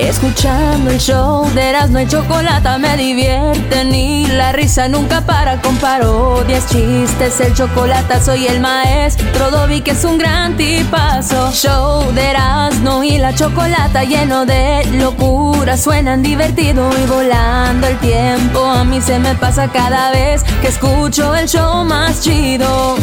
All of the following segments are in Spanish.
Escuchando el show de Erasmo y Chocolata me divierte ni la risa nunca para con parodias, chistes, el chocolate soy el maestro Dobby que es un gran tipazo. Show de Erasmo y la Chocolata lleno de locura, suenan divertido y volando el tiempo. A mí se me pasa cada vez que escucho el show más chido.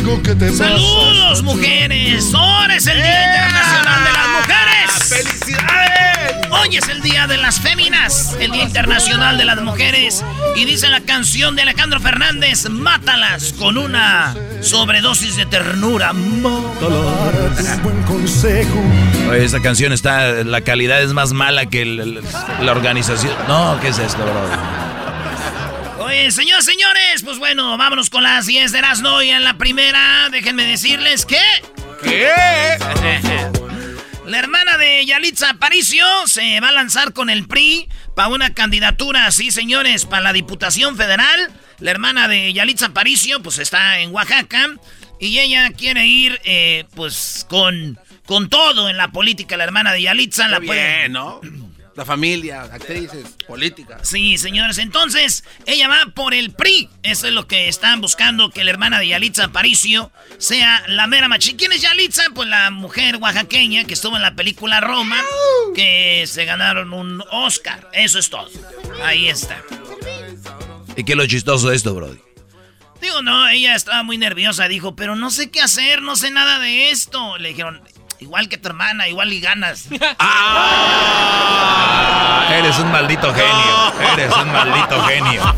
Que te ¡Saludos, mujeres! Hoy es el Día Internacional de las Mujeres. ¡Felicidades! Hoy es el Día de las Féminas, el Día Internacional de las Mujeres. Y dice la canción de Alejandro Fernández, mátalas con una sobredosis de ternura. Mátalas. buen consejo. Oye, esta canción está, la calidad es más mala que el- el- la organización. No, ¿qué es esto, bro? Oye, señores, señores, pues bueno, vámonos con las 10 de Erasmo. Y en la primera, déjenme decirles que... ¿Qué? La hermana de Yalitza Aparicio se va a lanzar con el PRI para una candidatura, sí, señores, para la Diputación Federal. La hermana de Yalitza Aparicio, pues está en Oaxaca y ella quiere ir, eh, pues, con, con todo en la política. La hermana de Yalitza la Está puede... bien, ¿no? La familia, actrices, política. Sí, señores, entonces ella va por el PRI. Eso es lo que están buscando, que la hermana de Yalitza Aparicio sea la mera machi. ¿Quién es Yalitza? Pues la mujer oaxaqueña que estuvo en la película Roma, que se ganaron un Oscar. Eso es todo. Ahí está. ¿Y qué es lo chistoso de esto, bro? Digo, no, ella estaba muy nerviosa. Dijo, pero no sé qué hacer, no sé nada de esto. Le dijeron, igual que tu hermana, igual y ganas. Eres un maldito genio. Eres un maldito genio.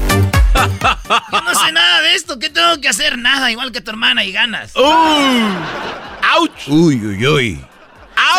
Yo no sé nada de esto. ¿Qué tengo que hacer? Nada, igual que tu hermana y ganas. ¡Auch! Uy, uy, uy.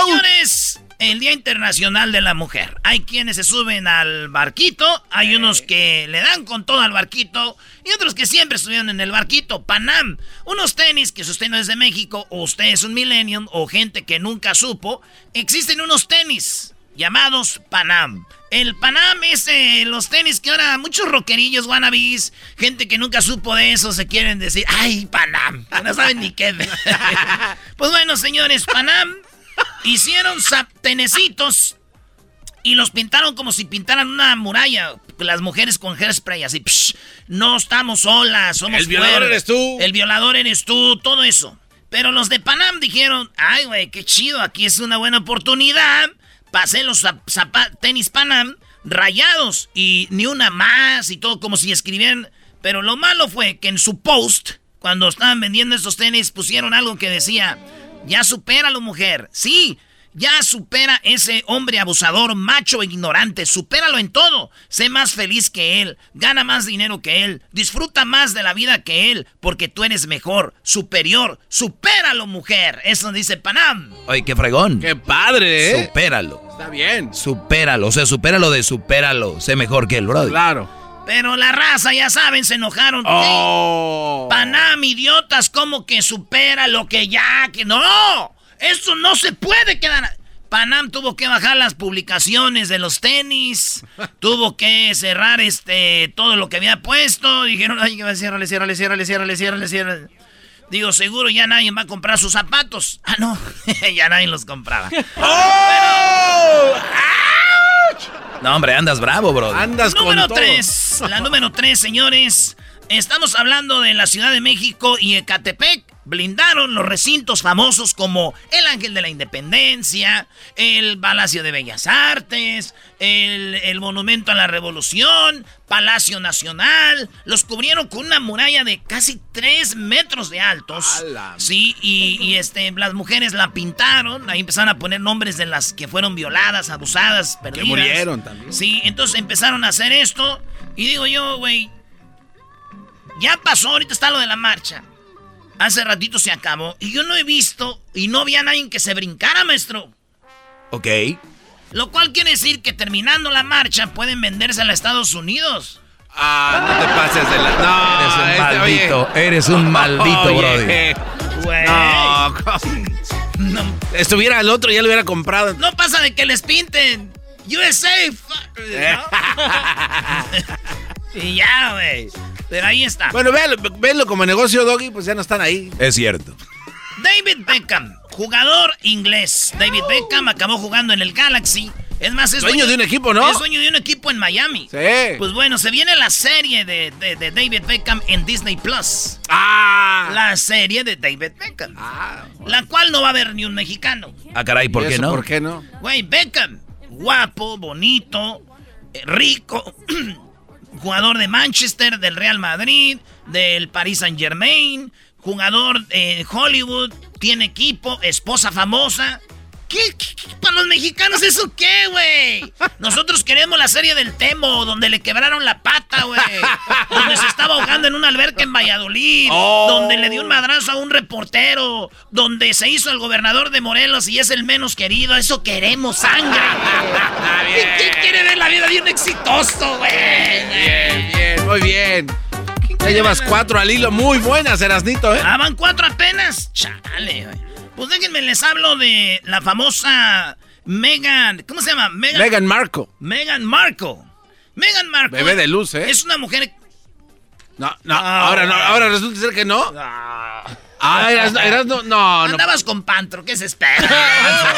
Señores, el Día Internacional de la Mujer. Hay quienes se suben al barquito, hay unos que le dan con todo al barquito y otros que siempre estuvieron en el barquito. Panam, unos tenis que si usted no es de México o usted es un millennium o gente que nunca supo, existen unos tenis llamados Panam. El Panam es eh, los tenis que ahora muchos rockerillos, wannabes, gente que nunca supo de eso, se quieren decir, ay, Panam, no saben ni qué. pues bueno, señores, Panam hicieron zap- tenecitos y los pintaron como si pintaran una muralla. Las mujeres con hairspray, así, psh, no estamos solas, somos El violador eres tú. El violador eres tú, todo eso. Pero los de Panam dijeron, ay, güey, qué chido, aquí es una buena oportunidad. Pasé los tenis Panam rayados y ni una más y todo como si escribieran. Pero lo malo fue que en su post, cuando estaban vendiendo estos tenis, pusieron algo que decía, ya supéralo, mujer. Sí, ya supera ese hombre abusador, macho e ignorante. Supéralo en todo. Sé más feliz que él. Gana más dinero que él. Disfruta más de la vida que él. Porque tú eres mejor, superior. Supéralo, mujer. Eso dice Panam. Oye, qué fregón. ¡Qué padre, eh! Supéralo. Está bien. Supéralo. O sea, supéralo de supéralo. Sé mejor que el brother. Claro. Pero la raza, ya saben, se enojaron. Oh. Panam, idiotas, como que supera lo que ya, que no. Eso no se puede quedar. Panam tuvo que bajar las publicaciones de los tenis, tuvo que cerrar este todo lo que había puesto. Dijeron, ay, que ciérrale, ciérrale, ciérrale, ciérrale, ciérrale, ciérrale. Digo, seguro ya nadie va a comprar sus zapatos. Ah, no, ya nadie los compraba. No, hombre, andas bravo, brother. Andas con Número todo. 3. La número 3, señores. Estamos hablando de la Ciudad de México y Ecatepec. Blindaron los recintos famosos como el Ángel de la Independencia, el Palacio de Bellas Artes, el, el Monumento a la Revolución, Palacio Nacional. Los cubrieron con una muralla de casi 3 metros de altos. Sí, y, y, este, las mujeres la pintaron. Ahí empezaron a poner nombres de las que fueron violadas, abusadas, perdidas. murieron también. Sí, entonces empezaron a hacer esto. Y digo yo, güey, ya pasó, ahorita está lo de la marcha. Hace ratito se acabó. Y yo no he visto y no vi a nadie que se brincara, maestro. Ok. Lo cual quiere decir que terminando la marcha pueden vendérsela a Estados Unidos. Ah, no te pases de la. No, Eres un este, maldito. oye. Eres un maldito, Oye. brother. Güey. No, estuviera el otro ya lo hubiera comprado. no pasa de que les pinten. USA. fuck, ¿no? y ya, güey. Pero ahí está. Bueno, véalo, véalo como negocio, Doggy, pues ya no están ahí. Es cierto. David Beckham, Jugador inglés. David Beckham acabó jugando en el Galaxy. Es más, es dueño, de un equipo, ¿no? Es dueño de un equipo en Miami. Sí. Pues bueno, se viene la serie de, de, David Beckham en Disney Plus. Ah. La serie de David Beckham. Ah. La cual no va a haber ni un mexicano. Ah, caray, ¿por qué no? ¿Por qué no? Güey, Beckham, guapo, bonito, eh, rico, jugador de Manchester, del Real Madrid, del Paris Saint Germain, jugador de Hollywood, tiene equipo, esposa famosa. ¿Qué, para los mexicanos eso qué, güey? Nosotros queremos la serie del Temo, donde le quebraron la pata, güey. Donde se estaba ahogando en una alberca en Valladolid. Oh. Donde le dio un madrazo a un reportero. Donde se hizo el gobernador de Morelos y es el menos querido. Eso queremos, sangre. ¿Quién quiere ver la vida de un exitoso, güey? Bien, bien, muy bien. Ya llevas cuatro al hilo muy buenas, Erasnito, ¿eh? Ah, van cuatro apenas. Chale, güey. Pues déjenme, les hablo de la famosa Megan. ¿Cómo se llama? Megan, Megan Marco. Megan Marco. Megan Marco. Bebé de luz, ¿eh? Es una mujer. No, no, ahora no, ahora resulta ser que no. Ah, eras, eras no, no, Andabas con Pantro, ¿qué se espera?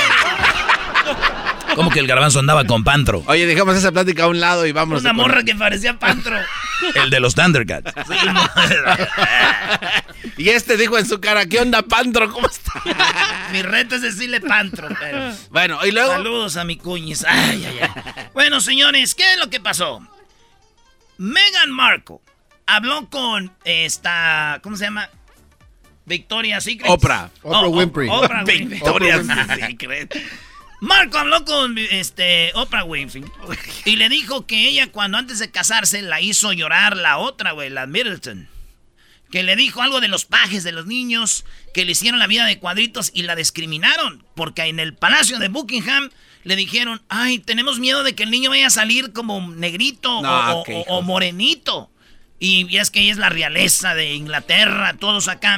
¿Cómo que el garbanzo andaba con Pantro? Oye, dejamos esa plática a un lado y vamos. Una morra que parecía Pantro. El de los Thundercats. y este dijo en su cara, ¿qué onda, Pantro? ¿Cómo está? mi reto es decirle Pantro, pero... Bueno, y luego... Saludos a mi cuñis. Ay, ay, ay. Bueno, señores, ¿qué es lo que pasó? Meghan Markle habló con esta... ¿Cómo se llama? Victoria Secret. Oprah. Oprah Oh, Winfrey. Oprah Winfrey. Victoria Secret. Marco habló con este, Oprah Winfrey y le dijo que ella cuando antes de casarse la hizo llorar la otra, güey, la Middleton. Que le dijo algo de los pajes de los niños, que le hicieron la vida de cuadritos y la discriminaron. Porque en el palacio de Buckingham le dijeron, ay, tenemos miedo de que el niño vaya a salir como negrito No, o, qué o- hijos. o morenito. Y, es que ella es la realeza de Inglaterra, todos acá.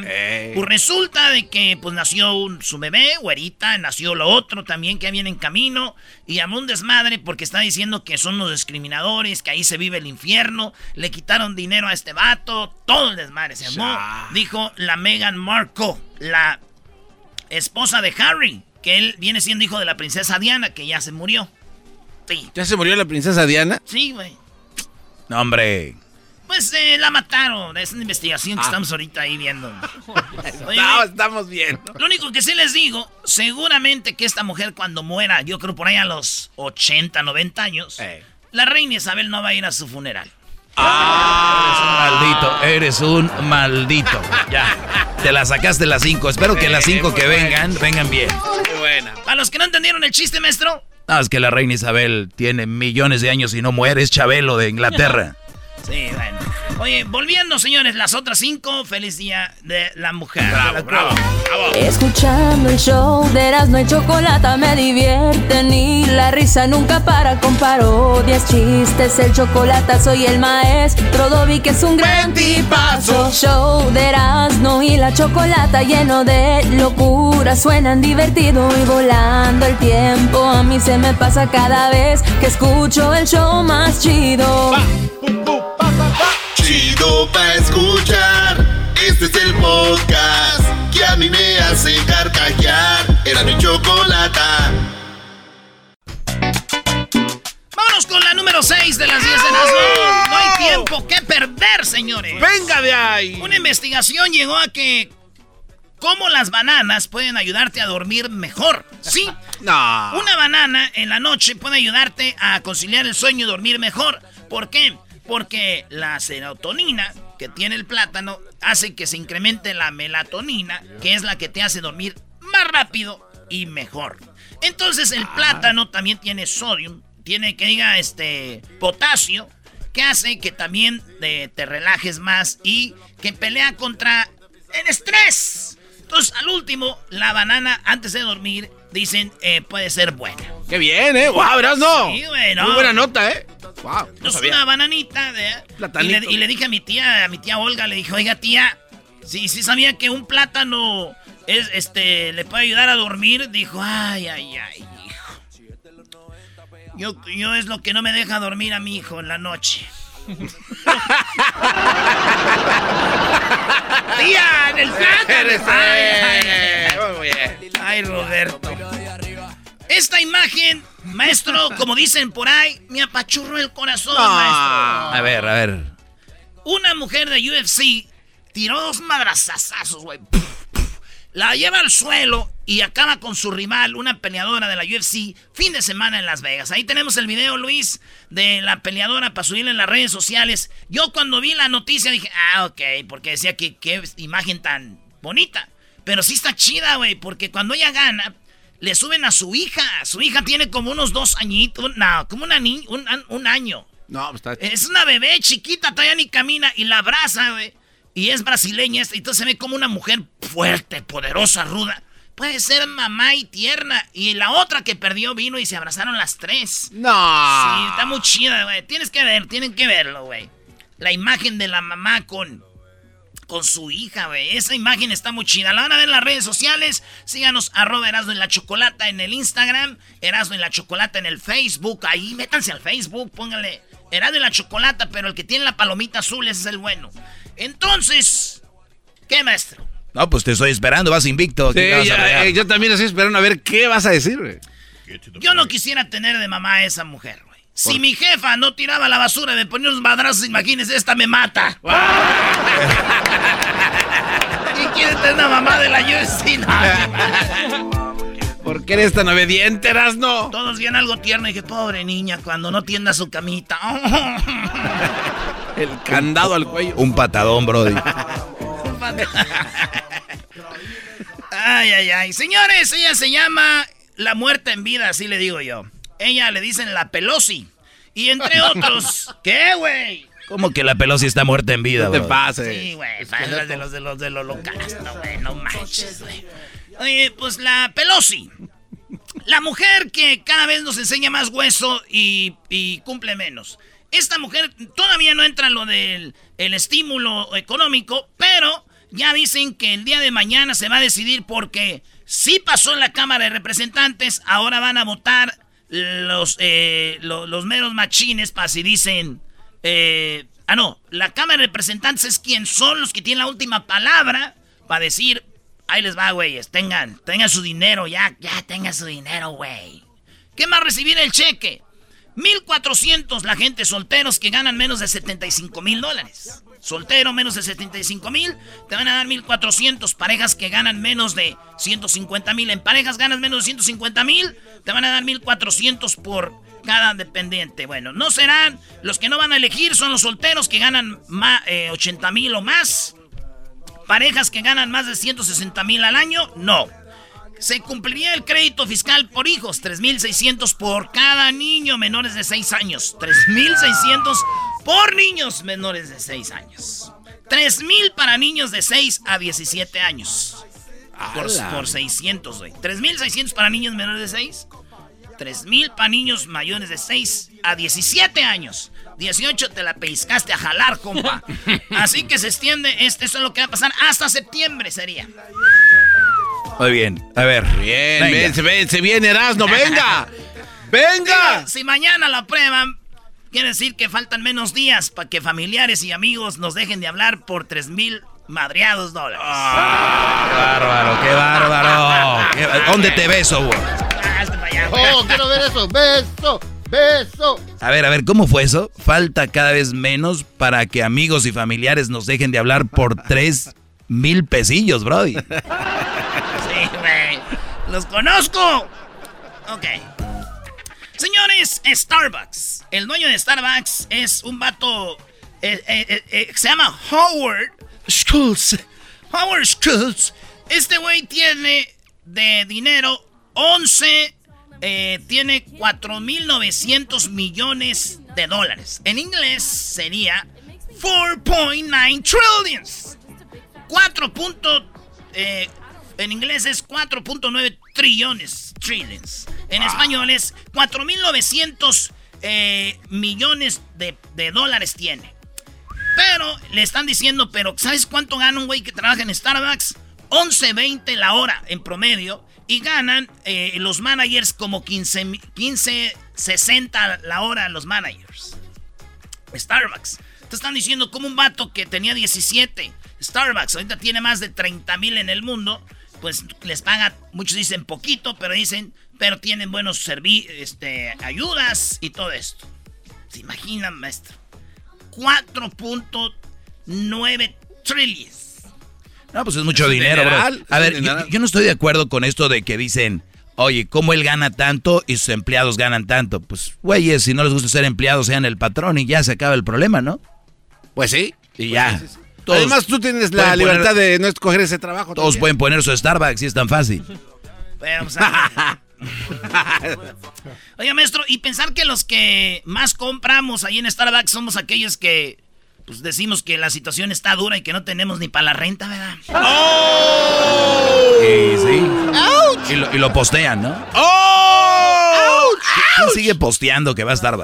Pues resulta de que pues nació un- su bebé, güerita, nació lo otro también que viene en camino. Y llamó un desmadre porque está diciendo que son los discriminadores, que ahí se vive el infierno. Le quitaron dinero a este vato, todo el desmadre se llamó. Dijo la Meghan Markle, la esposa de Harry, que él viene siendo hijo de la princesa Diana, que ya se murió. Sí, ¿Ya se murió la princesa Diana? sí, güey. No, hombre. Pues eh, la mataron. Es una investigación que Ah. estamos ahorita ahí viendo. Oye, No, estamos bien. Lo único que sí les digo, seguramente que esta mujer cuando muera, yo creo por ahí a los 80, 90 años, Eh. la reina Isabel no va a ir a su funeral. Maldito, eres un maldito. Ya. Te la sacaste las cinco. Espero que las cinco que vengan, vengan bien. Qué buena. Para los que no entendieron el chiste, maestro, No, es que la reina Isabel tiene millones de años y no muere. Es Chabelo de Inglaterra. Sí, bueno. Oye, volviendo, señores, las otras cinco, feliz día de la mujer. Bravo, bravo, bravo. Escuchando el show de Erasmo y Chocolata me divierte ni la risa nunca para con parodias, chistes, el chocolate soy el maestro Dobby que es un gran tipazo. Show de Erasmo y la Chocolata lleno de locura, suenan divertido y volando el tiempo a mí se me pasa cada vez que escucho el show más chido. Chido pa' escuchar. Este es el podcast que a mí me hace carcajear. Era mi chocolata. Vámonos con la número 6 de las 10 de las No hay tiempo que perder, señores. Venga de ahí. Una investigación llegó a que cómo las bananas pueden ayudarte a dormir mejor. Sí, No. una banana en la noche puede ayudarte a conciliar el sueño y dormir mejor. ¿Por qué? Porque la serotonina que tiene el plátano hace que se incremente la melatonina, que es la que te hace dormir más rápido y mejor. Entonces el plátano también tiene sodio, tiene que diga este potasio, que hace que también eh, te relajes más y que pelea contra el estrés. Entonces, al último, la banana antes de dormir, dicen, eh, puede ser buena. Qué bien, ¿eh? ¡Wow, verás, no! Sí, güey, no. Muy buena nota, ¿eh? ¡Wow! No sabía. una bananita de... Y Platanito. le, y le dije a mi tía, a mi tía Olga, le dije, oiga, tía, sí, sí sabía que un plátano es, este, le puede ayudar a dormir. Dijo, ay, ay, ay, hijo. Yo, yo es lo que no me deja dormir a mi hijo en la noche. ¡Tía, en el plátano! Ay, ay, ay, Roberto. Esta imagen, maestro, como dicen por ahí, me apachurró el corazón, maestro. A ver, a ver. Una mujer de UFC tiró dos madrazazazos, güey. La lleva al suelo y acaba con su rival, una peleadora de la UFC, fin de semana en Las Vegas. Ahí tenemos el video, Luis, de la peleadora para subirla en las redes sociales. Yo cuando vi la noticia dije, ah, ok, porque decía que qué imagen tan bonita. Pero sí está chida, güey, porque cuando ella gana, le suben a su hija. Su hija tiene como unos dos añitos, no, como una niña, un, año. No, está Es una bebé chiquita, todavía ni camina y la abraza, güey. Y es brasileña, y entonces se ve como una mujer fuerte, poderosa, ruda. Puede ser mamá y tierna. Y la otra que perdió vino y se abrazaron las tres. No. Sí, está muy chida, güey. Tienes que ver, tienen que verlo, güey. La imagen de la mamá con con su hija, güey. Esa imagen está muy chida. La van a ver en las redes sociales. Síganos, arroba Erasmo en la Chocolata en el Instagram, Erasmo en la Chocolata en el Facebook. Ahí, métanse al Facebook, pónganle Erasmo en la Chocolata, pero el que tiene la palomita azul ese es el bueno. Entonces, ¿qué maestro? No, pues te estoy esperando, vas invicto. Sí, eh, yo también estoy esperando a ver qué vas a decir, güey. Yo no quisiera tener de mamá a esa mujer. Si mi jefa no tiraba la basura y me ponía unos madrazos, imagínese, esta me mata. ¿Quién quiere tener una mamá de la UFC? ¿Por qué eres tan obediente, no? Todos vienen algo tierno y dije, pobre niña, cuando no tienda su camita. El candado al cuello. Un patadón, brody. ay, ay, ay. Señores, ella se llama La Muerte en Vida, así le digo yo. Ella le dicen la Pelosi. Y entre otros, ¿qué, güey? ¿Cómo que la Pelosi está muerta en vida, No te pases. Sí, güey, de los de los del holocausto, güey, no manches, güey. Oye, pues la Pelosi. La mujer que cada vez nos enseña más hueso y, y cumple menos. Esta mujer todavía no entra en lo del el estímulo económico, pero ya dicen que el día de mañana se va a decidir porque si pasó en la Cámara de Representantes, ahora van a votar los, eh, los, meros machines para si dicen... Eh, ah, no, la Cámara de Representantes es quien son los que tienen la última palabra para decir, ahí les va, güeyes, tengan, tengan su dinero, ya, ya tengan su dinero, güey. ¿Qué más recibir el cheque? 1400 la gente solteros que ganan menos de 75 mil dólares. Soltero menos de 75 mil, te van a dar 1400. Parejas que ganan menos de 150 mil. En parejas ganas menos de 150 mil, te van a dar 1400 por cada dependiente. Bueno, no serán los que no van a elegir, son los solteros que ganan más, 80 mil o más. Parejas que ganan más de 160 mil al año, no se cumpliría el crédito fiscal por hijos, 3.600 por cada niño menores de 6 años. 3.600 por niños menores de 6 años. 3.000 para niños de 6 a 17 años. Por, por 600, güey. 3.600 para niños menores de 6. 3.000 para niños mayores de 6 a 17 años. 18 te la pescaste a jalar, compa. Así que se extiende, este, eso es lo que va a pasar hasta septiembre sería. Muy bien, a ver. Bien, se, se, viene Erasmo, venga. ¡Venga! si mañana la prueban, quiere decir que faltan menos días para que familiares y amigos nos dejen de hablar por 3 mil madreados dólares. Ah, ¡Qué bárbaro, qué bárbaro! ¿Dónde te beso, güey? ¡Oh, quiero ver eso! ¡Beso! ¡Beso! A ver, a ver, ¿cómo fue eso? Falta cada vez menos para que amigos y familiares nos dejen de hablar por 3 mil pesillos, brody. ¡Los conozco! Ok. Señores, Starbucks. El dueño de Starbucks es un vato. Eh, eh, eh, se llama Howard Schultz. Howard Schultz. Este güey tiene de dinero 11. tiene 4.900 millones de dólares. En inglés sería 4.9 trillions. 4. En inglés es 4.9 trillones. Trillions. En español es 4.900 eh, millones de, dólares tiene. Pero le están diciendo, pero ¿sabes cuánto gana un güey que trabaja en Starbucks? 11.20 la hora en promedio. Y ganan eh, los managers como 15, 15, 60 la hora los managers. Starbucks. Te están diciendo como un vato que tenía 17. Starbucks ahorita tiene más de 30 mil en el mundo. Pues les paga, muchos dicen poquito, pero dicen, pero tienen buenos servicios, este, ayudas y todo esto. ¿Se imaginan, maestro? 4.9 trillions. No, pues es mucho dinero, bro. A ver, yo, no estoy de acuerdo con esto de que dicen, oye, ¿cómo él gana tanto y sus empleados ganan tanto? Pues, güeyes, si no les gusta ser empleados, sean el patrón y ya se acaba el problema, ¿no? Pues sí. Y ya. Además, tú tienes la libertad de no escoger ese trabajo. Todos pueden poner su Starbucks y es tan fácil. Oye, maestro, y pensar que los que más compramos ahí en Starbucks somos aquellos que pues decimos que la situación está dura y que no tenemos ni para la renta, ¿verdad? ¡Oh! Y sí. Y lo, postean, ¿no? ¡Oh! ¿Quién sigue posteando que va a estar?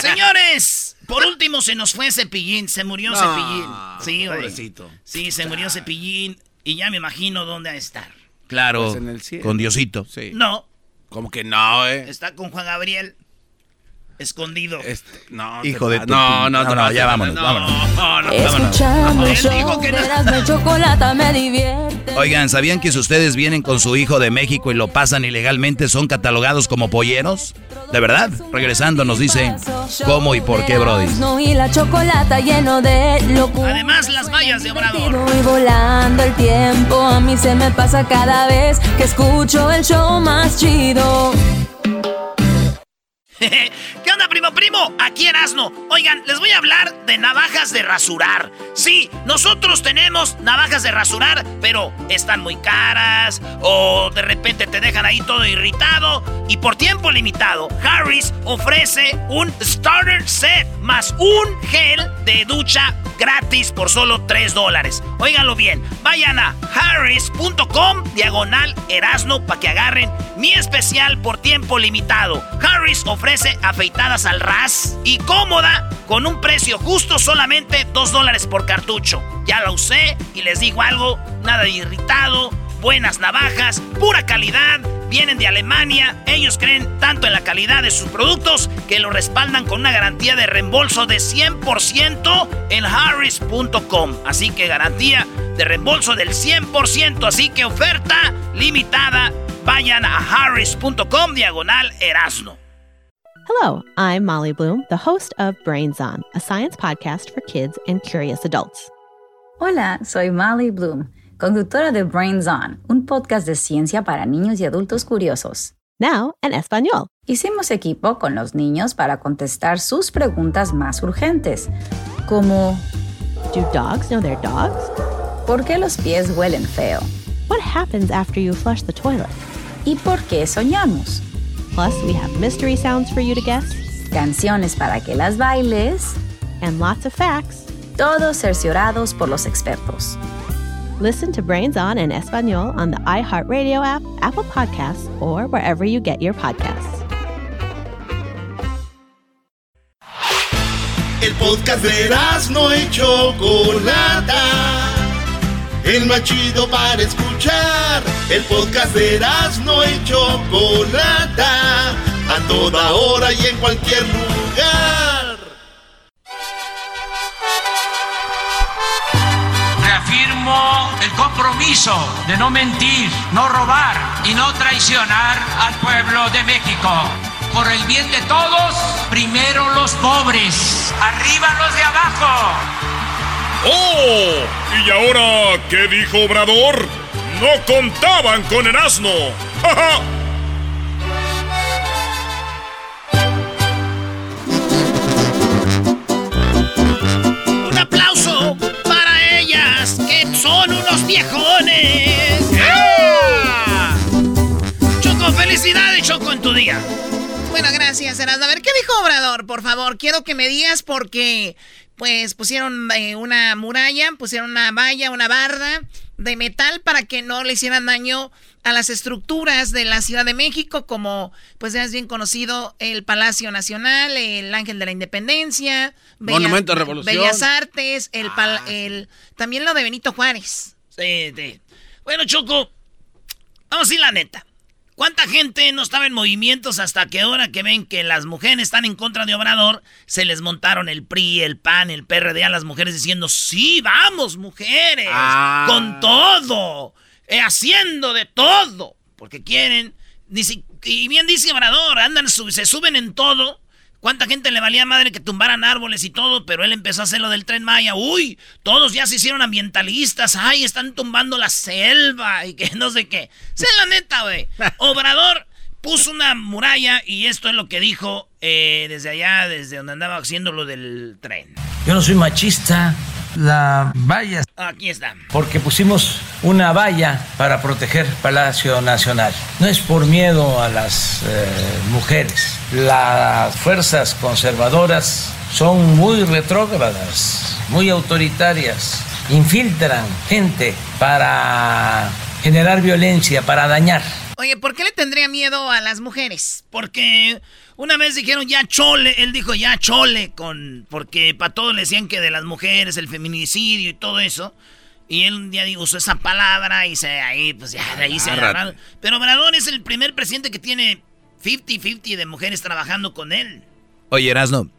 Señores, por último se nos fue Cepillín, se murió Cepillín. Sí, pobrecito. Sí, se murió Cepillín y ya me imagino dónde va a estar. Claro, pues con Diosito. Sí. No. Como que no, eh. Está con Juan Gabriel escondido. Este, no, Hijo de tu no, no, no, no, ya vámonos, vámonos. No, no, Escuchando el show no. chocolate me divierte. Oigan, ¿sabían que si ustedes vienen con su hijo de México y lo pasan ilegalmente son catalogados como polleros? ¿De verdad? Regresando nos dice cómo y por qué, Brody. Y la chocolata lleno de locura. Además, las vallas de Obrador. Y volando el tiempo, a mí se me pasa cada vez que escucho el show más chido. ¿Qué onda, primo, primo? Aquí en Asno. Oigan, les voy a hablar de navajas de rasurar. Sí, nosotros tenemos navajas de rasurar, pero están muy caras o de repente te dejan ahí todo irritado. Y por tiempo limitado, Harris ofrece un starter set más un gel de ducha gratis por solo 3 dólares. Óiganlo bien, vayan a harris.com diagonal erasno para que agarren mi especial por tiempo limitado. Harris ofrece afeitadas al ras y cómoda con un precio justo solamente 2 dólares por cartucho. Ya la usé y les digo algo, nada de irritado, buenas navajas, pura calidad vienen de Alemania. Ellos creen tanto en la calidad de sus productos que lo respaldan con una garantía de reembolso de 100% en harris.com. Así que garantía de reembolso del 100%. Así que oferta limitada. Vayan a harris.com diagonal erasno. Hello, I'm Molly Bloom, the host of Brains On, a science podcast for kids and curious adults. Hola, soy Molly Bloom conductora de Brains On, un podcast de ciencia para niños y adultos curiosos. Now en español. Hicimos equipo con los niños para contestar sus preguntas más urgentes, como Do dogs know their dogs? ¿Por qué los pies huelen feo? What happens after you flush the toilet? ¿Y por qué soñamos? Plus, we have mystery sounds for you to guess, canciones para que las bailes, and lots of facts. Todos cerciorados por los expertos. Listen to Brains On in Espanol on the iHeartRadio app, Apple Podcasts, or wherever you get your podcasts. El podcast de no y Chocolata. El más chido para escuchar. El podcast de no y Chocolata. A toda hora y en cualquier lugar. el compromiso de no mentir, no robar y no traicionar al pueblo de México. Por el bien de todos, primero los pobres, arriba los de abajo. ¡Oh! ¿Y ahora qué dijo Obrador? No contaban con el asno. ¡Ja, son unos viejones. Choco, felicidades, Choco, en tu día. Bueno, gracias, Erasmo. A ver, ¿qué dijo Obrador? Por favor, quiero que me digas porque, pues, pusieron eh, una muralla, pusieron una valla, una barda de metal para que no le hicieran daño a las estructuras de la Ciudad de México, como pues ya es bien conocido el Palacio Nacional, el Ángel de la Independencia, Monumento Revolución, Bellas Artes, el, ah, el también lo de Benito Juárez. Sí, sí. Bueno, Choco, vamos a ir la neta. ¿Cuánta gente no estaba en movimientos hasta que ahora que ven que las mujeres están en contra de Obrador, se les montaron el PRI, el PAN, el PRD a las mujeres diciendo, sí, vamos, mujeres, Ah. con todo, eh, haciendo de todo, porque quieren, ni si- y bien dice Obrador, andan, se suben en todo. ¿Cuánta gente le valía madre que tumbaran árboles y todo? Pero él empezó a hacer lo del tren Maya. Uy, todos ya se hicieron ambientalistas. Ay, están tumbando la selva y que no sé qué. Sé la neta, güey. Obrador puso una muralla y esto es lo que dijo eh, desde allá, desde donde andaba haciendo lo del tren. Yo no soy machista. La valla, Aquí está. porque pusimos una valla para proteger Palacio Nacional. No es por miedo a las eh, mujeres. Las fuerzas conservadoras son muy retrógradas, muy autoritarias. Infiltran gente para generar violencia, para dañar. Oye, ¿por qué le tendría miedo a las mujeres? Porque una vez dijeron ya chole, él dijo ya chole con porque para todos le decían que de las mujeres el feminicidio y todo eso. Y él un día usó esa palabra y se ahí pues ya de ahí se agarraron. Pero Obrador es el primer presidente que tiene 50-50 de mujeres trabajando con él. Oye, Erasno,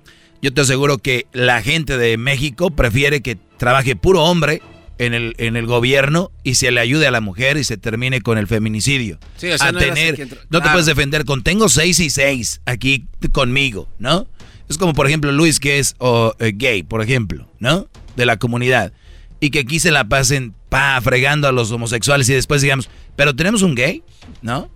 yo te aseguro que la gente de México prefiere que trabaje puro hombre en el, en el gobierno y se le ayude a la mujer y se termine con el feminicidio. Sí, o sea, a no tener, que no te puedes defender con tengo seis y seis aquí conmigo, ¿no? Es como por ejemplo Luis que es o, eh, gay, por ejemplo, ¿no? De la comunidad. Y que aquí se la pasen pa fregando a los homosexuales y después digamos, pero tenemos un gay, ¿no?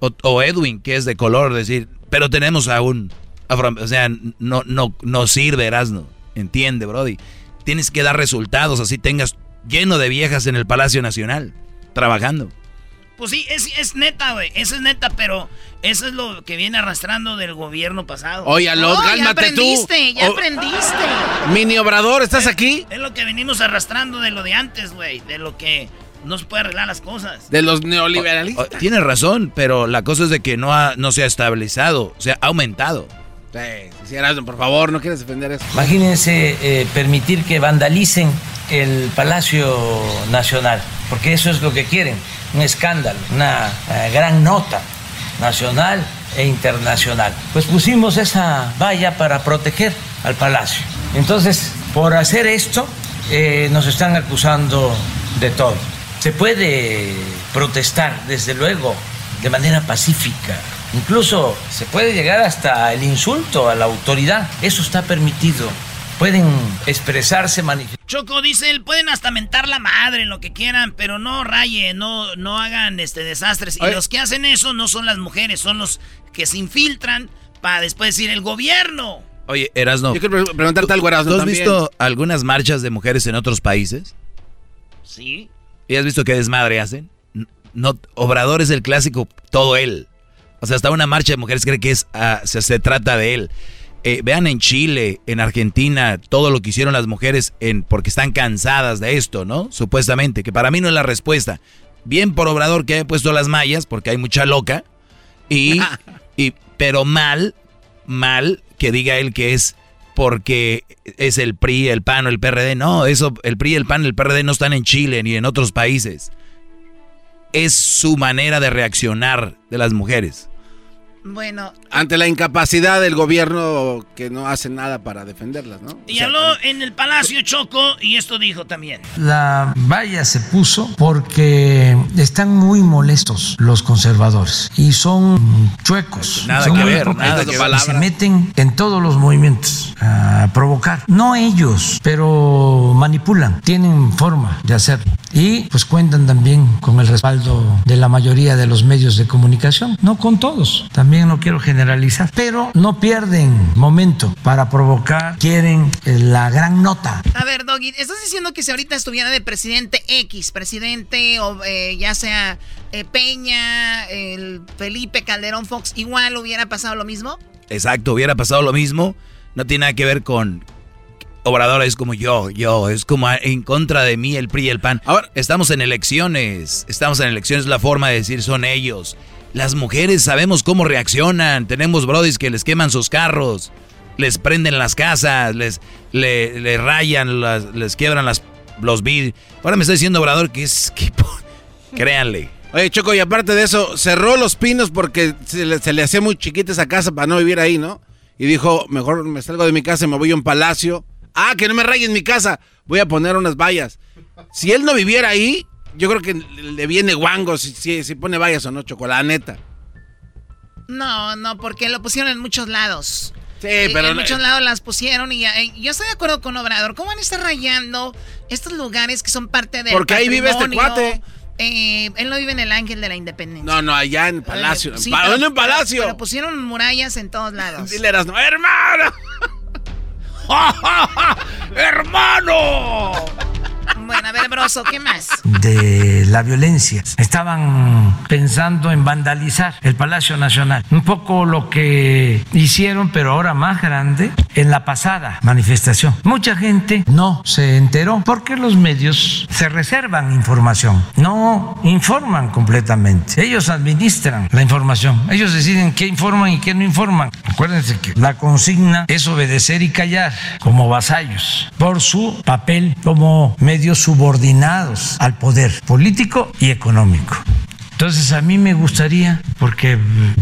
O, o Edwin, que es de color, decir, pero tenemos a un afro, o sea, no, no, no sirve, Erasno. Entiende, Brody. Tienes que dar resultados, así tengas lleno de viejas en el Palacio Nacional, trabajando. Pues sí, es, es neta, güey. Eso es neta, pero eso es lo que viene arrastrando del gobierno pasado. Oye, Alot, Oh, ya cálmate tú. aprendiste, ya Oh, aprendiste. Mini Obrador, ¿estás aquí? Es lo que venimos arrastrando de lo de antes, güey. De lo que no se puede arreglar las cosas. De los neoliberalistas. Oh, Tienes razón, pero la cosa es de que no, ha, no se ha estabilizado, se ha aumentado. Sí, Erasmo, por favor, no quieres defender eso. Imagínense eh, permitir que vandalicen el Palacio Nacional, porque eso es lo que quieren, un escándalo, una eh, gran nota nacional e internacional. Pues pusimos esa valla para proteger al Palacio. Entonces, por hacer esto, eh, nos están acusando de todo. Se puede protestar, desde luego, de manera pacífica. Incluso se puede llegar hasta el insulto a la autoridad. Eso está permitido. Pueden expresarse, manifestar. Choco dice, él pueden hasta mentar la madre, lo que quieran, pero no rayen, no, no hagan este desastres. Y los que hacen eso no son las mujeres, son los que se infiltran para después decir el gobierno. Oye, Erasno, Yo quiero pre- preguntarte algo, Erasmo, ¿tú has también. visto algunas marchas de mujeres en otros países? Sí. ¿Y has visto qué desmadre hacen? No, Obrador es el clásico, todo él. O sea, hasta una marcha de mujeres cree que es, ah, se, se trata de él. Eh, vean en Chile, en Argentina, todo lo que hicieron las mujeres porque están cansadas de esto, ¿no? Supuestamente, que para mí no es la respuesta. Bien por Obrador que haya puesto las mallas, porque hay mucha loca. Y, y, pero mal, mal que diga él que es porque es el PRI, el PAN o el PRD. No, eso, el PRI, el PAN, el PRD no están en Chile ni en otros países. Es su manera de reaccionar de las mujeres. Bueno, Ante la incapacidad del gobierno que no hace nada para defenderlas, ¿no? Y habló en el Palacio Choco y esto dijo también. La valla se puso porque están muy molestos los conservadores y son chuecos. Nada son que ver, nada que ver. se meten en todos los movimientos a provocar. No ellos, pero manipulan, tienen forma de hacerlo. Y pues cuentan también con el respaldo de la mayoría de los medios de comunicación, no con todos, también no quiero generalizar, pero no pierden momento para provocar, quieren eh, la gran nota. a ver, Doggy, estás diciendo que si ahorita estuviera de presidente X, presidente o eh, ya sea eh, Peña, el Felipe Calderón Fox, igual hubiera pasado lo mismo? Exacto, hubiera pasado lo mismo. No tiene nada que ver con Obrador, es como yo, yo, es como en contra de mí el PRI y el PAN. Ahora- estamos en elecciones, estamos en elecciones, la forma de decir son ellos. Las mujeres sabemos cómo reaccionan, tenemos brodis que les queman sus carros, les prenden las casas, les, le, rayan, las- les quiebran las, los vidrios. Ahora me está diciendo Obrador que es que, créanle, Oye, Choco, y aparte de eso, cerró los pinos porque se le, se le hacía muy chiquita esa casa para no vivir ahí, ¿no? Y dijo, mejor me salgo de mi casa y me voy a un palacio. Ah, que no me rayen mi casa. Voy a poner unas vallas. Si él no viviera ahí, yo creo que le viene guango si, si, pone vallas o no, Choco, la neta. No, no, porque lo pusieron en muchos lados. Sí, pero... En muchos lados las pusieron y yo estoy de acuerdo con Obrador. ¿Cómo van a estar rayando estos lugares que son parte del Porque ahí vive este cuate. Eh, él no vive en el Ángel de la Independencia. No, no, allá en Palacio. Sí, ¿Dónde en Palacio? Pero, pusieron murallas en todos lados. Dileras, no, hermano. ¡Hermano! Bueno, a ver, Broso, ¿qué más? De la violencia. Estaban pensando en vandalizar el Palacio Nacional. Un poco lo que hicieron, pero ahora más grande, en la pasada manifestación. Mucha gente no se enteró porque los medios se reservan información, no informan completamente. Ellos administran la información. Ellos deciden qué informan y qué no informan. Acuérdense que la consigna es obedecer y callar como vasallos por su papel como medios subordinados al poder político y económico. Entonces a mí me gustaría, porque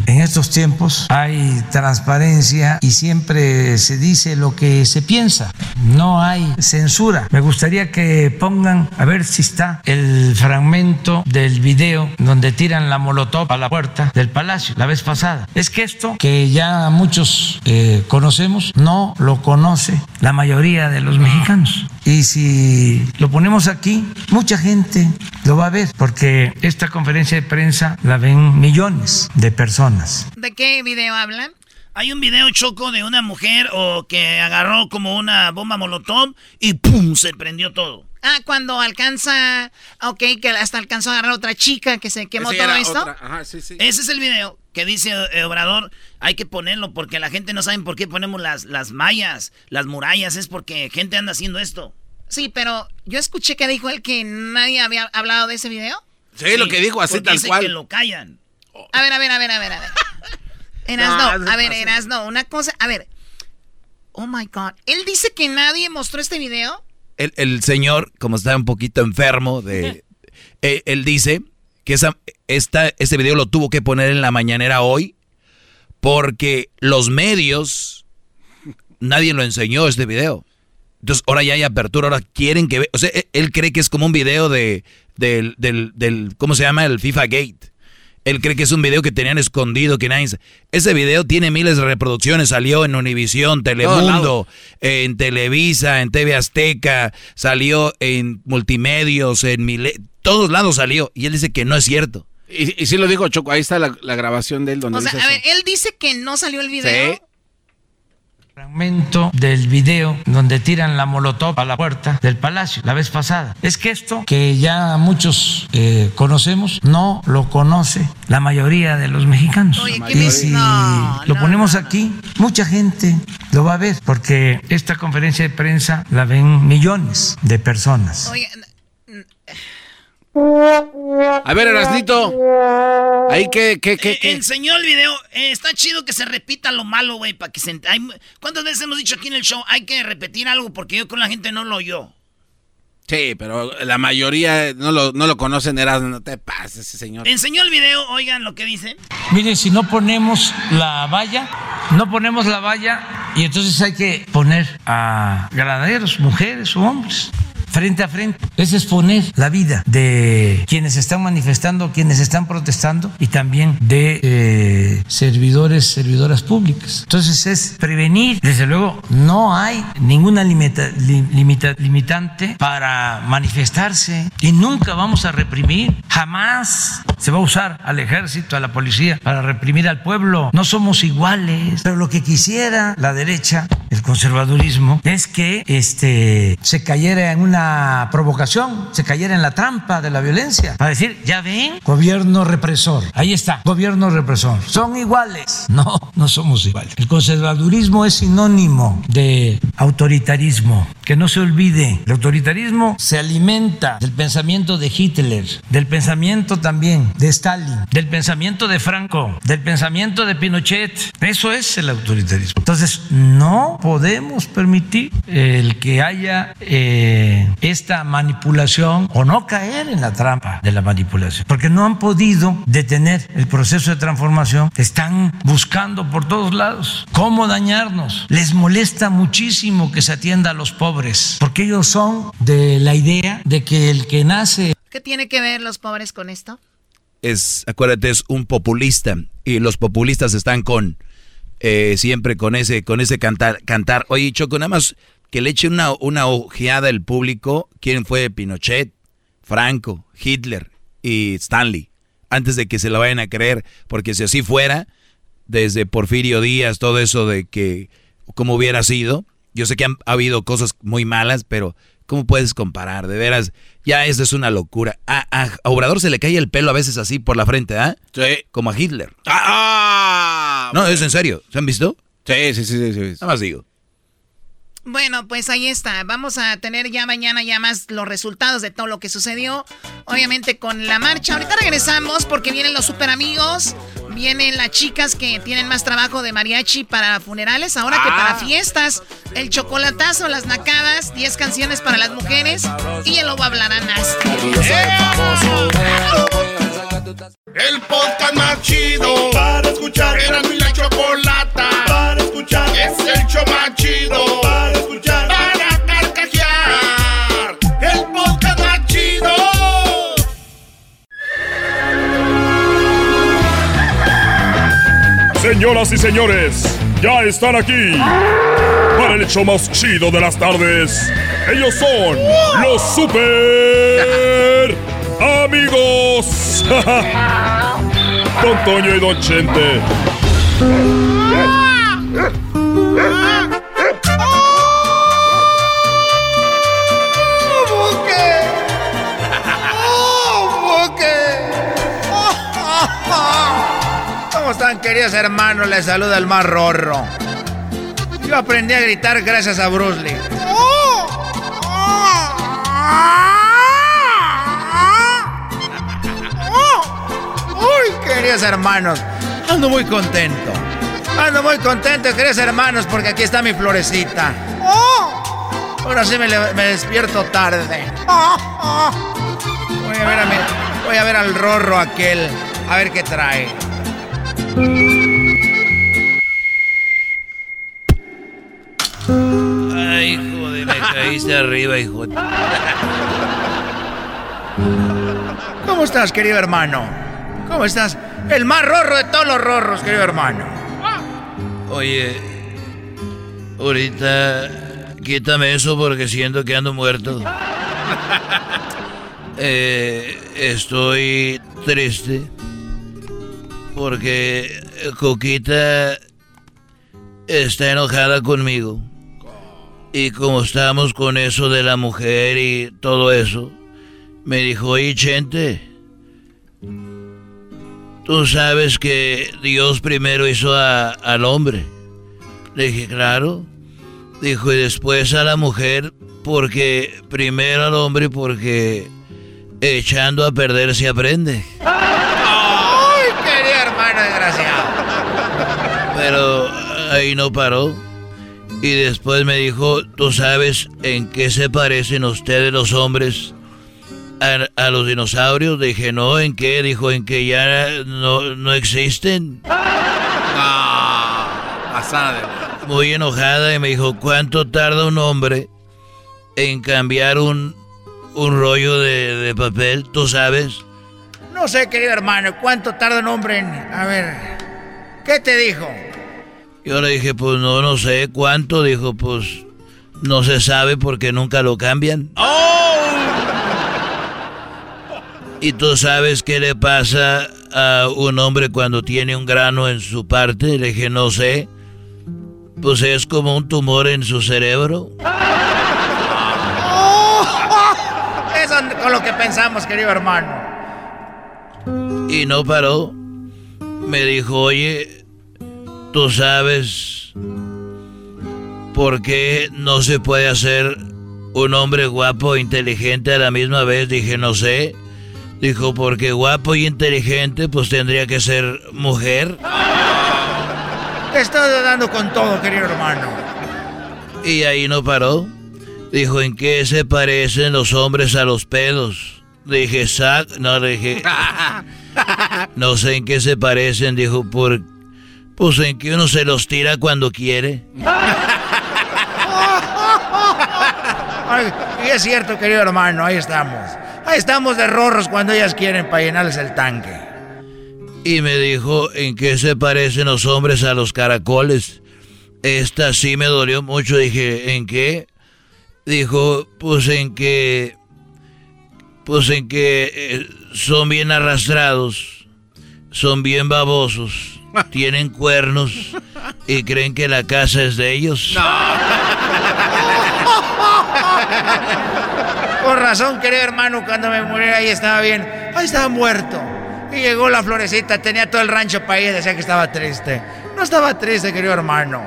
en estos tiempos hay transparencia y siempre se dice lo que se piensa, no hay censura. Me gustaría que pongan, a ver si está el fragmento del video donde tiran la molotov a la puerta del palacio la vez pasada. Es que esto, que ya muchos eh, conocemos, no lo conoce la mayoría de los mexicanos. Y si lo ponemos aquí, mucha gente lo va a ver, porque esta conferencia de prensa la ven millones de personas. ¿De qué video hablan? Hay un video choco de una mujer o que agarró como una bomba molotov y ¡pum! se prendió todo. Ah, cuando alcanza, ok, que hasta alcanzó a agarrar otra chica que se quemó todo esto. Ajá, sí, sí. Ese es el video que dice eh, Obrador, hay que ponerlo porque la gente no sabe por qué ponemos las, las mallas, las murallas, es porque gente anda haciendo esto. Sí, pero yo escuché que dijo él que nadie había hablado de ese video. Sí, lo que dijo así tal dice cual. que lo callan. A ver, a ver, a ver, a ver, a ver. no, a ver, Eras, no, una cosa, a ver. Oh my God. Él dice que nadie mostró este video. El, señor, como está un poquito enfermo, de, eh, él dice que esa, esta, este video lo tuvo que poner en la mañanera hoy porque los medios, nadie lo enseñó este video. Entonces ahora ya hay apertura, ahora quieren que... O sea, e, él cree que es como un video de, del, del, del, ¿cómo se llama? El FIFA Gate. Él cree que es un video que tenían escondido, que nadie... Ese video tiene miles de reproducciones, salió en Univisión, Telemundo, en Televisa, en TV Azteca, salió en Multimedios, en Mile... Todos lados salió. Y él dice que no es cierto. Y, y sí lo dijo Choco, ahí está la, grabación de él donde O sea, a ver, él dice que no salió el video. Sí fragmento del video donde tiran la molotov a la puerta del palacio la vez pasada. Es que esto, que ya muchos eh, conocemos, no lo conoce la mayoría de los mexicanos. y si lo ponemos aquí, mucha gente lo va a ver, porque esta conferencia de prensa la ven millones de personas. A ver, Erasnito. Ahí que, que, que, eh, Enseñó el video. Eh, está chido que se repita lo malo, güey, para que se... Hay... ¿Cuántas veces hemos dicho aquí en el show? Hay que repetir algo porque yo con la gente no lo oyó. Sí, pero la mayoría no lo, no lo conocen, Erasmo. No te pases, ese señor. Enseñó el video, oigan lo que dice. Mire, si no ponemos la valla, no ponemos la valla y entonces hay que poner a granaderos, mujeres o hombres frente a frente. Es exponer la vida de quienes están manifestando, quienes están protestando y también de eh, servidores, servidoras públicas. Entonces es prevenir. Desde luego, no hay ninguna limita, limitante para manifestarse y nunca vamos a reprimir. Jamás se va a usar al ejército, a la policía para reprimir al pueblo. No somos iguales. Pero lo que quisiera la derecha, el conservadurismo, es que este, se cayera en una provocación, se cayera en la trampa de la violencia. Para decir, ya ven, gobierno represor. Ahí está, gobierno represor. Son iguales. No, no somos iguales. El conservadurismo es sinónimo de autoritarismo. Que no se olvide, el autoritarismo se alimenta del pensamiento de Hitler, del pensamiento también de Stalin, del pensamiento de Franco, del pensamiento de Pinochet. Eso es el autoritarismo. Entonces, no podemos permitir el que haya eh, esta manipulación o no caer en la trampa de la manipulación, porque no han podido detener el proceso de transformación, están buscando por todos lados cómo dañarnos. Les molesta muchísimo que se atienda a los pobres, porque ellos son de la idea de que el que nace... ¿Qué tiene que ver los pobres con esto? Es, acuérdate, es un populista y los populistas están con eh, siempre con ese, con ese cantar, cantar. Oye, Choco, nada más que le eche una, una ojeada al público. ¿Quién fue Pinochet, Franco, Hitler y Stanley? Antes de que se lo vayan a creer, porque si así fuera, desde Porfirio Díaz, todo eso de que, ¿cómo hubiera sido? Yo sé que han ha habido cosas muy malas, pero ¿cómo puedes comparar? De veras, ya eso es una locura. A, a, Obrador se le cae el pelo a veces así por la frente, ¿ah? Sí. Como a Hitler. ¡Ah! no, es en serio. ¿Se han visto? Sí, sí, sí, sí. Nada más digo. Bueno, pues ahí está. Vamos a tener ya mañana ya más los resultados de todo lo que sucedió. Obviamente con la marcha. Ahorita regresamos porque vienen los super amigos. Vienen las chicas que tienen más trabajo de mariachi para funerales. Ahora que para fiestas. El chocolatazo, las nacadas. 10 canciones para las mujeres. Y el lobo hablará nasty. El podcast más chido para escuchar. Era mi la chocolata para escuchar. Es el show más chido Señoras y señores, ya están aquí para el hecho más chido de las tardes. Ellos son los super amigos. Don Toño y Don Chente. Queridos hermanos? Les saluda el más rorro. Yo aprendí a gritar gracias a Bruce Lee. Uy, queridos hermanos, ando muy contento. Ando muy contento, queridos hermanos, porque aquí está mi florecita. Ahora sí me despierto tarde. Voy a, ver a mi- voy a ver al rorro aquel, a ver qué trae. Ay, hijo de, me caíste arriba, hijo. de- ¿Cómo estás, querido hermano? ¿Cómo estás? El más rorro de todos los rorros, querido hermano. Oye, ahorita quítame eso porque siento que ando muerto. Eh, estoy triste porque Coquita está enojada conmigo. Y como estamos con eso de la mujer y todo eso, me dijo, oye, Chente, tú sabes que Dios primero hizo a- al hombre. Le dije, claro. Dijo, y después a la mujer, porque primero al hombre, porque echando a perder se aprende. ¡Ay, querido hermano desgraciado! Pero ahí no paró. Y después me dijo, ¿tú sabes en qué se parecen ustedes los hombres a, a los dinosaurios? Dije, no, ¿en qué? Dijo, en que ya no, no existen. Pasada de... Muy enojada y me dijo, ¿cuánto tarda un hombre en cambiar un, un rollo de, de papel? ¿Tú sabes? No sé, querido hermano, ¿cuánto tarda un hombre en... A ver, ¿qué te dijo? Yo le dije, pues no, no sé cuánto. Dijo, pues no se sabe porque nunca lo cambian. ¿Y tú sabes qué le pasa a un hombre cuando tiene un grano en su parte? Le dije, no sé. Pues es como un tumor en su cerebro. Eso es con lo que pensamos, querido hermano. Y no paró. Me dijo, oye, ¿tú sabes por qué no se puede hacer un hombre guapo e inteligente a la misma vez? Dije, no sé. Dijo, porque guapo y inteligente pues tendría que ser mujer. Te estás dando con todo, querido hermano. Y ahí no paró. Dijo, ¿en qué se parecen los hombres a los pedos? Dije, sac, no, dije, no sé en qué se parecen, dijo, por, pues en que uno se los tira cuando quiere. y es cierto, querido hermano, ahí estamos. Ahí estamos de rorros cuando ellas quieren para llenarles el tanque. Y me dijo, ¿en qué se parecen los hombres a los caracoles? Esta sí me dolió mucho. Dije, ¿en qué? Dijo, pues en que... Pues en que eh, son bien arrastrados, son bien babosos, tienen cuernos y creen que la casa es de ellos. Por razón, querido hermano, cuando me morí ahí estaba bien. Ahí estaba muerto. Y llegó la florecita, tenía todo el rancho para ella, decía que estaba triste. No estaba triste, querido hermano.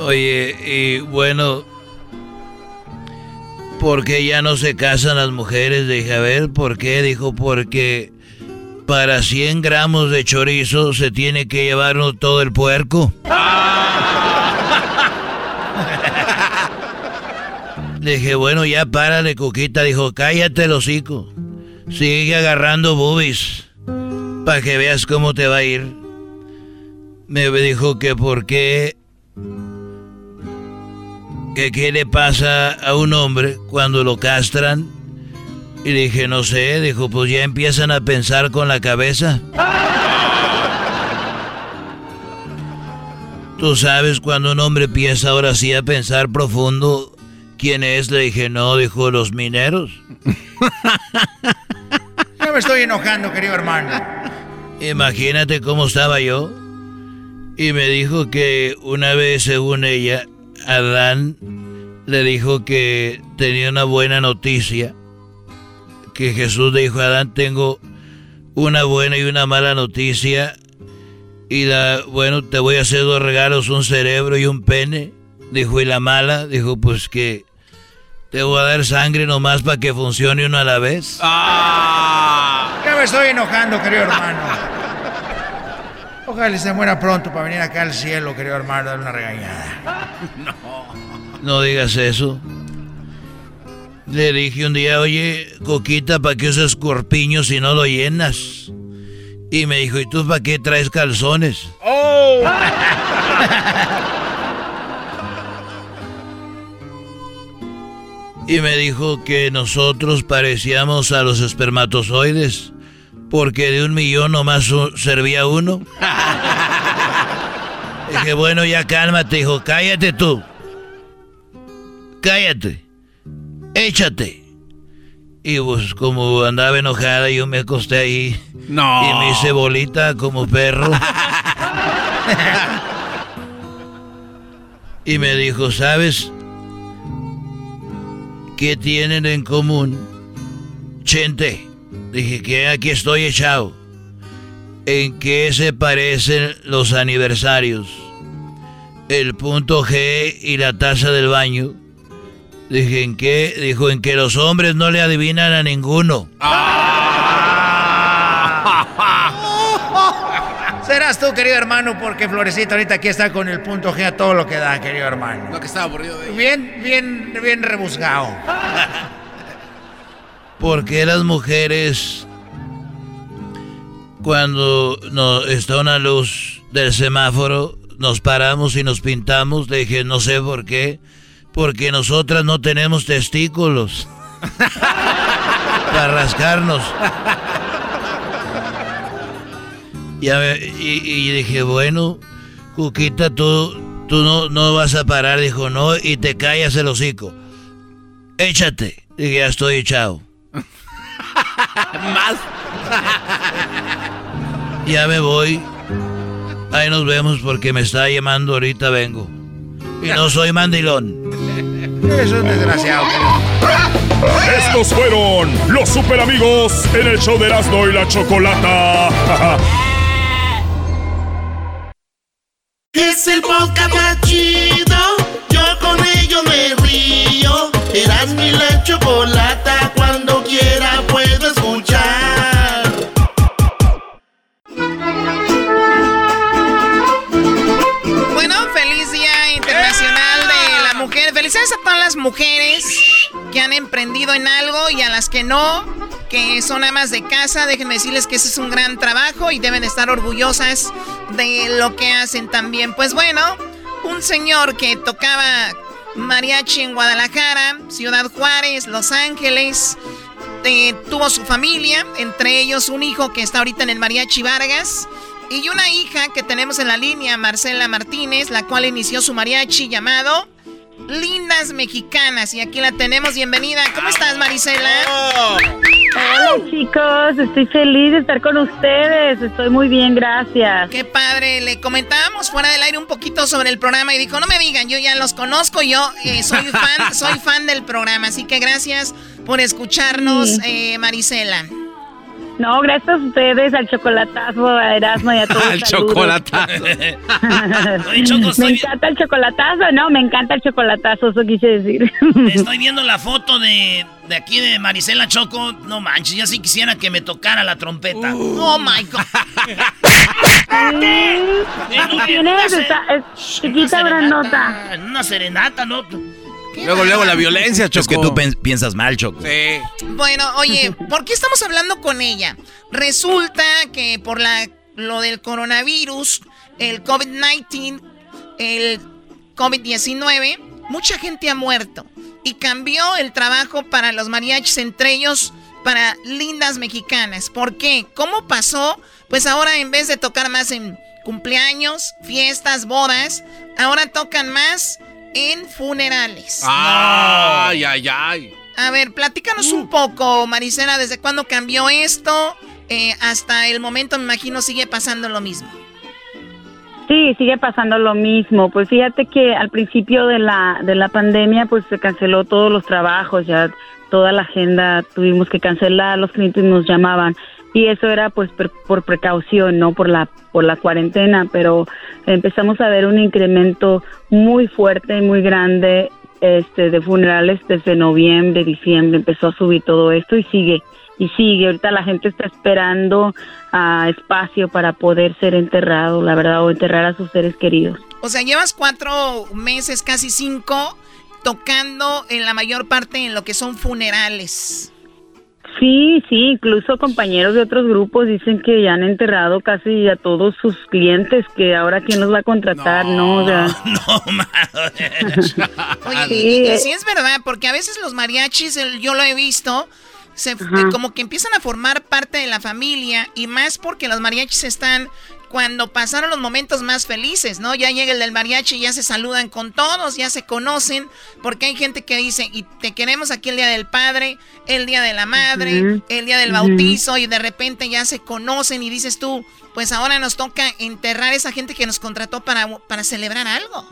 Oye, y bueno, ¿por qué ya no se casan las mujeres? Dije, a ver, ¿por qué? Dijo, porque para 100 gramos de chorizo se tiene que llevarnos todo el puerco. Le dije, bueno, ya párale, Cuquita. Dijo, cállate el hocico. Sigue agarrando boobies. Para que veas cómo te va a ir. Me dijo que por qué... Que qué le pasa a un hombre cuando lo castran. Y dije, no sé. Dijo, pues ya empiezan a pensar con la cabeza. Tú sabes cuando un hombre empieza ahora sí a pensar profundo ¿Quién es? Le dije, no, dijo los mineros. Ya me estoy enojando, querido hermano. Imagínate cómo estaba yo. Y me dijo que una vez, según ella, Adán le dijo que tenía una buena noticia. Que Jesús dijo a Adán, tengo una buena y una mala noticia. Y la, bueno, te voy a hacer dos regalos, un cerebro y un pene. Dijo, y la mala, dijo, pues que te voy a dar sangre nomás para que funcione uno a la vez. ¡Ah! Ya me estoy enojando, querido hermano. Ojalá se muera pronto para venir acá al cielo, querido hermano, dar una regañada. No. No digas eso. Le dije un día, oye, Coquita, ¿para qué usas corpiño si no lo llenas? Y me dijo, ¿y tú para qué traes calzones? ¡Oh! y me dijo que nosotros parecíamos a los espermatozoides porque de un millón nomás servía uno. Dije, bueno, ya cálmate, dijo, cállate tú. Cállate. Échate. Y pues como andaba enojada, yo me acosté ahí. No. Y me hice bolita como perro. y me dijo, ¿sabes? ¿Qué tienen en común? Chente, dije que aquí estoy echado. ¿En qué se parecen los aniversarios? El punto G y la taza del baño. Dije, ¿en qué? Dijo, en que los hombres no le adivinan a ninguno. Serás tú, querido hermano, porque Florecita ahorita aquí está con el punto G a todo lo que da, querido hermano. Lo que estaba aburrido de Bien, bien, bien rebuscado. porque las mujeres, cuando no, está una luz del semáforo, nos paramos y nos pintamos? Le dije, no sé por qué. Porque nosotras no tenemos testículos. para rascarnos. Y, dije, bueno, Cuquita, tú, tú no, no vas a parar. Dijo, no, y te callas el hocico. Échate. Dije, ya estoy echado. Más. ya me voy. Ahí nos vemos porque me está llamando ahorita vengo. Y no soy mandilón. Es un desgraciado. Estos fueron los super amigos en el show de Erasmo y la Chocolata. Es el podcast más chido. Yo con ello me río. Eras mi la chocolata. Que no, que son amas de casa. Déjenme decirles que ese es un gran trabajo y deben estar orgullosas de lo que hacen también. Pues bueno, un señor que tocaba mariachi en Guadalajara, Ciudad Juárez, Los Ángeles, eh, tuvo su familia, entre ellos un hijo que está ahorita en el mariachi Vargas. Y una hija que tenemos en la línea, Marcela Martínez, la cual inició su mariachi llamado Lindas Mexicanas. Y aquí la tenemos. Bienvenida. ¿Cómo estás, Marisela? Hola, chicos. Estoy feliz de estar con ustedes. Estoy muy bien, gracias. Qué padre. Le comentábamos fuera del aire un poquito sobre el programa y dijo, no me digan, yo ya los conozco. Yo eh, soy fan, soy fan del programa. Así que gracias por escucharnos, eh, Marisela. No, gracias a ustedes, al chocolatazo, a Erasmo y a todos. al chocolatazo. me encanta el chocolatazo, no, me encanta el chocolatazo, eso quise decir. Estoy viendo la foto de, de aquí de Marisela Choco. No manches, ya sí quisiera que me tocara la trompeta. Uh. Oh my God. ¿Quién es? chiquita grandota. Una serenata, ¿no? Luego, luego la violencia, Choco. Es que tú piensas mal, Choco. Sí. Bueno, oye, ¿por qué estamos hablando con ella? Resulta que por la, lo del coronavirus, el COVID-19, el COVID-19, mucha gente ha muerto. Y cambió el trabajo para los mariachis, entre ellos para lindas mexicanas. ¿Por qué? ¿Cómo pasó? Pues ahora en vez de tocar más en cumpleaños, fiestas, bodas, ahora tocan más en funerales. Ay, ay, ay. A ver, platícanos un poco, Maricela, desde cuándo cambió esto eh, hasta el momento, me imagino, sigue pasando lo mismo. Sí, sigue pasando lo mismo. Pues fíjate que al principio de la, de la pandemia, pues se canceló todos los trabajos, ya toda la agenda tuvimos que cancelar, los clientes nos llamaban y eso era pues por precaución, no por la por la cuarentena, pero empezamos a ver un incremento muy fuerte y muy grande este de funerales desde noviembre, diciembre empezó a subir todo esto y sigue y sigue. Ahorita la gente está esperando a espacio para poder ser enterrado, la verdad, o enterrar a sus seres queridos. O sea, llevas cuatro meses, casi cinco, tocando en la mayor parte en lo que son funerales. Sí, sí, incluso compañeros de otros grupos dicen que ya han enterrado casi a todos sus clientes, que ahora quién los va a contratar, ¿no? No, no Oye, sí. es verdad, porque a veces los mariachis, yo lo he visto, se, como que empiezan a formar parte de la familia y más porque los mariachis están cuando pasaron los momentos más felices, ¿no? Ya llega el del mariachi, ya se saludan con todos, ya se conocen, porque hay gente que dice, y te queremos aquí el día del padre, el día de la madre, el día del bautizo, y de repente ya se conocen y dices tú, pues ahora nos toca enterrar a esa gente que nos contrató para, para celebrar algo.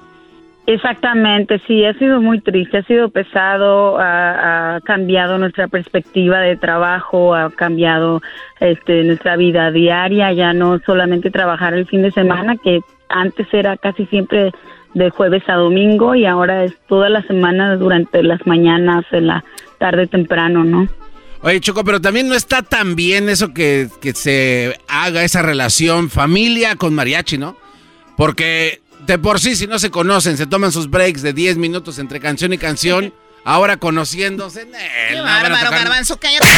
Exactamente, sí, ha sido muy triste, ha sido pesado, ha, cambiado nuestra perspectiva de trabajo, ha cambiado este, nuestra vida diaria, ya no solamente trabajar el fin de semana, que antes era casi siempre de jueves a domingo y ahora es toda la semana durante las mañanas, en la tarde temprano, ¿no? Oye, Choco, pero también no está tan bien eso que, que se haga esa relación familia con mariachi, ¿no? Porque de por sí, si no se conocen, se toman sus breaks de 10 minutos entre canción y canción, ahora conociéndose. Qué bárbaro, garbanzo, cállate.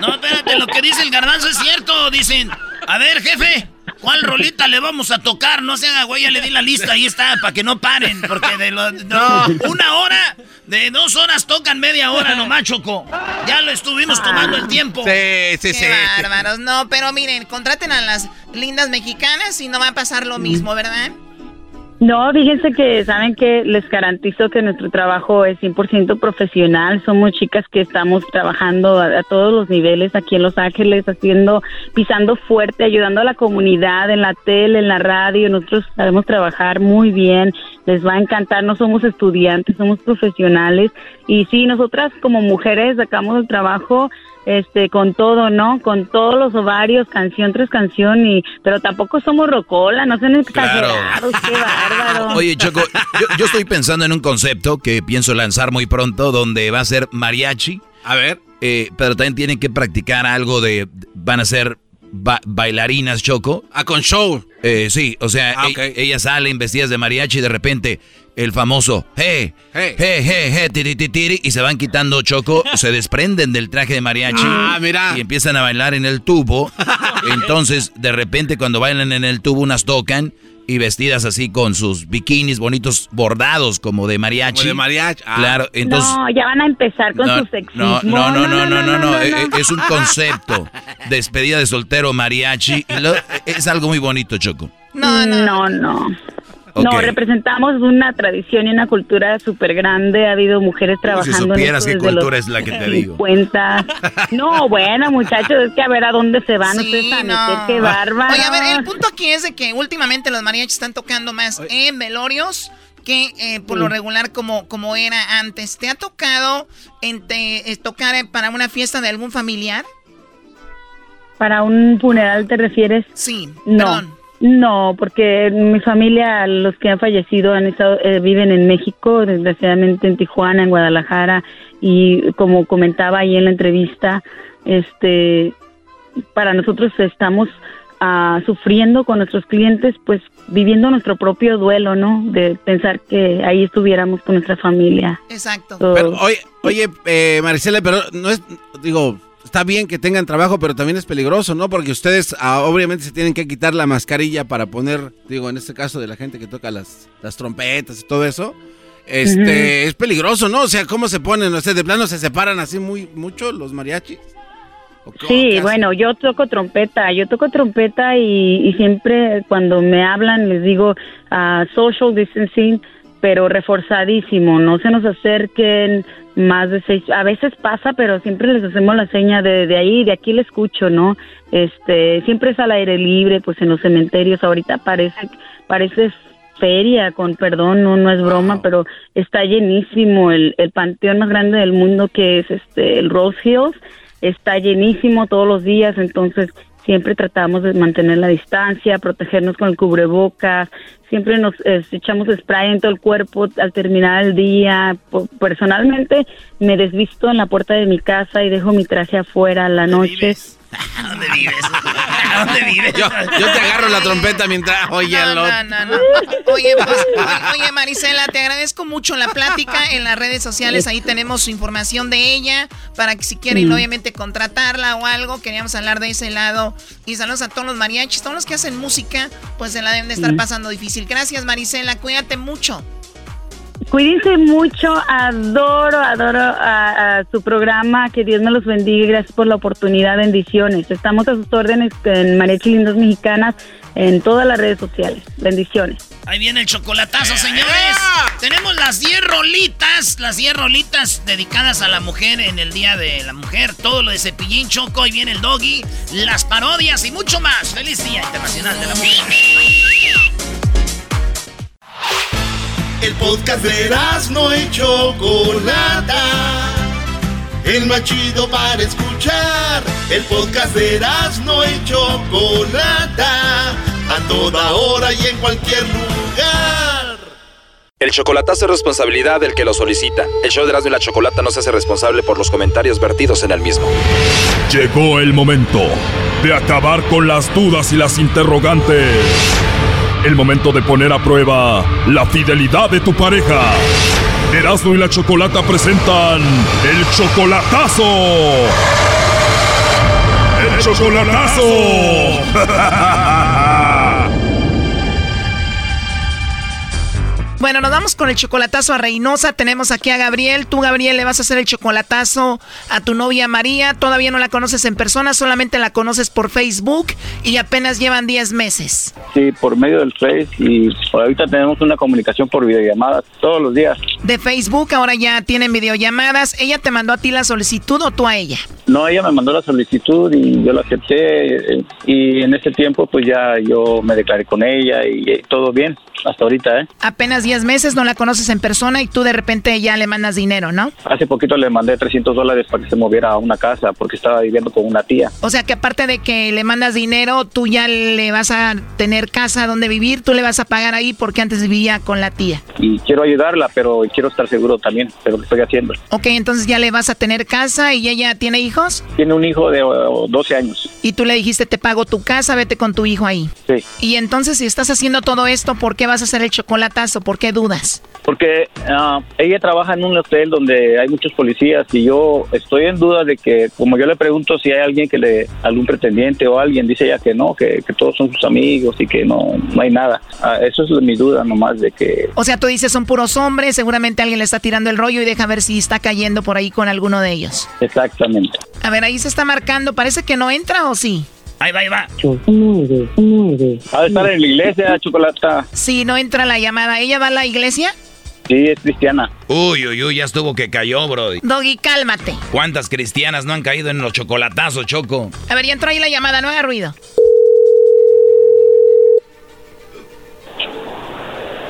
No, espérate, lo que dice el garbanzo es cierto. Dicen, a ver, jefe, ¿cuál rolita le vamos a tocar? No se haga, güey, ya le di la lista, ahí está, para que no paren. Porque de lo, no, una hora, de dos horas tocan media hora nomás, Choco. Ya lo estuvimos tomando el tiempo. Sí, sí, sí. bárbaros, no, pero miren, contraten a las lindas mexicanas y no va a pasar lo mismo, ¿verdad? No, fíjense que saben que les garantizo que nuestro trabajo es 100% profesional. Somos chicas que estamos trabajando a, todos los niveles aquí en Los Ángeles, haciendo, pisando fuerte, ayudando a la comunidad en la tele, en la radio. Nosotros sabemos trabajar muy bien. Les va a encantar. No somos estudiantes, somos profesionales. Y sí, nosotras como mujeres sacamos el trabajo este con todo, ¿no? Con todos los ovarios, canción tras canción y pero tampoco somos rocola, no sean exagerados, qué bárbaro. Oye, Choco, yo, estoy pensando en un concepto que pienso lanzar muy pronto donde va a ser mariachi. A ver. Eh, pero también tienen que practicar algo de van a ser bailarinas, Choco. Ah, con show. Eh, sí, o sea, ah, e, ellas salen vestidas de mariachi y de repente el famoso hey, hey, hey, hey, tiri, tiri, y se van quitando choco, se desprenden del traje de mariachi ah, mira. y empiezan a bailar en el tubo. Entonces, de repente, cuando bailan en el tubo, unas tocan y vestidas así con sus bikinis bonitos bordados como de mariachi. de mariachi. Ah. Claro, entonces. No, ya van a empezar con su sexismo. No, no, no, no, no, no, no, es un concepto. Despedida de soltero mariachi. es algo muy bonito, Choco. No, no, no. No, representamos una tradición y una cultura súper grande. Ha habido mujeres trabajando. Si supieras qué cultura es la que te digo. Cuenta. No, bueno, muchachos, es que a ver a dónde se van ustedes a meter, qué bárbaro. Oye, a ver, el punto aquí es de que últimamente los mariachis están tocando más en velorios que eh, por lo regular como, como era antes. ¿Te ha tocado en eh, tocar para una fiesta de algún familiar? ¿Para un funeral te refieres? Sí, no. Perdón. No, porque mi familia, los que han fallecido, han estado, eh, viven en México, desgraciadamente en Tijuana, en Guadalajara, y como comentaba ahí en la entrevista, este, para nosotros estamos ah, sufriendo con nuestros clientes, pues viviendo nuestro propio duelo, ¿no? De pensar que ahí estuviéramos con nuestra familia. Exacto. oye, oye, eh, Maricela, pero no es, digo, está bien que tengan trabajo, pero también es peligroso, ¿no? Porque ustedes ah, obviamente se tienen que quitar la mascarilla para poner, digo, en este caso de la gente que toca las, las trompetas y todo eso. Este, es peligroso, ¿no? O sea, ¿cómo se ponen? O sea, de plano se separan así muy mucho los mariachis. Sí, bueno, yo toco trompeta, yo toco trompeta y, siempre cuando me hablan les digo uh, social distancing, pero reforzadísimo, no se nos acerquen, más de seis, a veces pasa, pero siempre les hacemos la seña de, de ahí, de aquí le escucho, ¿no? Este, siempre es al aire libre, pues en los cementerios, ahorita parece, parece feria, con perdón, no, no es broma, pero está llenísimo el, el panteón más grande del mundo que es este, el Rose Hills, está llenísimo todos los días, entonces siempre tratamos de mantener la distancia, protegernos con el cubrebocas, siempre nos echamos spray en todo el cuerpo al terminar el día. Personalmente me desvisto en la puerta de mi casa y dejo mi traje afuera la noche. ¿Dónde vives? ¿Dónde vives? Yo, te agarro la trompeta mientras oye no, no, no, no, Oye, pues, oye, Marisela, te agradezco mucho la plática en las redes sociales. Ahí tenemos su información de ella para que si quieren, obviamente, contratarla o algo. Queríamos hablar de ese lado. Y saludos a todos los mariachis, todos los que hacen música, pues se la deben de estar pasando difícil. Gracias, Marisela. Cuídate mucho. Cuídense mucho, adoro, adoro a, su programa, que Dios me los bendiga y gracias por la oportunidad, bendiciones. Estamos a sus órdenes en Mariachi Lindos Mexicanas en todas las redes sociales. Bendiciones. Ahí viene el chocolatazo, señores. Tenemos las 10 rolitas, las 10 rolitas dedicadas a la mujer en el Día de la Mujer. Todo lo de Cepillín, Choco, ahí viene el Doggy, las parodias y mucho más. Feliz Día Internacional de la Mujer. El podcast de no y Chocolata. El más chido para escuchar. El podcast de no y Chocolata. A toda hora y en cualquier lugar. El chocolatazo es responsabilidad del que lo solicita. El show de Erasmo y la Chocolata no se hace responsable por los comentarios vertidos en el mismo. Llegó el momento de acabar con las dudas y las interrogantes el momento de poner a prueba la fidelidad de tu pareja. Erasmo y la Chocolata presentan el chocolatazo. El chocolatazo. Bueno, nos vamos con el chocolatazo a Reynosa. Tenemos aquí a Gabriel. Tú, Gabriel, le vas a hacer el chocolatazo a tu novia María. Todavía no la conoces en persona, solamente la conoces por Facebook y apenas llevan 10 meses. Sí, por medio del Face y por ahorita tenemos una comunicación por videollamadas todos los días. De Facebook, ahora ya tienen videollamadas. ¿Ella te mandó a ti la solicitud o tú a ella? No, ella me mandó la solicitud y yo la acepté eh, y en ese tiempo pues ya yo me declaré con ella y, y todo bien hasta ahorita, ¿eh? Apenas 10 meses, no la conoces en persona y tú de repente ya le mandas dinero, ¿no? Hace poquito le mandé 300 dólares para que se moviera a una casa porque estaba viviendo con una tía. O sea que aparte de que le mandas dinero, tú ya le vas a tener casa donde vivir, tú le vas a pagar ahí porque antes vivía con la tía. Y quiero ayudarla, pero quiero estar seguro también de lo que estoy haciendo. Ok, entonces ya le vas a tener casa y ella tiene hijos? Tiene un hijo de 12 años. Y tú le dijiste, te pago tu casa, vete con tu hijo ahí. Sí. Y entonces si estás haciendo todo esto, ¿por qué vas a hacer el chocolatazo? ¿Por qué dudas? Porque ah, ella trabaja en un hotel donde hay muchos policías y yo estoy en duda de que, como yo le pregunto si hay alguien que le, algún pretendiente o alguien, dice ella que no, que, todos son sus amigos y que no, no hay nada. Ah, eso es mi duda nomás de que... O sea, tú dices son puros hombres, seguramente alguien le está tirando el rollo y deja ver si está cayendo por ahí con alguno de ellos. Exactamente. A ver, ahí se está marcando, parece que no entra o sí. Ahí va, ahí va. Ha de estar en la iglesia, Chocolata. Sí, no entra la llamada. ¿Ella va a la iglesia? Sí, es cristiana. Uy, uy, uy, ya estuvo que cayó, Brody. Doggy, cálmate. ¿Cuántas cristianas no han caído en los chocolatazos, Choco? A ver, ya entró ahí la llamada, no haga ruido.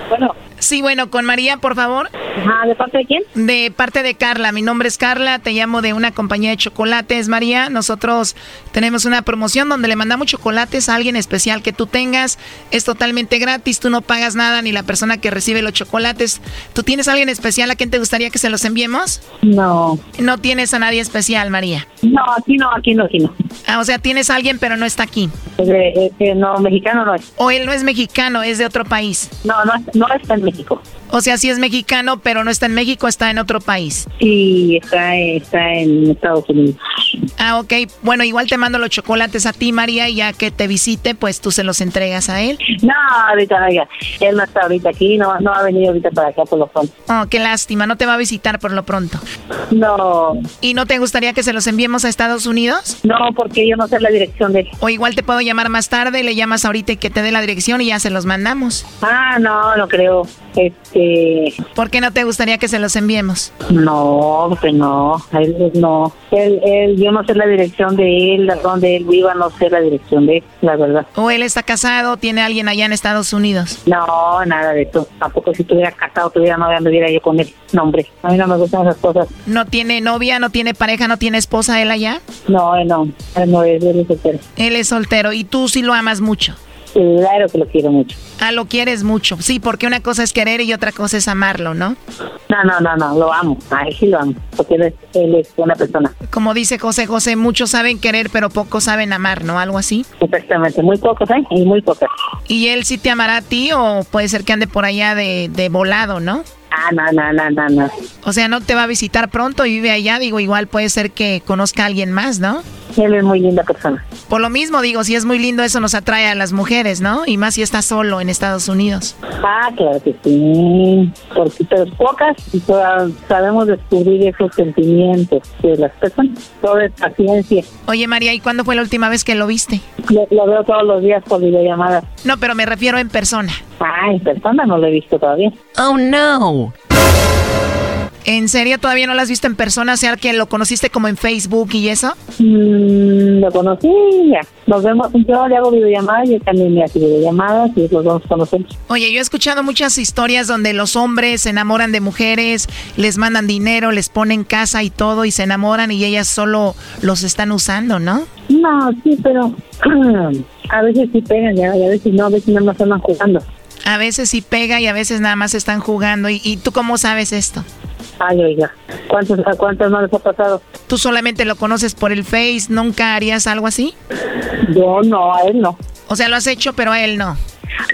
Bueno. Sí, bueno, con María, por favor. Ajá, ¿de parte de quién? De parte de Carla. Mi nombre es Carla, te llamo de una compañía de chocolates, María. Nosotros tenemos una promoción donde le mandamos chocolates a alguien especial que tú tengas. Es totalmente gratis, tú no pagas nada ni la persona que recibe los chocolates. ¿Tú tienes a alguien especial a quien te gustaría que se los enviemos? No. No tienes a nadie especial, María. No, aquí no, aquí no, aquí no. Ah, o sea, tienes a alguien pero no está aquí. no, mexicano no es. O él no es mexicano, es de otro país. No, no, no está en México. O sea, sí es mexicano, pero no está en México, está en otro país. Sí, está, está en Estados Unidos. Ah, ok. Bueno, igual te mando los chocolates a ti, María, y ya que te visite, pues tú se los entregas a él. No, ahorita no, ya. Él no está ahorita aquí, no, no ha venido ahorita para acá por lo pronto. Oh, qué lástima, no te va a visitar por lo pronto. No. ¿Y no te gustaría que se los enviemos a Estados Unidos? No, porque yo no sé la dirección de él. O igual te puedo llamar más tarde, le llamas ahorita y que te dé la dirección y ya se los mandamos. Ah, no, no creo. Este. ¿Por qué no te gustaría que se los enviemos? No, que no. Él, no. Él, él, yo no sé la dirección de él, donde él viva, no sé la dirección de él, la verdad. ¿O él está casado, tiene alguien allá en Estados Unidos? No, nada de eso. Tampoco si estuviera casado, tuviera novia, anduviera yo con él. No, hombre, a mí no me gustan esas cosas. ¿No tiene novia, no tiene pareja, no tiene esposa él allá? No, él no. Él no él es soltero. Él es soltero. ¿Y tú sí lo amas mucho? Claro que lo quiero mucho. Ah, lo quieres mucho. Sí, porque una cosa es querer y otra cosa es amarlo, ¿no? No, no, no, no, lo amo. A él sí lo amo, porque él es, él es una persona. Como dice José José, muchos saben querer, pero pocos saben amar, ¿no? Algo así. Exactamente, muy pocos, ¿eh? Y muy pocos. ¿Y él sí te amará a ti o puede ser que ande por allá de, de volado, no? Ah, no, no, no, no, no. O sea, no te va a visitar pronto y vive allá. Digo, igual puede ser que conozca a alguien más, ¿no? Él es muy linda persona. Por lo mismo, digo, si es muy lindo, eso nos atrae a las mujeres, ¿no? Y más si está solo en Estados Unidos. Ah, claro que sí. Porque pero pocas y sabemos descubrir esos sentimientos de las personas. Todo es paciencia. Oye, María, ¿y cuándo fue la última vez que lo viste? Lo, lo veo todos los días por videollamada. No, pero me refiero en persona. Ah, en persona no lo he visto todavía. Oh, no. ¿En serio todavía no lo has visto en persona? O sea, que lo conociste como en Facebook y eso. Mm, lo conocí ya. Nos vemos, yo le hago videollamadas y él también me hace videollamadas y los dos conocemos. Oye, yo he escuchado muchas historias donde los hombres se enamoran de mujeres, les mandan dinero, les ponen casa y todo y se enamoran y ellas solo los están usando, ¿no? No, sí, pero a veces sí pegan y a veces no, a veces nada más están jugando. A veces sí pega y a veces nada más están jugando. ¿Y, y tú cómo sabes esto? Ay, oiga, ¿cuántos, ¿a cuántos no les ha pasado? ¿Tú solamente lo conoces por el Face? ¿Nunca harías algo así? Yo no, a él no. O sea, lo has hecho, pero a él no.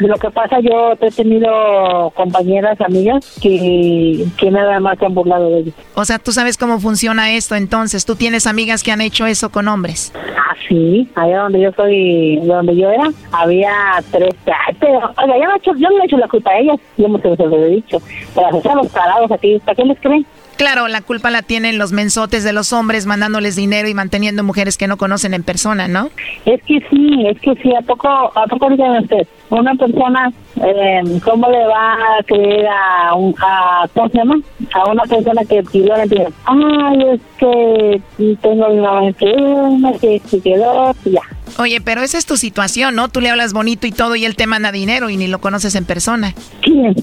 Lo que pasa, yo he tenido compañeras, amigas, que, que nada más se han burlado de ellos. O sea, tú sabes cómo funciona esto, entonces. ¿Tú tienes amigas que han hecho eso con hombres? Ah, sí. Allá donde yo soy, donde yo era, había tres. Pero, oiga, yo no, he hecho, yo no he hecho la culpa a ellas. Yo me se lo he dicho. Hacer los parados aquí, ¿para qué les creen? Claro, la culpa la tienen los mensotes de los hombres mandándoles dinero y manteniendo mujeres que no conocen en persona, ¿no? Es que sí, es que sí, ¿a poco, a poco díganme usted? Una persona, eh, ¿cómo le va a creer a, un, a, ¿cómo se llama? A una persona que pidió la. Ay, es que tengo una enferma, que se quedó, y ya. Oye, pero esa es tu situación, ¿no? Tú le hablas bonito y todo y él te manda dinero y ni lo conoces en persona. ¿Quién?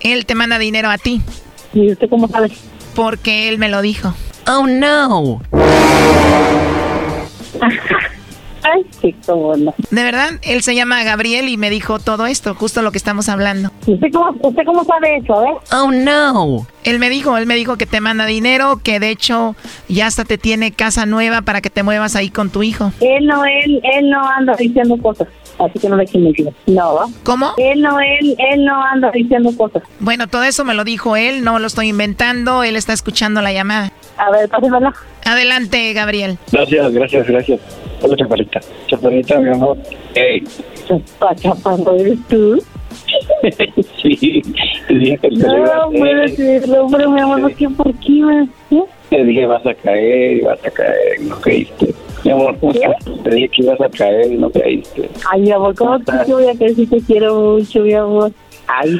Él te manda dinero a ti. ¿Y usted cómo sabe? Porque él me lo dijo. Oh, no. Ay, sí, cómo no. De verdad, él se llama Gabriel y me dijo todo esto, justo lo que estamos hablando. ¿Usted cómo, usted cómo sabe eso, eh? Oh, no. Él me dijo, él me dijo que te manda dinero, que de hecho ya hasta te tiene casa nueva para que te muevas ahí con tu hijo. Él no, él, él no anda diciendo cosas. Así que no le echen No. ¿Cómo? Él no, él, él no anda diciendo cosas. Bueno, todo eso me lo dijo él, no lo estoy inventando, él está escuchando la llamada. A ver, pásenla. Adelante, Gabriel. Gracias, gracias, gracias. Hola, chaparrita. Chaparrita, mi amor. Hey. Chapa, ¿eres tú? sí, te dije que No, puede decirlo, pero mi amor, ¿por qué? ¿Por qué? ¿Eh? Te dije, vas a caer y vas a caer, no caíste. Mi amor, ¿cómo estás? Te dije que ibas a caer y no caíste. Ay, mi amor, ¿cómo te voy a caer si te quiero mucho, mi amor? Ay,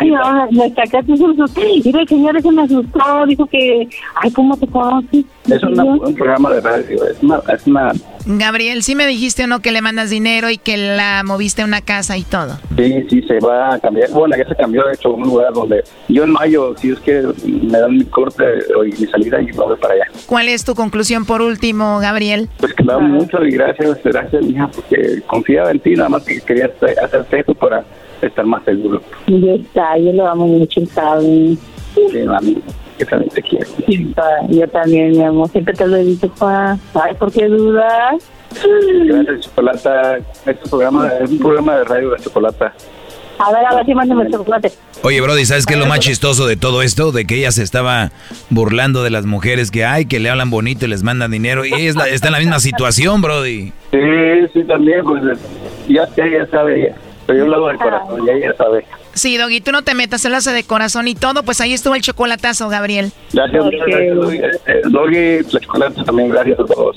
ay, no, me sacaste un susto. Mira, el señor ese me asustó, dijo que, ay, ¿cómo te conoces? Es una- un programa de radio, es una, es una Gabriel, ¿sí me dijiste o no que le mandas dinero y que la moviste a una casa y todo? Sí, sí, se va a cambiar. Bueno, ya se cambió, de hecho, a un lugar donde yo en mayo, si es que me dan mi corte y mi salida y me voy para allá. ¿Cuál es tu conclusión por último, Gabriel? Pues que me da mucho y gracias, gracias, mija, porque confiaba en ti, nada más que quería hacer- hacerte eso para estar más seguro. Ya está, yo lo amo mucho, ¿sabes? Sí, mami, que también te quiero. Yo también, mi amor, siempre te lo he dicho, pa. Ay, ¿por qué dudas? Gracias, Chocolata. Este programa es un programa de radio de Chocolata. A ver, a ver, sí, mándame el chocolate. Oye, Brody, ¿sabes qué es lo más chistoso de todo esto? De que ella se estaba burlando de las mujeres que hay, que le hablan bonito y les mandan dinero. Y ella es la- está en la misma situación, Brody. Sí, sí, también, pues ya, ya, ya sabe ella. Pero yo lo hago de corazón, ya ella sabe. Sí, Doggy, tú no te metas, él hace de corazón y todo, pues ahí estuvo el chocolatazo, Gabriel. Gracias, muchas gracias, Doggy. Eh, Doggy, la Chocolata también, gracias a todos.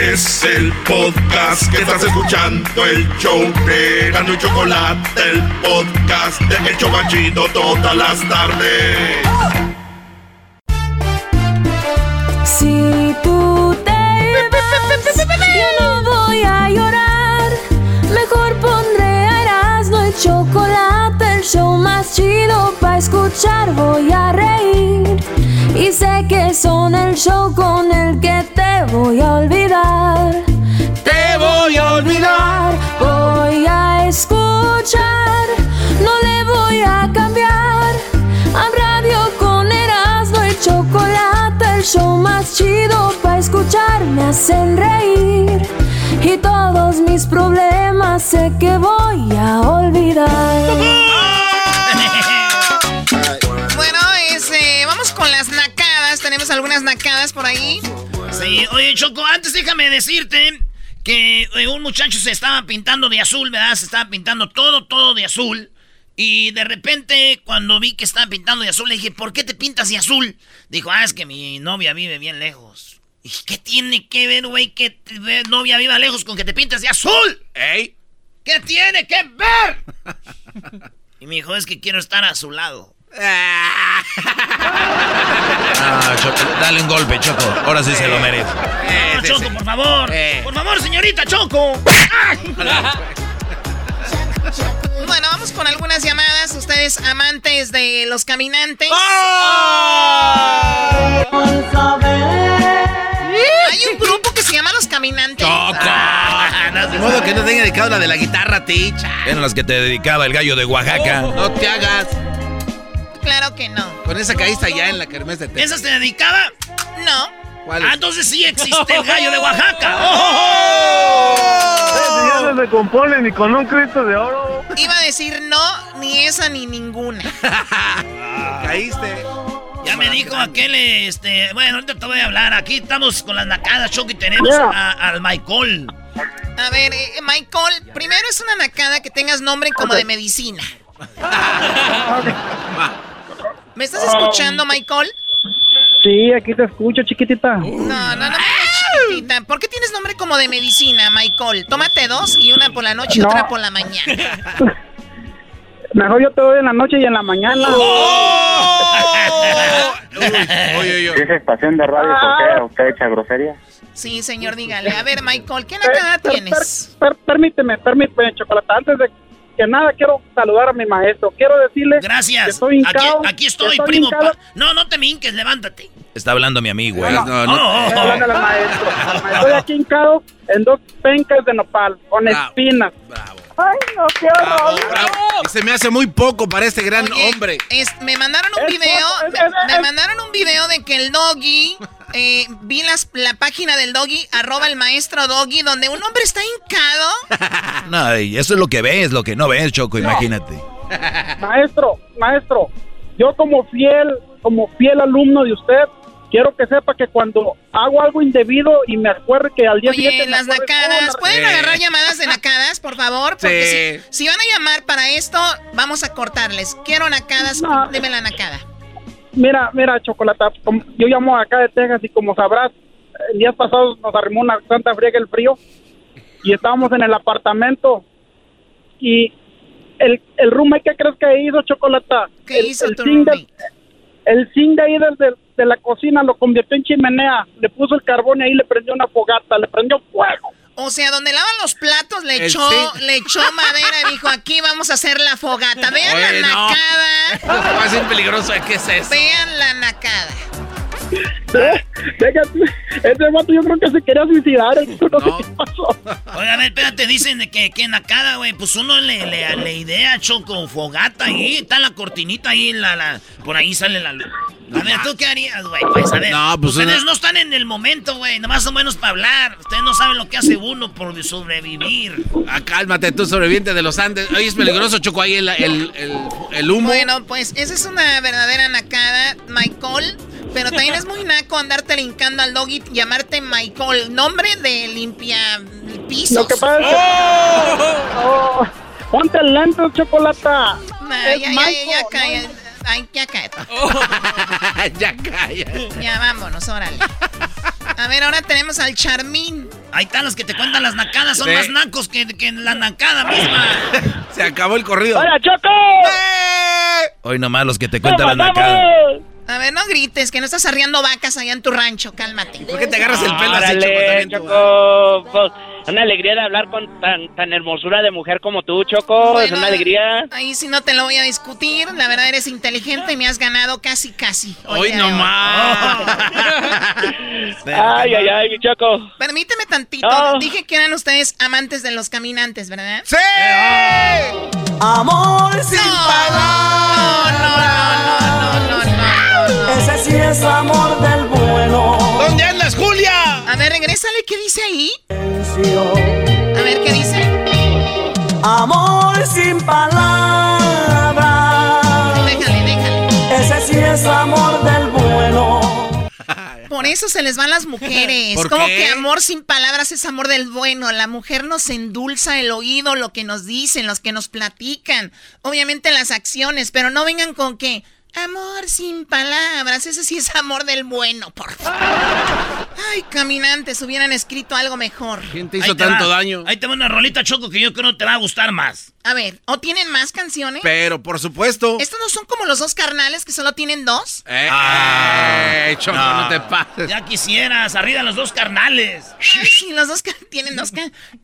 Es el podcast que estás escuchando, el show de Gano y Chocolate, el podcast de El Chocachito todas las tardes. Si tú te vas, no voy a llorar. Mejor pondré a Erasmo y chocolate, el show más chido para escuchar. Voy a reír y sé que son el show con el que te voy a olvidar. Te voy a olvidar. Voy a escuchar, no le voy a cambiar. A radio con Erasmo y chocolate, el show más chido para escuchar. Me hacen reír y todos mis problemas sé que voy a olvidar. Bueno, vamos con las nacadas. Tenemos algunas nacadas por ahí. Sí, oye, Choco, antes déjame decirte que eh, un muchacho se estaba pintando de azul, ¿verdad? Se estaba pintando todo, todo de azul. Y de repente, cuando vi que estaba pintando de azul, le dije, ¿por qué te pintas de azul? Dijo, ah, es que mi novia vive bien lejos. Y dije, ¿qué tiene que ver, güey, que tu novia viva lejos con que te pintes de azul? ¿Eh? ¿Qué tiene que ver? y me dijo, es que quiero estar a su lado. Ah, Choco, dale un golpe, Choco. Ahora sí se lo merece. No, Choco, por favor. Por favor, señorita Choco. Bueno, vamos con algunas llamadas. Ustedes amantes de los caminantes. Hay un grupo que se llama Los Caminantes. De modo que no tenga dedicado la de la guitarra, ticha. Eran las que te dedicaba el gallo de Oaxaca. No te hagas. Claro que no. Con esa caíste allá en la kermés de Texas. ¿Esa se dedicaba? No. ¿Cuál Ah, entonces sí existe el gallo de Oaxaca. Ya no se compone ni con un Cristo de oro. Iba a decir no, ni esa ni ninguna. Caíste. Ya me dijo aquel, este, bueno, ahorita te voy a hablar. Aquí estamos con las nacadas, Choco, y tenemos Yeah. a- al Michael. A ver, eh, Michael, primero es una nacada que tengas nombre como de medicina. ¿Me estás escuchando, Michael? Sí, aquí te escucho, chiquitita. No, no, no, chiquitita. ¿Por qué tienes nombre como de medicina, Michael? Tómate dos y una por la noche y No. otra por la mañana. Mejor yo te doy en la noche y en la mañana. ¿Qué es estación de radio? ¿Por qué usted echa grosería? Sí, señor, dígale. A ver, Michael, ¿qué nacada Per- tienes? per- per- permíteme, permíteme, chocolate. Antes de, que nada quiero saludar a mi maestro. Quiero decirle Gracias. que estoy hincado, aquí, aquí estoy, primo. pa- No, no te me hinques, levántate. Está hablando mi amigo. ¿eh? No, No, no, no. Estoy maestro. aquí hincado en dos pencas de nopal con espinas. Ay, no, qué horror. Se me hace muy poco para este gran hombre. Es- me mandaron un video, me, me mandaron un video de que el doggy, eh, vi las, la página del doggy, arroba el maestro doggy, donde un hombre está hincado. No, y eso es lo que ves, lo que no ves, Choco, imagínate. Maestro, maestro, yo como fiel, como fiel alumno de usted, quiero que sepa que cuando hago algo indebido y me acuerdo que al día Oye, siguiente las acuerde, nacadas, oh, ¿pueden agarrar llamadas de nacadas, por favor? Porque Sí. si, si van a llamar para esto, vamos a cortarles. Quiero nacadas, dime la nacada. Mira, mira, Chocolata, yo llamo acá de Texas y como sabrás, el día pasado nos arrimó una santa friega el frío y estábamos en el apartamento y el, el roommate, ¿qué crees que hizo, Chocolata? ¿Qué el, hizo el tu de- el zinc de ahí desde de la cocina lo convirtió en chimenea, le puso el carbón y ahí le prendió una fogata, le prendió fuego. O sea, donde lavan los platos le echó, le echó madera y dijo, aquí vamos a hacer la fogata. Vean Oye, la no. nacada. Va a ser peligroso. ¿Qué es eso? Vean la nacada. Déjate, ese vato yo creo que se quería suicidar, no, sé qué pasó. Oye, a ver, espérate, dicen de que, que en nacada, güey, pues uno le, le, le idea, Choco, fogata ahí, está la cortinita ahí, la, la, por ahí sale la luz. A ver, ¿tú qué harías, güey? Pues a ver, No, pues ustedes una- no están en el momento, güey, nomás son buenos para hablar. Ustedes no saben lo que hace uno por sobrevivir. Ah, cálmate, tú sobreviviente de los Andes. Oye, es peligroso, Choco, ahí el, el, el, el humo. Bueno, pues esa es una verdadera nacada, Michael. Pero también es muy naco andarte linkando al doggy y llamarte Michael. Nombre de limpia pisos. Lo que pasa es que... Oh, ponte lento, Chocolata. Nah, Es ya, ya, ya, Michael, ya, calla. Ay, ya cállate. ya calla. Ya vámonos, órale. A ver, ahora tenemos al Charmín. Ahí están los que te cuentan las nacadas, son Sí. más nacos que, que la nacada misma. Se acabó el corrido. ¡Hola, Choco! Hoy nomás los que te cuentan la nacada. A ver, no grites, que no estás arriando vacas allá en tu rancho, cálmate. ¿Por qué te agarras el pelo así, Choco? Pues, una alegría de hablar con tan, tan hermosura de mujer como tú, Choco. es una alegría. Ahí sí no te lo voy a discutir. La verdad eres inteligente y me has ganado casi, casi. Hoy Oye, nomás. Ay, ay, ay, mi Choco. Permíteme tantito. No. Dije que eran ustedes amantes de los caminantes, ¿verdad? ¡Sí! Amor sin No, no, no, no, no, no. Ese sí es amor del bueno. ¿Dónde andas, Julia? A ver, regrésale, ¿qué dice ahí? A ver, ¿qué dice? Amor sin palabras. Déjale, déjale. Ese sí es amor del bueno. Por eso se les van las mujeres. ¿Por Como qué? que amor sin palabras es amor del bueno. La mujer nos endulza el oído, lo que nos dicen, los que nos platican. Obviamente las acciones, pero no vengan con que amor sin palabras. Ese sí es amor del bueno, por favor. Ay, caminantes, hubieran escrito algo mejor. ¿Quién te hizo te va. tanto daño? Ahí te va una rolita, Choco, que yo creo que te va a gustar más. A ver, ¿o tienen más canciones? Pero, por supuesto. ¿Estos no son como los dos carnales que solo tienen dos? Eh, Ah. eh, Choco, no. te pases. Ya quisieras, arriba los dos carnales. Ay, sí, los dos tienen dos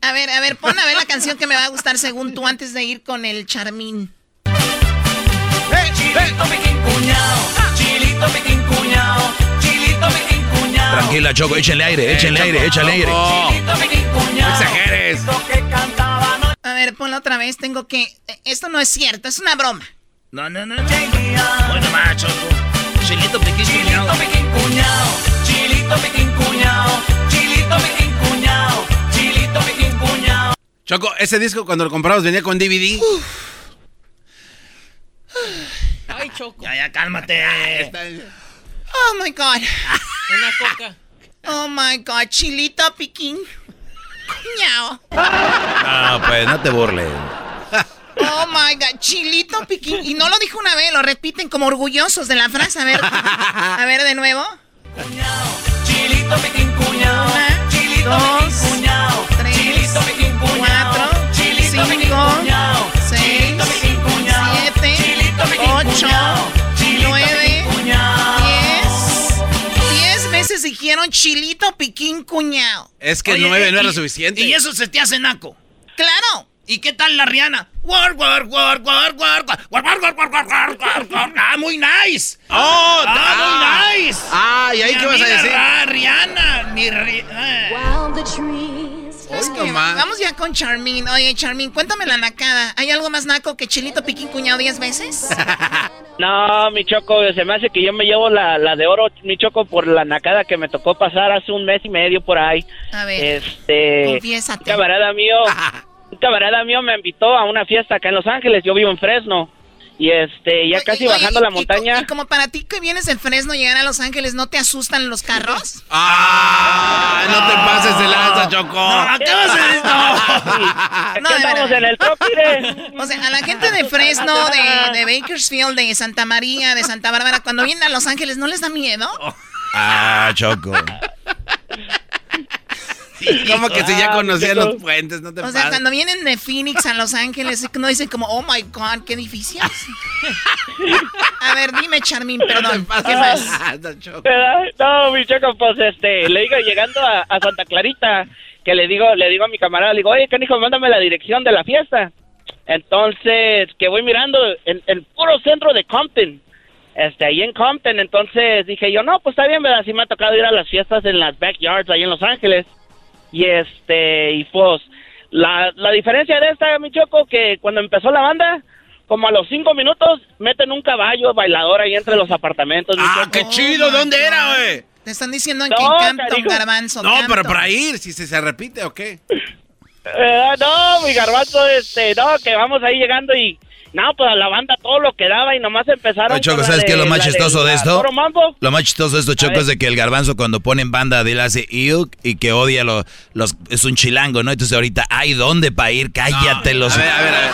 A ver, a ver, pon a ver la canción que me va a gustar según tú antes de ir con el Charmín. Chilito piquín cuñao. Chilito piquín cuñao. Chilito piquín cuñao. Tranquila, Choco, échenle aire, échenle aire, échenle aire. Chilito piquín cuñao. No exageres. Lo que cantaba no A ver, ponla otra vez, tengo que... eh, Esto no es cierto, es una broma. No, no, no. Bueno, más, Choco. Chilito pequeño. Chilito piquín cuñao. Chilito piquín cuñao. Chilito piquín cuñao. Chilito piquín cuñao. Choco, ese disco cuando lo compramos venía con DVD. Ay, Choco. Ya, ya, cálmate. Oh my God. Una coca. Oh my God. Chilito piquín. Cuñao. No, pues no te burles. Oh my God. Chilito piquín. Y no lo dijo una vez, lo repiten como orgullosos de la frase. A ver, a ver de nuevo. Chilito piquín cuñao. Una, Chilito dos, piquín cuñao. Chilito piquín cuñado. Es que nueve no era suficiente. Y eso se te hace naco. ¡Claro! ¿Y qué tal la Rihanna? War war war war war war war war war war war war. ¡Ah, muy nice! ¡Oh! ¡Ah, muy nice! ¡Ah, y ahí qué vas a decir! ¡Ah, Rihanna! Mi Rihanna! Es que vamos ya con Charmin. Oye, Charmin, cuéntame la nacada. ¿Hay algo más naco que Chilito Piquín Cuñado 10 veces? No, mi choco, se me hace que yo me llevo la, la de oro, mi choco, por la nacada que me tocó pasar hace un mes y medio por ahí. A ver, Este. confiésate. Un camarada mío, un camarada mío me invitó a una fiesta acá en Los Ángeles. Yo vivo en Fresno. Y este, ya casi Oye, bajando la y montaña. Y como para ti que vienes en Fresno llegar a Los Ángeles, ¿no te asustan los carros? ¡Ah! No te pases de lanza, Choco. No, acabas de No, de andamos verdad. en el top, mire. O sea, a la gente de Fresno, de, de Bakersfield, de Santa María, de Santa Bárbara, cuando vienen a Los Ángeles, ¿no les da miedo? Ah, Choco. Como que si ya Ah, conocían los puentes, no te O sea, pases. cuando vienen de Phoenix a Los Ángeles, no dicen como, oh my god, qué difícil. A ver, dime, Charmín, perdón. ¿Qué más? No, mi choco, pues este, le digo llegando a, a Santa Clarita, que le digo, le digo a mi camarada, le digo, oye, canijo, mándame la dirección de la fiesta. Entonces, que voy mirando en el puro centro de Compton, este, ahí en Compton, entonces dije yo, no, pues está bien, ¿verdad? Sí me ha tocado ir a las fiestas en las backyards ahí en Los Ángeles. Y este, y pues, la, la diferencia de esta, mi choco, que cuando empezó la banda, como a los cinco minutos, meten un caballo bailador ahí entre los apartamentos. ¡Ah, qué chido! ¿Dónde era, güey? Te están diciendo No, que en Campton. Garbanzo. No, pero para ir, si se, se repite o qué. Eh, no, mi garbanzo, este, no, que vamos ahí llegando y, no, pues a la banda todo lo que daba y nomás empezaron Oye, Choco, ¿sabes qué es lo más de chistoso de esto? Lo más chistoso de esto, Choco, es de que el garbanzo cuando pone en banda de él hace iuk y que odia lo- los... Es un chilango, ¿no? Entonces ahorita, ¿hay dónde para ir? Cállate los... A ver, a ver, a ver.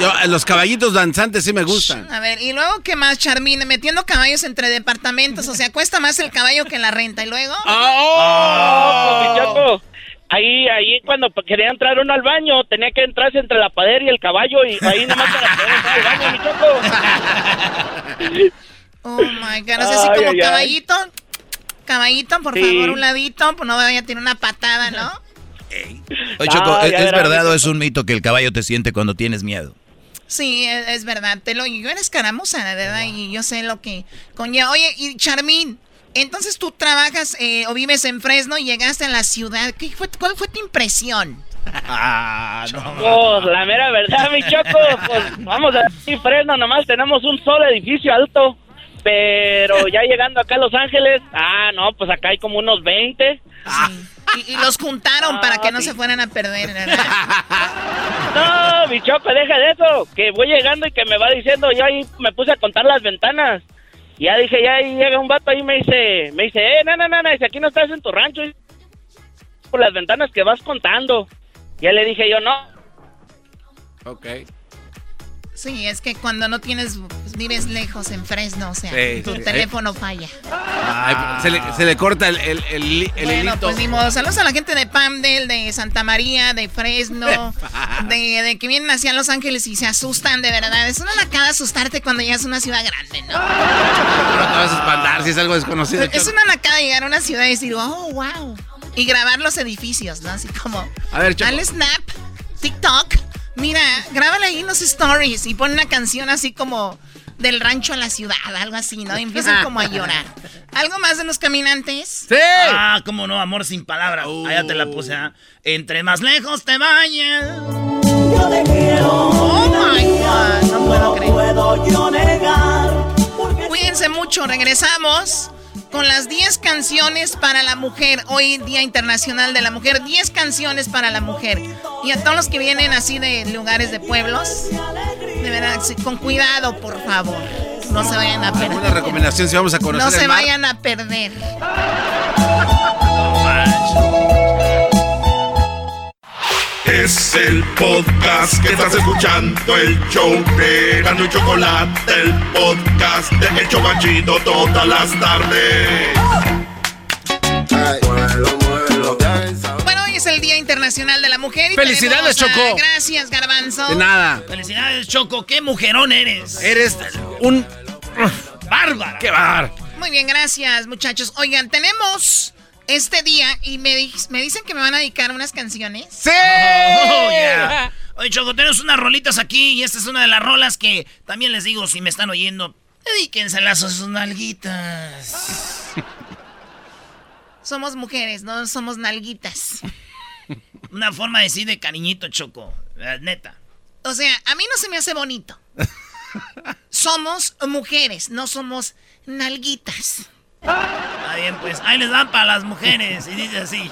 Yo, eh, los caballitos danzantes sí me gustan. A ver, y luego, ¿qué más, Charmín? Metiendo caballos entre departamentos. O sea, cuesta más el caballo que la renta. ¿Y luego? Oh, pues, mi Choco, ahí, ahí cuando quería entrar uno al baño, tenía que entrarse entre la padera y el caballo y ahí nomás para poder entrar al baño, mi Choco. Oh my god. O sea, así Ay, como ay, ay. caballito. Caballito, por Sí. favor, un ladito. Pues no vaya a tener una patada, ¿no? Oye, Choco, Ah, ¿es, verdad o es un mito que el caballo te siente cuando tienes miedo? Sí, es, es verdad. Te lo, yo eres caramuza, de verdad, y yo sé lo que conlleva. Oye, y Charmín, entonces tú trabajas eh, o vives en Fresno y llegaste a la ciudad. ¿Qué fue, ¿Cuál fue tu impresión? Ah, no. Pues la mera verdad, mi Choco, pues vamos a decir Fresno, nomás tenemos un solo edificio alto, pero ya llegando acá a Los Ángeles, ah, no, pues acá hay como unos 20. Y, y los juntaron para que no Ah, sí. se fueran a perder, ¿verdad? No, mi Choco, deja de eso, que voy llegando y que me va diciendo, yo ahí me puse a contar las ventanas. Y ya dije, ya llega un vato ahí y me dice, me dice, eh, no, no, no, no, dice, aquí no estás en tu rancho, por las ventanas que vas contando. Ya le dije yo, no, Ok. Sí, es que cuando no tienes, vives lejos en Fresno, o sea, Sí, tu sí. teléfono falla. Ay, se, le, se le corta el, el, el, el Bueno, hilito. pues modo. Saludos a la gente de Pamdel, de Santa María, de Fresno, de, de que vienen hacia Los Ángeles y se asustan, de verdad. Es una nacada asustarte cuando llegas a una ciudad grande, ¿no? No te vas a espantar si es algo desconocido. Es una nacada llegar a una ciudad y decir, oh, wow. Y grabar los edificios, ¿no? Así como, A ver, Choco. al Snap, TikTok. Mira, grábala ahí en los stories y pon una canción así como del rancho a la ciudad, algo así, ¿no? Y empiezan como a llorar. ¿Algo más de los caminantes? ¡Sí! Ah, cómo no, amor sin palabras. Allá te la puse, ¿ah? Entre más lejos te vayas. Oh my God, no puedo creer. Cuídense mucho, regresamos con las 10 canciones para la mujer. Hoy, Día Internacional de la Mujer, 10 canciones para la mujer. Y a todos los que vienen así de lugares de pueblos, de verdad, con cuidado, por favor. No se vayan a Una perder. recomendación si vamos a conocer No se el mar. vayan a perder. Es el podcast que estás escuchando, el show de Gano y Chocolate, el podcast de El Chocachito todas las tardes. Bueno, hoy es el Día Internacional de la Mujer. Y ¡Felicidades, a- Choco! Gracias, Garbanzo. De nada. Felicidades, Choco. Qué mujerón eres. Eres un... Bárbara. ¡Qué bar! Muy bien, gracias, muchachos. Oigan, tenemos este día y me, di- me dicen que me van a dedicar unas canciones. ¡Sí! Oh, yeah. Oye, Choco, tenemos unas rolitas aquí y esta es una de las rolas que también les digo, si me están oyendo, dedíquenselas a sus nalguitas. Somos mujeres, no somos nalguitas. Una forma de decir de cariñito, Choco. Neta. O sea, a mí no se me hace bonito. somos mujeres, no somos nalguitas. Está bien, pues ahí les dan para las mujeres y dice así.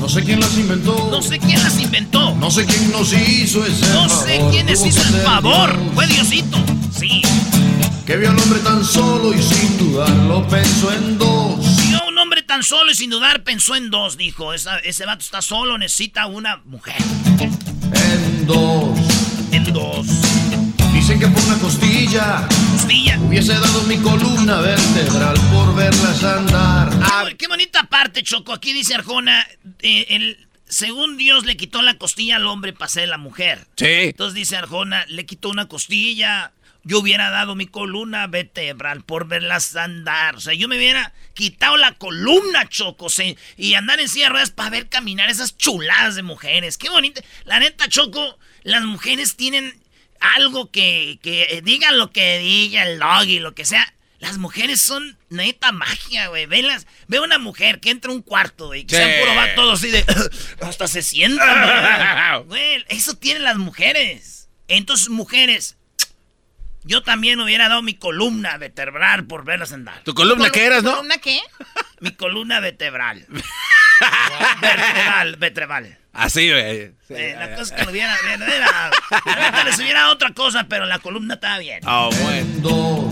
No sé quién las inventó. No sé quién las inventó. No sé quién nos hizo ese No sé quién les hizo el favor. Fue Diosito. Sí. Que vio al hombre tan solo y sin dudarlo pensó en dos. Vio un hombre tan solo y sin dudar pensó en dos. Dijo, ese vato está solo, necesita una mujer. En dos. En dos. Dicen que por una costilla. Costilla. Hubiese dado mi columna vertebral por verlas andar. Ah, qué bonita parte, Choco. Aquí dice Arjona, eh, el, según Dios le quitó la costilla al hombre para ser la mujer. Sí. Entonces dice Arjona, le quitó una costilla. Yo hubiera dado mi columna vertebral por verlas andar. O sea, yo me hubiera quitado la columna, Choco. y andar en silla de ruedas para ver caminar esas chuladas de mujeres. Qué bonita. La neta, Choco, las mujeres tienen algo que, que digan lo que diga el doggy, lo que sea. Las mujeres son neta magia, güey. ve una mujer que entra a un cuarto, güey. Que se puro va todo así de. hasta se sienta, güey. Eso tienen las mujeres. Entonces, mujeres. Yo también hubiera dado mi columna vertebral por verlas andar. ¿Tu columna qué eras, no? ¿Columna qué? Mi columna vertebral. vertebral, vertebral. Así, güey. Eh, la cosa que lo hubiera. Era, era, les hubiera otra cosa, pero la columna estaba bien. Oh, bueno.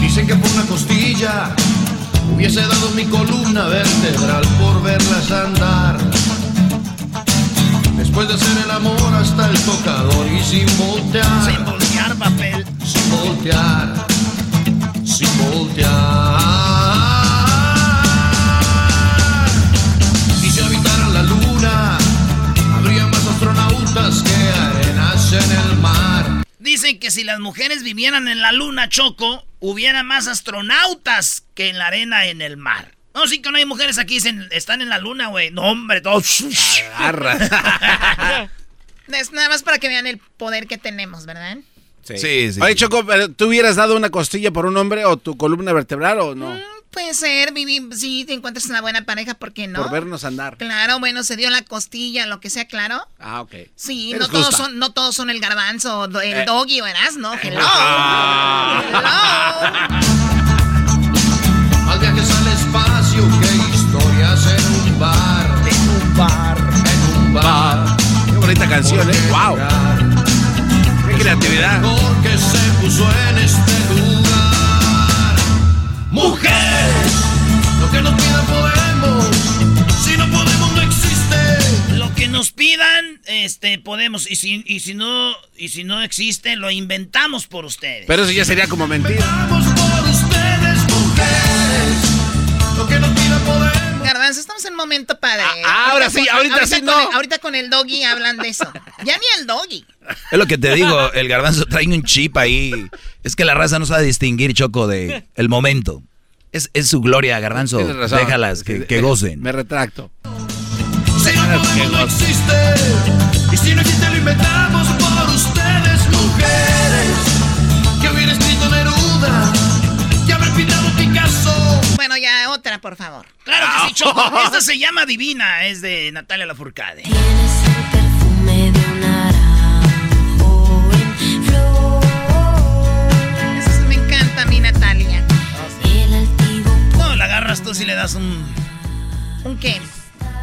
Dicen que por una costilla hubiese dado mi columna vertebral por verlas andar. Después de hacer el amor hasta el tocador y sin voltear. Sin voltear papel. Sin voltear. Sin voltear. En el mar. Dicen que si las mujeres vivieran en la luna, Choco, hubiera más astronautas que en la arena en el mar. No, sí que no hay mujeres aquí, están en la luna, güey. No, hombre, todos. Agarra. es nada más para que vean el poder que tenemos, ¿verdad? Sí, sí. sí. Oye, Choco, ¿tú hubieras dado una costilla por un hombre o tu columna vertebral o no? Mm, puede ser, Vivi. Si te encuentras una buena pareja, ¿por qué no? Por vernos andar. Claro, bueno, se dio la costilla, lo que sea, claro. Ah, ok. Sí, no todos, son, no todos son el garbanzo, el eh. doggy, ¿verdad? No, hello. Ah. hello. Más viajes al espacio que historias en un bar. En un bar. En un bar. Qué bonita canción, ¿eh? ¡Wow! ¡Qué creatividad! que se puso en este lugar. Mujeres, lo que nos pidan podemos. Si no podemos, no existe. Lo que nos pidan, este, podemos. Y si, y si no, y si no existe, lo inventamos por ustedes. Pero eso ya sería como mentira. por ustedes, mujeres. Lo que nos pidan podemos. Garbanzo, estamos en un momento padre. Ah, ahora sí, ahorita, sí no. ahorita con el doggy hablan de eso. Ya ni el doggy. Es lo que te digo, el garbanzo trae un chip ahí. Es que la raza no sabe distinguir, Choco, de el momento. Es, es su gloria, garbanzo. Déjalas, que, que, gocen. Me retracto. Si no podemos, no existe. Y si no existe, lo inventamos por ustedes, mujeres. Que hubiera escrito Neruda. Que haber pintado Picasso. Bueno, ya otra, por favor. Claro que sí, Choco. Esta se llama Divina, es de Natalia Lafourcade. Tienes el perfume de un tú si le das un, ¿Un qué?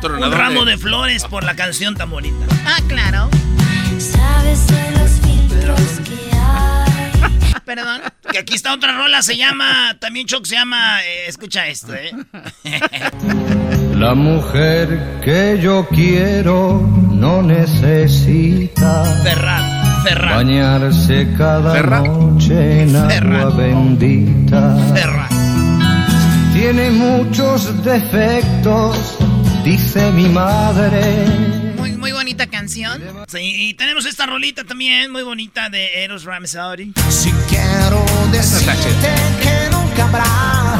un ramo de flores por la canción tan bonita. Ah, claro. sabes de los filtros que hay. Perdón. Que aquí está otra rola, se llama, también Choc se llama, eh, escucha esto, ¿eh? La mujer que yo quiero no necesita Ferrat, Ferrat. bañarse cada noche en agua bendita. Ferrat. Tiene muchos defectos, dice mi madre. Muy, muy bonita canción. Sí, y tenemos esta rolita también, muy bonita, de Eros Ramazzotti. Si quiero decirte que nunca habrá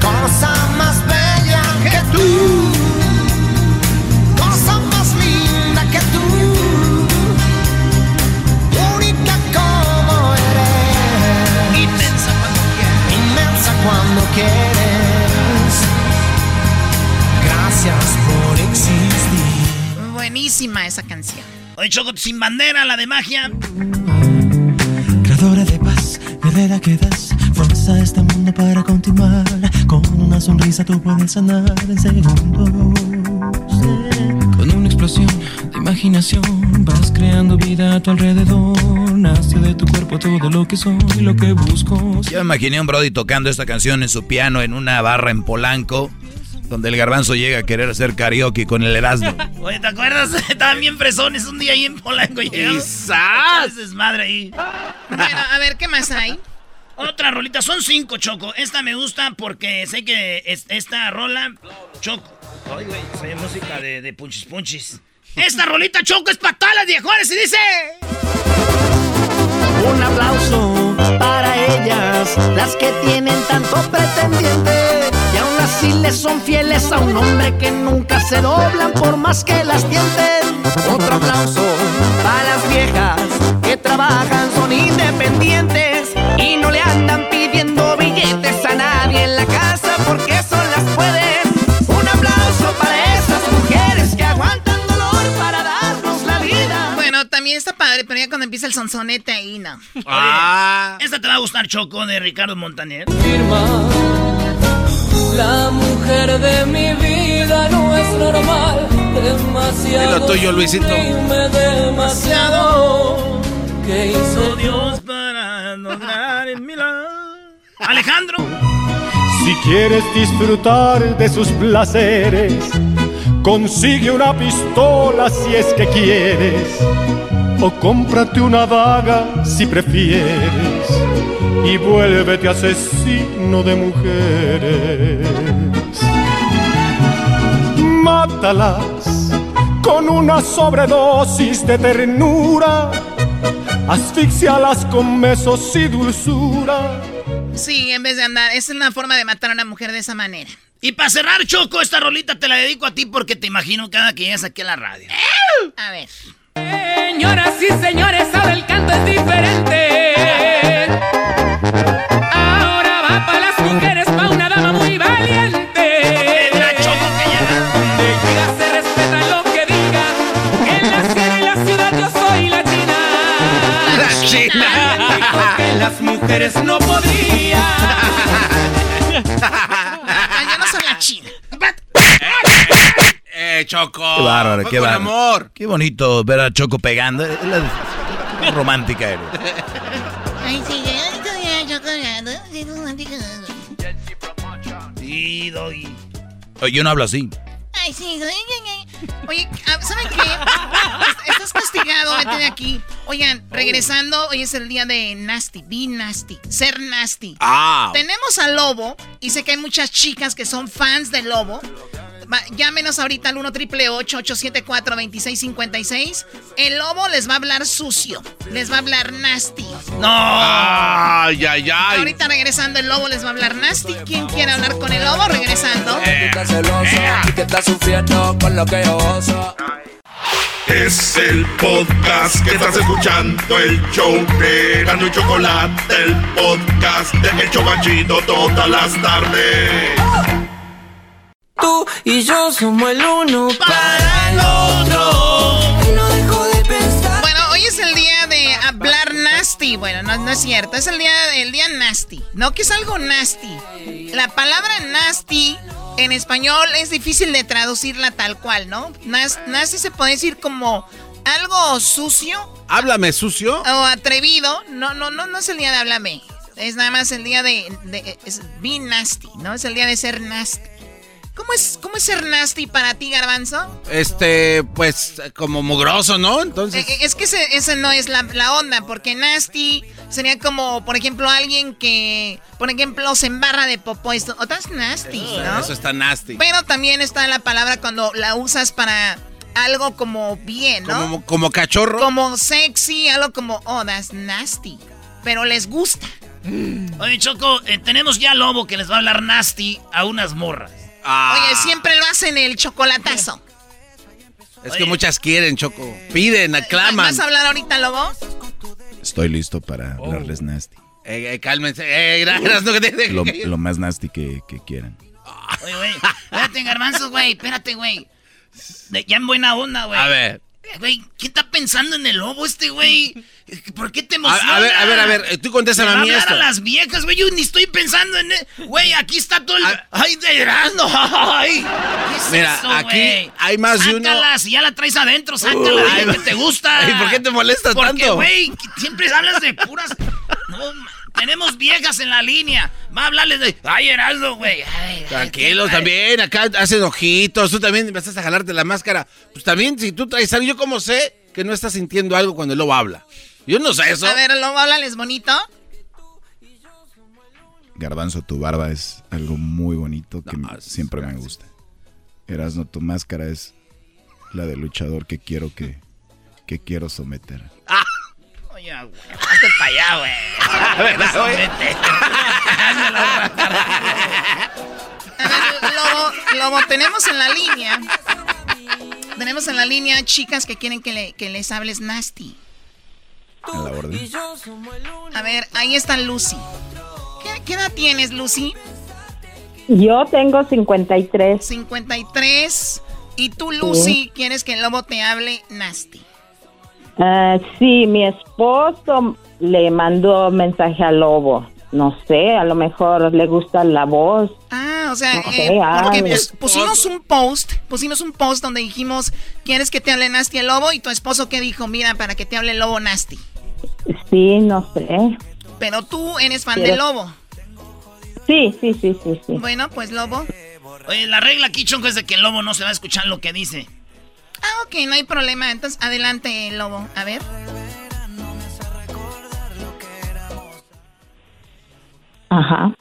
cosa más bella que tú. Gracias por existir. Buenísima esa canción. Hoy Choco sin bandera, la de magia. Creadora de paz, guerrera que das. Promesa a este mundo para continuar. Con una sonrisa tú puedes sanar en segundos. Con una explosión de imaginación vas creando vida a tu alrededor Nace de tu cuerpo todo lo que soy y lo que busco. Yo me imaginé a un Brody tocando esta canción en su piano en una barra en Polanco. Donde el garbanzo llega a querer hacer karaoke con el Erasmo. Oye, ¿te acuerdas? Estaban bien fresones un día ahí en Polanco. ¡Quizás! desmadre ahí. Bueno, a ver, ¿qué más hay? Otra rolita, son cinco, Choco. Esta me gusta porque sé que es- esta rola, Choco. Ay, güey, soy música de, de punchis punchis. Esta rolita, Choco, es para todas las viejones y dice... Un aplauso para ellas, las que tienen tanto pretendiente y aún así le son fieles a un hombre que nunca se doblan por más que las tienten. Otro aplauso para las viejas que trabajan, son independientes y no le andan pidiendo billetes a nadie en la casa porque También está padre, pero ya cuando empieza el sonsonete ahí, no. Ah. Esta te va a gustar, Choco, de Ricardo Montaner. La mujer de mi vida no es normal, demasiado. Dilo tuyo, Luisito. demasiado. ¿Qué hizo Dios para lograr el milagro? Alejandro. Si quieres disfrutar de sus placeres, consigue una pistola si es que quieres, o cómprate una daga si prefieres, y vuélvete asesino de mujeres. Mátalas con una sobredosis de ternura, asfixialas con besos y dulzura. Sí, en vez de andar, es una forma de matar a una mujer de esa manera. Y para cerrar, Choco, esta rolita te la dedico a ti porque te imagino cada que llegas aquí a la radio. A ver. Señoras y señores, ahora el canto es diferente. Ahora va para las mujeres, pa' una dama muy valiente. Donde llega se respeta lo que diga. En la sierra y la ciudad yo soy la china. La china. Dijo que las mujeres no podían. Ah, yo no soy la china. Eh, Choco. Qué bárbaro, qué bárbaro. amor. Qué bonito ver a Choco pegando. Es la- qué romántica eres. Ay, sí, Sí, Doggy. Oye, yo no hablo así. Ay, sí. Oye, ah, ¿saben qué? Estás castigado, vete de aquí. Oigan, regresando, hoy es el día de Nasty, be nasty, ser nasty. Ah. Tenemos al Lobo, y sé que hay muchas chicas que son fans del Lobo. Va- llámenos ahorita al 1 triple 874 2656 El Lobo les va a hablar sucio, les va a hablar nasty. No. Ay, ay, ay. Ahorita regresando el Lobo les va a hablar nasty. ¿Quién quiere hablar con el Lobo? Regresando. y que estás sufriendo con lo que yo oso. Es el podcast que estás escuchando, el show de Gano y Chocolate, el podcast de El Chobachito todas las tardes. Tú y yo somos el uno para el otro. Y no dejo de pensar. Bueno, hoy es el día de hablar nasty. Bueno, no, no es cierto. Es el día del día nasty. No, que es algo nasty. La palabra nasty en español es difícil de traducirla tal cual, ¿no? Nas- nasty se puede decir como algo sucio Háblame, sucio. o atrevido. No, no, no, no es el día de háblame. Es nada más el día de, de es be nasty, ¿no? Es el día de ser nasty. ¿Cómo es, cómo es ser nasty para ti, Garbanzo? Este, pues, como mugroso, ¿no? Entonces. Eh, Es que ese, ese no es la, la onda, porque nasty sería como, por ejemplo, alguien que, por ejemplo, se embarra de popó. Esto, o estás nasty, ¿no? Eso está nasty. Pero también está la palabra cuando la usas para algo como bien, ¿no? Como, como cachorro. Como sexy, algo como, oh, that's nasty. Pero les gusta. Oye, Choco, eh, tenemos ya Lobo que les va a hablar nasty a unas morras. Ah. Oye, siempre lo hacen el chocolatazo. Es que muchas quieren, Choco. Piden, aclaman. ¿Vas a hablar ahorita, Lobo? Estoy listo para hablarles nasty. Eh, eh, cálmense. Eh, gracias. no, Lo, lo más nasty que, que quieran. Oye, güey, espérate, garbanzos, güey, espérate, güey. Ya en buena onda, güey. A ver. Güey, ¿quién está pensando en el lobo este, güey? ¿Por qué te emociona? A, ver, a ver, a ver, tú contéstame a mí esto. a las viejas, güey, yo ni estoy pensando en... Güey, aquí está todo el... ¡Ay, de no! ¡Ay! ¿Qué es Mira, eso, aquí hay más de uno. Sácala, si ya la traes adentro, sácala, que te gusta. ¿Y por qué te molestas Porque, tanto? güey, siempre hablas de puras... No, tenemos viejas en la línea. Va a hablarles de... ¡Ay, Erasmo, güey! Ay, Tranquilos también, acá hacen ojitos, tú también empezaste a jalarte la máscara. Pues también, si tú traes algo, yo como sé que no estás sintiendo algo cuando el lobo habla. Yo no sé eso. A ver, lobo, háblales bonito. Garbanzo, tu barba es algo muy bonito que siempre me gusta. Erasno, tu máscara es la de luchador que quiero que, que quiero someter. Oye, güey, hazte para allá, güey. A ver, Lobo, Lobo, tenemos en la línea. Tenemos en la línea chicas que quieren que, le- que les hables nasty. A la orden. A ver, ahí está Lucy. ¿Qué, qué edad tienes, Lucy? Yo tengo 53. 53. Y tú, Lucy, quieres que el lobo te hable nasty. Ah, sí, mi esposo le mandó mensaje al lobo. No sé, a lo mejor le gusta la voz. Ah, o sea, No eh, sé, porque pusimos un post, pusimos un post donde dijimos, ¿quieres que te hable nasty el lobo? Y tu esposo que dijo, mira, para que te hable el lobo nasty. Sí, no sé. Pero tú eres fan ¿Quieres? del lobo. Sí, sí, sí, sí, sí. Bueno, pues lobo. Oye, la regla aquí, Chonco, es de que el lobo no se va a escuchar lo que dice. Ah, ok, no hay problema. Entonces, adelante, lobo. A ver. Ajá.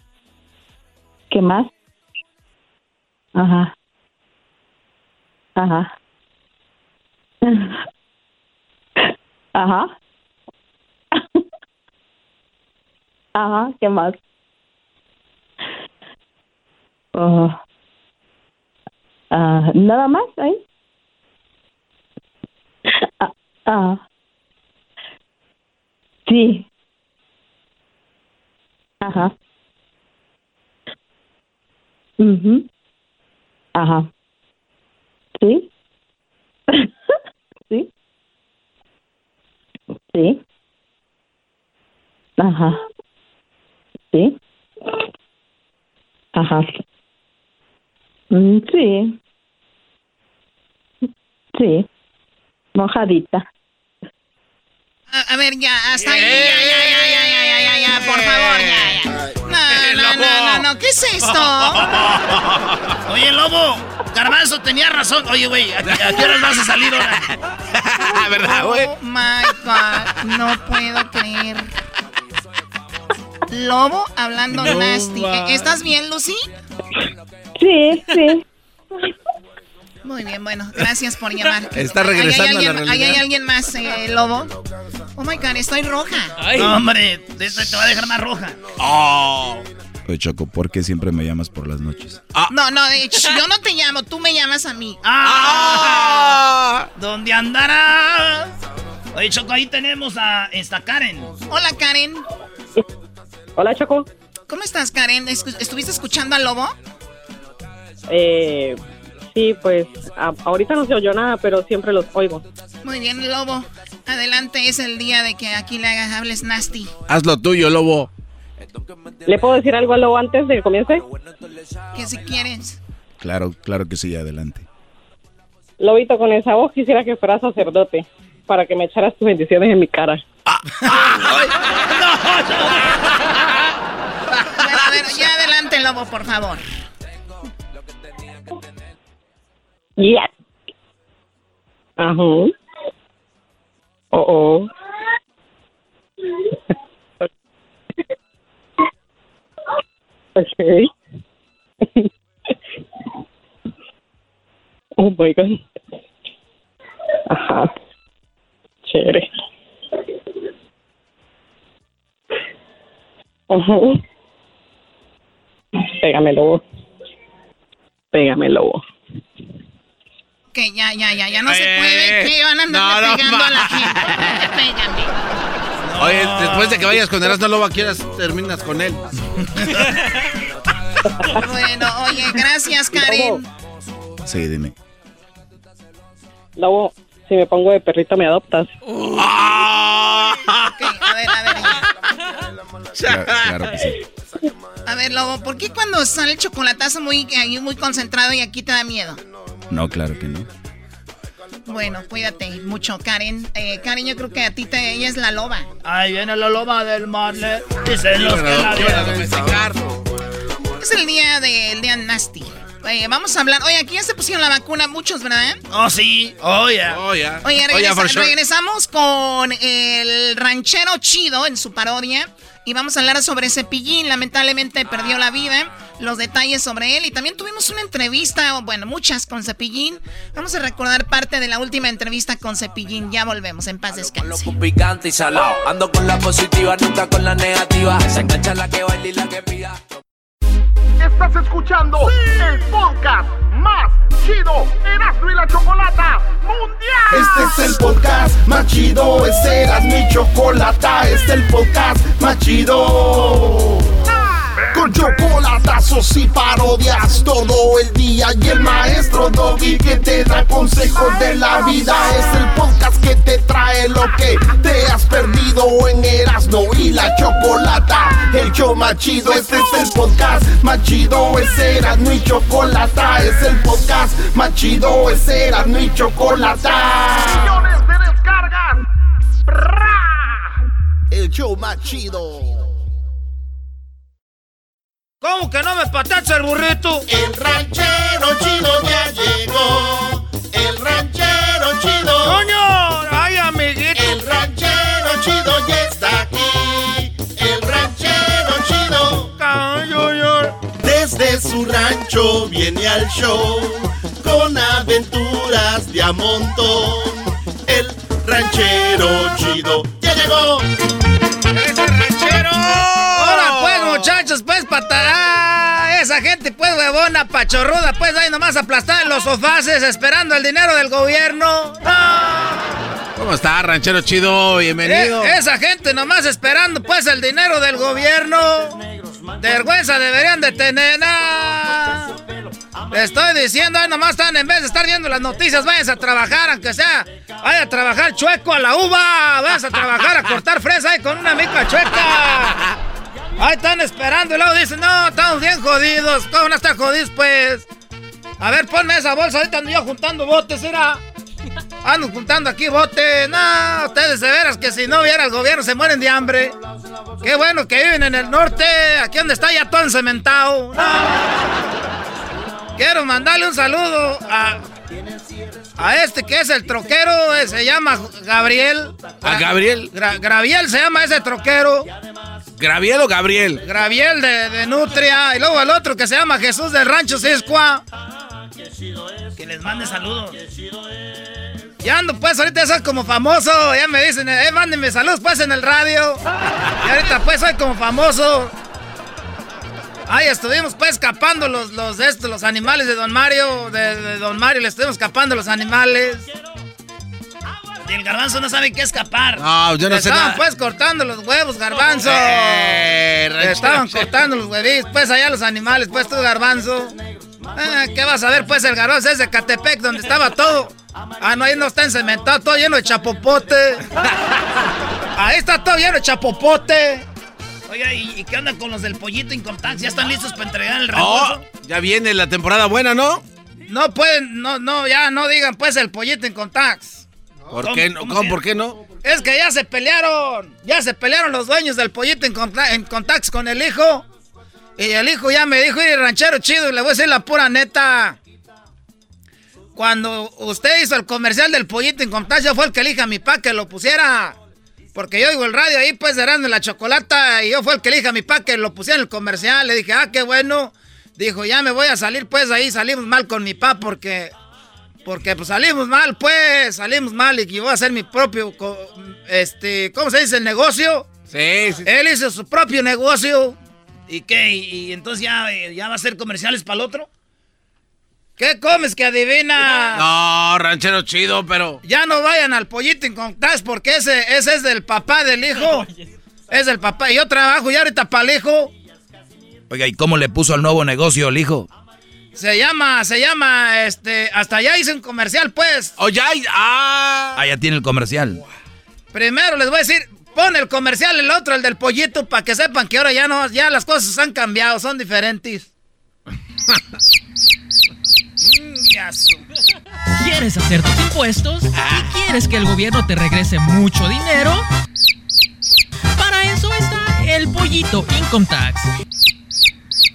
¿Qué más? Ajá. Ajá. Ajá. Ajá, ¿qué más? Oh. Ah, ¿Nada más ahí? Ah, ah. Sí. Ajá. mhm Ajá. ¿Sí? ¿Sí? ¿Sí? Ajá. ¿Sí? Ajá. Mm, sí. Sí. Mojadita. A, a ver, ya, hasta ahí. Ya, ya, ya, ya, ya, ya, ya, ya, por favor, ya, ya. No, no, no, no, no, ¿qué es esto? Oye, lobo, Garbanzo tenía razón. Oye, güey, ¿a, qué- a qué horas vas a salir ahora? ¿Verdad, güey? Oh my God, no puedo creer. Lobo hablando No, nasty. ¿E- ¿Estás bien, Lucy? Sí, sí. Muy bien, bueno, gracias por llamar. Está Ahí hay regresando a la alguien-. Ahí hay alguien más, eh, Lobo. Oh my God, estoy roja. No, hombre, esto te va a dejar más roja. Oye, Choco, ¿por qué siempre me llamas por las noches? No, no, de hecho, yo no te llamo, tú me llamas a mí. ¡Ah! ¿Dónde andará? Oye, Choco, ahí tenemos a esta Karen. Hola, Karen. Hola, Choco. ¿Cómo estás, Karen? ¿Estuviste escuchando al Lobo? Eh, sí, pues a- ahorita no se oyó nada, pero siempre los oigo. Muy bien, Lobo. Adelante, es el día de que aquí le hagas hables nasty. Haz lo tuyo, lobo. ¿Le puedo decir algo a Lobo antes de que comience? Que si quieres. Claro, claro que sí, adelante. Lobito, con esa voz quisiera que fuera sacerdote para que me echaras tus bendiciones en mi cara. Bueno, a ver, ya adelante, Por favor. Ya. Ajá. Oh, oh. Okay. oh my god. Ajá. Chévere. Ajá. Pégame, lobo. Pégame, lobo. Que ya, ya, ya, ya no se Eh, puede. Que van a no, no, pegando a la gente. Pégame. Oye, después de que vayas con Erasmo Lobo, quieras terminas con él. Bueno, oye, gracias, Karen. Sí, dime. Lobo, si me pongo de perrito me adoptas. a ver, a ver. Claro, claro que sí. A ver, Lobo, ¿por qué cuando sale el chocolatazo muy, muy concentrado y aquí te da miedo? No, claro que no. Bueno, cuídate mucho, Karen. Eh, Karen, yo creo que a ti te, ella es la loba. Ahí viene la loba del marle. Dicen los que la vieron. Es el día del día nasty. Oye, vamos a hablar. Oye, aquí ya se pusieron la vacuna muchos, ¿verdad? Oh, sí. Oh, ya. Oh, ya. Oye, Oh, regresa- sure. regresamos con el ranchero chido en su parodia. Y vamos a hablar sobre Cepillín. Lamentablemente perdió la vida. Los detalles sobre él. Y también tuvimos una entrevista, o bueno, muchas con Cepillín. Vamos a recordar parte de la última entrevista con Cepillín. Ya volvemos. En paz descanse. picante y salado. Ando con la positiva, nunca con la negativa. Se engancha la que baila y la que pida. Estás escuchando el podcast más chido Erasmo y la Chocolata Mundial. Este es el podcast más chido, este era mi chocolata, este es el podcast más chido. Con chocolatazos y parodias todo el día y el maestro Doggy que te da consejos de la vida es el podcast que te trae lo que te has perdido en Erasmo y la Chocolata. El show más chido, este es el podcast más chido, es Erasmo y Chocolata, es el podcast más chido, es Erasmo y Chocolata. Millones de descargas. El show más chido. ¿Cómo que no me patacha el burrito? El ranchero chido ya llegó. El ranchero chido. ¡Coño! ¡Ay, amiguito! El ranchero chido ya está aquí. El ranchero chido. Desde su rancho viene al show. Con aventuras de a montón. El ranchero chido ya llegó. Gente, pues, huevona, pachorruda, pues, ahí nomás aplastada en los sofaces esperando el dinero del gobierno. ¿Cómo está, ranchero chido? Bienvenido. Eh, esa gente nomás esperando, pues, el dinero del gobierno. De vergüenza deberían de tener. ah. Le estoy diciendo, ahí nomás están, en vez de estar viendo las noticias, váyanse a trabajar, aunque sea. Vaya a trabajar chueco a la uva. Váyanse a trabajar a cortar fresa ahí con una mica chueca. Ahí están esperando y luego dicen, no, estamos bien jodidos. ¿Cómo no están jodidos, pues? A ver, ponme esa bolsa, ahorita ando yo juntando botes, era. Ando juntando aquí botes. No, ustedes de veras que si no hubiera el gobierno se mueren de hambre. Qué bueno que viven en el norte, aquí donde está ya todo encementado. No. Quiero mandarle un saludo a, a este que es el troquero, eh, se llama Gabriel. ¿A Gabriel? Gra- Graviel se llama ese troquero. ¿Graviel o Gabriel? Graviel de, de Nutria. Y luego el otro que se llama Jesús del Rancho Ciscua. Que les mande saludos. Ya ando pues, ahorita soy como famoso. Ya me dicen, eh, mándenme saludos pues en el radio. Y ahorita pues soy como famoso. Ay, estuvimos pues escapando los, los, estos, los animales de Don Mario. De, de Don Mario le estuvimos escapando los animales. Y el garbanzo no sabe qué escapar. No, yo no Le sé estaban nada. pues cortando los huevos, garbanzo. Eh, Le estaban cortando los huevitos, pues allá los animales, pues tú, garbanzo. Ah, ¿Qué vas a ver, pues el garbanzo es de Catepec, donde estaba todo. Ah, no, ahí no está encementado, todo lleno de chapopote. Ahí está todo lleno de chapopote. Oiga, ¿y, y qué onda con los del pollito Incontax? ¿Ya están listos para entregar el Oh, reembolso? ya viene la temporada buena, ¿no? No pueden, no, no, ya no digan pues el pollito Incontax. ¿Por ¿Cómo- qué no? cómo. ¿Por qué no? Es que ya se pelearon. Ya se pelearon los dueños del pollito en, conta- en contacts con el hijo. Y el hijo ya me dijo, y ranchero chido, y le voy a decir la pura neta. Cuando usted hizo el comercial del pollito en contacts, yo fue el que elige a mi pa que lo pusiera. Porque yo oigo el radio ahí, pues, de la chocolata, y yo fue el que elige a mi pa que lo pusiera en el comercial. Le dije, ah, qué bueno. Dijo, ya me voy a salir, pues, ahí salimos mal con mi pa porque... Porque pues salimos mal, pues, salimos mal y que voy a hacer mi propio, este, ¿cómo se dice? El negocio. Sí, sí. Él hizo su propio negocio. ¿Y qué? ¿Y, y entonces ya, eh, ya va a hacer comerciales para el otro? ¿Qué comes que adivina? No, ranchero chido, pero. Ya no vayan al pollito en contacts porque ese, ese es del papá del hijo. Es del papá. Y yo trabajo ya ahorita para el hijo. Oiga, ¿y cómo le puso al nuevo negocio el hijo? Se llama, se llama, este, hasta allá hice un comercial, pues. Oh, ya, ah. Ah, ya tiene el comercial. Primero les voy a decir, pon el comercial, el otro, el del pollito, para que sepan que ahora ya no, ya las cosas han cambiado, son diferentes. ¿Quieres hacer tus impuestos? ¿Y quieres que el gobierno te regrese mucho dinero? Para eso está el pollito Income Tax.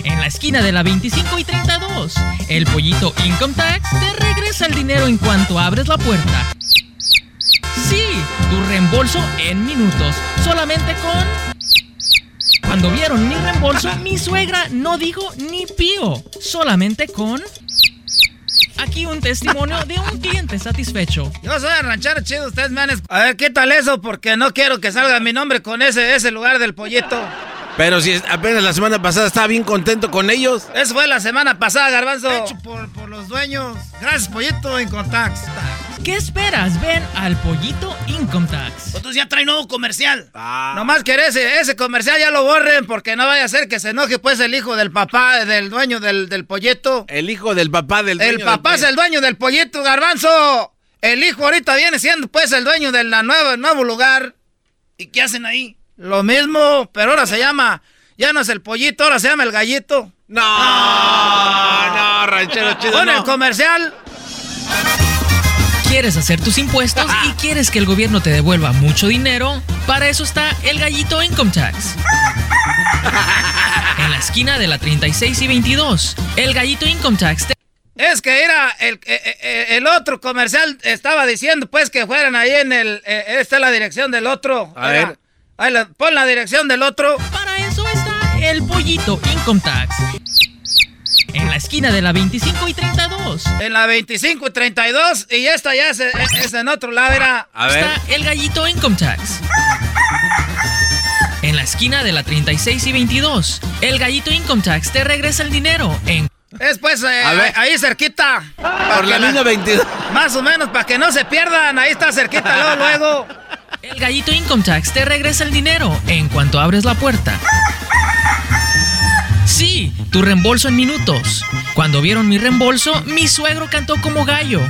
En la esquina de la 25 y 32, el pollito Income Tax te regresa el dinero en cuanto abres la puerta. Sí, tu reembolso en minutos, solamente con... Cuando vieron mi reembolso, mi suegra no dijo ni pío, solamente con... Aquí un testimonio de un cliente satisfecho. Yo soy ranchero chido, ustedes me han... A ver, quítale eso porque no quiero que salga mi nombre con ese, ese lugar del pollito. Pero si apenas la semana pasada estaba bien contento con ellos. Eso fue la semana pasada, Garbanzo. Hecho por, por los dueños. Gracias, pollito, contacto. ¿Qué esperas? Ven al pollito Income Tax. Entonces ya trae nuevo comercial. Nomás que ese, ese comercial ya lo borren porque no vaya a ser que se enoje pues el hijo del papá, del dueño del, del pollito. El hijo del papá del El dueño papá del- es el dueño del pollito, Garbanzo. El hijo ahorita viene siendo pues el dueño del la nueva, nuevo lugar. ¿Y qué hacen ahí? Lo mismo, pero ahora se llama, ya no es el pollito, ahora se llama el gallito. No, no, ranchero chido. Pon no. el comercial. ¿Quieres hacer tus impuestos y quieres que el gobierno te devuelva mucho dinero? Para eso está el gallito Income Tax. En la esquina de la 36 y 22, el gallito Income Tax te Es que era el, eh, eh, el otro comercial estaba diciendo pues que fueran ahí en el eh, esta es la dirección del otro. A Era- ver. Ahí la- pon la dirección del otro. Para eso está el pollito Income Tax. En la esquina de la 25 y 32. En la 25 y 32 y esta ya es, es en otro lado era A ver. Está el gallito Income Tax. En la esquina de la 36 y 22, el gallito Income Tax te regresa el dinero en es pues eh, A ver. ahí cerquita. Por la línea 22. Más o menos para que no se pierdan, ahí está cerquita luego luego. El gallito Income Tax te regresa el dinero en cuanto abres la puerta. Sí, tu reembolso en minutos. Cuando vieron mi reembolso, mi suegro cantó como gallo.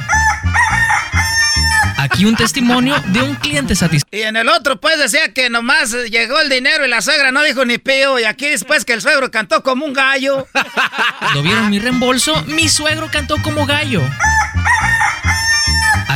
Aquí un testimonio de un cliente satisfecho. Y en el otro pues decía que nomás llegó el dinero y la suegra no dijo ni pío y aquí después que el suegro cantó como un gallo. Cuando vieron mi reembolso, mi suegro cantó como gallo.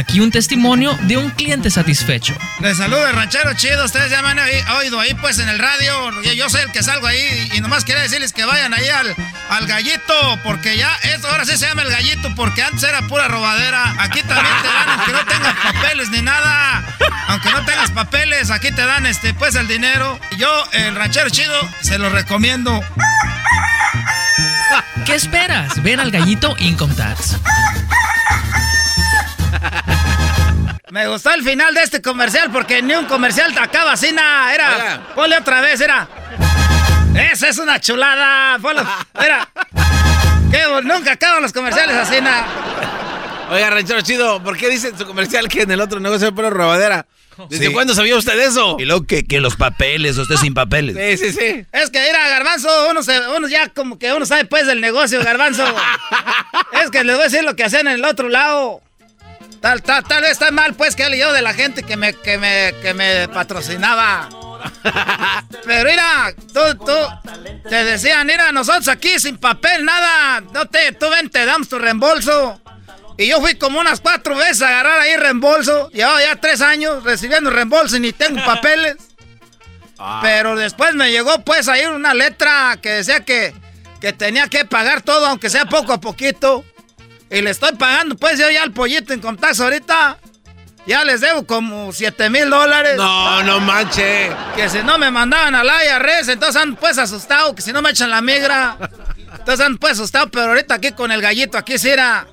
Aquí un testimonio de un cliente satisfecho. Les saludo el ranchero chido, ustedes ya me han oí- oído ahí pues en el radio, yo, yo soy el que salgo ahí y nomás quería decirles que vayan ahí al, al gallito, porque ya esto ahora sí se llama el gallito, porque antes era pura robadera, aquí también te dan aunque no tengas papeles ni nada, aunque no tengas papeles, aquí te dan este pues el dinero. Yo, el ranchero chido, se lo recomiendo. ¿Qué esperas? Ven al gallito Income Tax. Me gustó el final de este comercial porque ni un comercial te acaba así nada. Era. Oiga. Ponle otra vez, era. Esa es una chulada. Ponlo. Era. Nunca acaban los comerciales así nada. Oiga, ranchero chido, ¿por qué dice en su comercial que en el otro negocio era robadera? ¿Desde Sí. cuándo sabía usted eso? Y luego que, que los papeles, usted sin papeles. Sí, sí, sí. Es que era garbanzo, uno, se- uno ya como que uno sabe pues del negocio, garbanzo. es que les voy a decir lo que hacían en el otro lado. Tal, tal, tal vez está mal pues que he leído de la gente que me, que me, que me patrocinaba. Pero mira, tú, tú, te decían, mira, nosotros aquí sin papel, nada, no te, tú ven, te damos tu reembolso. Y yo fui como unas cuatro veces a agarrar ahí reembolso. Llevaba ya tres años recibiendo reembolso y ni tengo papeles. Pero después me llegó pues ahí una letra que decía que, que tenía que pagar todo, aunque sea poco a poquito. Y le estoy pagando pues yo ya al pollito en contacto ahorita. Ya les debo como 7 mil dólares. No, no manche. Que si no me mandaban al IRS, entonces ando pues asustado, que si no me echan la migra. Entonces ando pues asustado, pero ahorita aquí con el gallito, aquí sí era...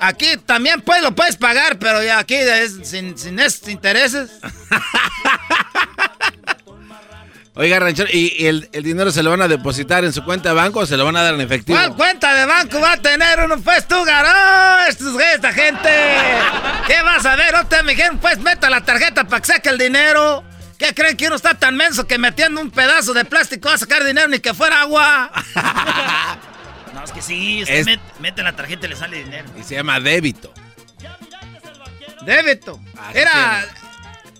Aquí también pues lo puedes pagar, pero ya aquí es sin, sin esos intereses. Oiga, ranchero, ¿y el, el dinero se lo van a depositar en su cuenta de banco o se lo van a dar en efectivo? ¿Cuál cuenta de banco va a tener uno? Pues tú, garó, estos, esta gente. ¿Qué vas a ver? Te me dijeron, pues meta la tarjeta para que saque el dinero. ¿Qué creen que uno está tan menso que metiendo un pedazo de plástico va a sacar dinero ni que fuera agua? No, es que sí, usted met- mete la tarjeta y le sale dinero. Y se llama débito. Débito. Era.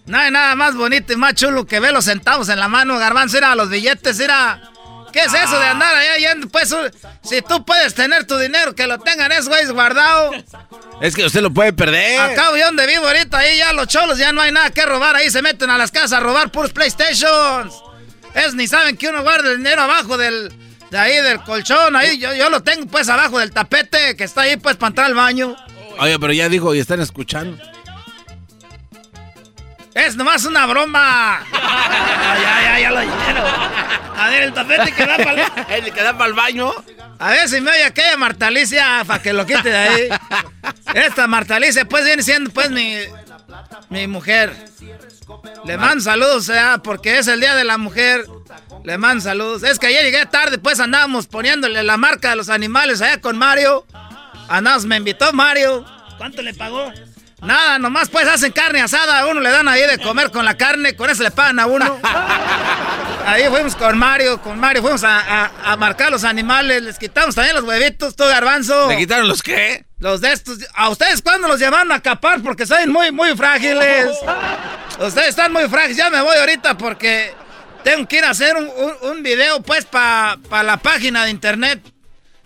No hay nada más bonito y más chulo que ver los centavos en la mano, garbanzo. Era los billetes, era. ¿Qué es eso de andar allá yendo? Pues, uh, si tú puedes tener tu dinero, que lo tengan esos güeyes guardado. Es que usted lo puede perder. Acá yo donde vivo ahorita, ahí ya los cholos ya no hay nada que robar. Ahí se meten a las casas a robar puros PlayStations. Es ni saben que uno guarda el dinero abajo del. De ahí del colchón, ahí yo, yo lo tengo pues abajo del tapete que está ahí pues para entrar al baño. Oye, pero ya dijo y están escuchando. Es nomás una broma. Ya, ya, ya lo dijeron. A ver, el tapete que da para el que da para el baño. A ver si me oye aquella Marta Alicia para que lo quite de ahí. Esta Marta Alicia pues viene siendo pues mi, mi mujer. Le mando saludos, ¿eh? porque es el día de la mujer. Le mando saludos. Es que ayer llegué tarde, pues andábamos poniéndole la marca de los animales allá con Mario. Andamos, me invitó Mario. ¿Cuánto le pagó? Nada, nomás pues hacen carne asada, a uno le dan ahí de comer con la carne, con eso le pagan a uno. Ahí fuimos con Mario, con Mario fuimos a, a- a marcar los animales, les quitamos también los huevitos, todo garbanzo. ¿Le quitaron los qué? Los de estos. ¿A ustedes cuándo los llevaron a capar? Porque son muy, muy frágiles. Ustedes están muy frágiles. Ya me voy ahorita porque tengo que ir a hacer un, un- un video, pues, para la página de internet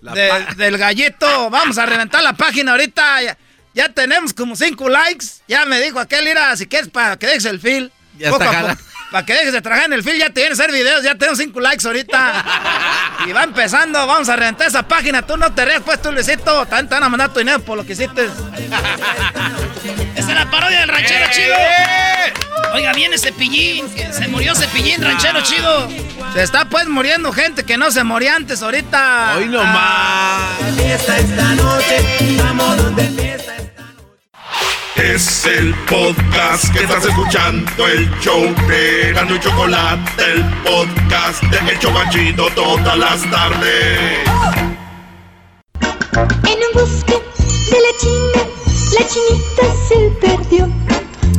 de- del gallito. Vamos a reventar la página ahorita. Ya, tenemos como cinco likes. Ya me dijo aquel, mira, si quieres, para que dejes el feel. Ya está jala- Para que dejes de trabajar en el feel, ya te vienen a hacer videos. Ya tenemos cinco likes ahorita. y va empezando. Vamos a reventar esa página. Tú no te rías, pues, tú, Luisito. También te van a mandar tu dinero por lo que hiciste. Esa es la parodia del ranchero ¡Eh! chido. Oiga, viene Cepillín. Se murió Cepillín, ranchero chido. Se está pues muriendo gente que no se moría antes ahorita. Hoy no más. esta noche, vamos donde fiesta Es el podcast que estás escuchando, el show de y Chocolate, el podcast de El Chobachito todas las tardes. En un bosque de la China, la chinita se perdió.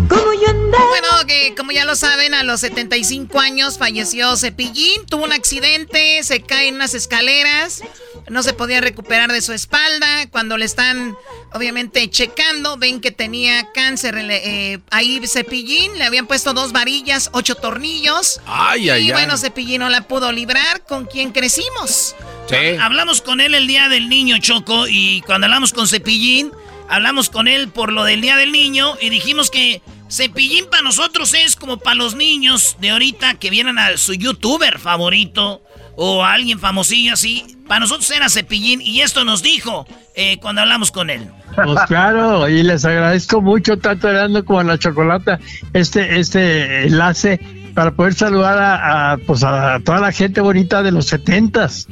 Como yo andaba. Bueno, que como ya lo saben, a los 75 años falleció Cepillín, tuvo un accidente, se cae en unas escaleras, no se podía recuperar de su espalda. Cuando le están, obviamente, checando, ven que tenía cáncer. eh, ahí Cepillín, le habían puesto dos varillas, ocho tornillos. Ay, y ay, ay. bueno, Cepillín no la pudo librar, con quien crecimos. Hablamos con él el día del niño, Choco, y cuando hablamos con Cepillín, hablamos con él por lo del día del niño y dijimos que Cepillín para nosotros es como para los niños de ahorita que vienen a su youtuber favorito o a alguien famosillo así. Para nosotros era Cepillín y esto nos dijo eh, cuando hablamos con él. Pues claro, y les agradezco mucho, tanto Erasmo como a la Chocolata, este, este enlace para poder saludar a, a, pues a toda la gente bonita de los setentas.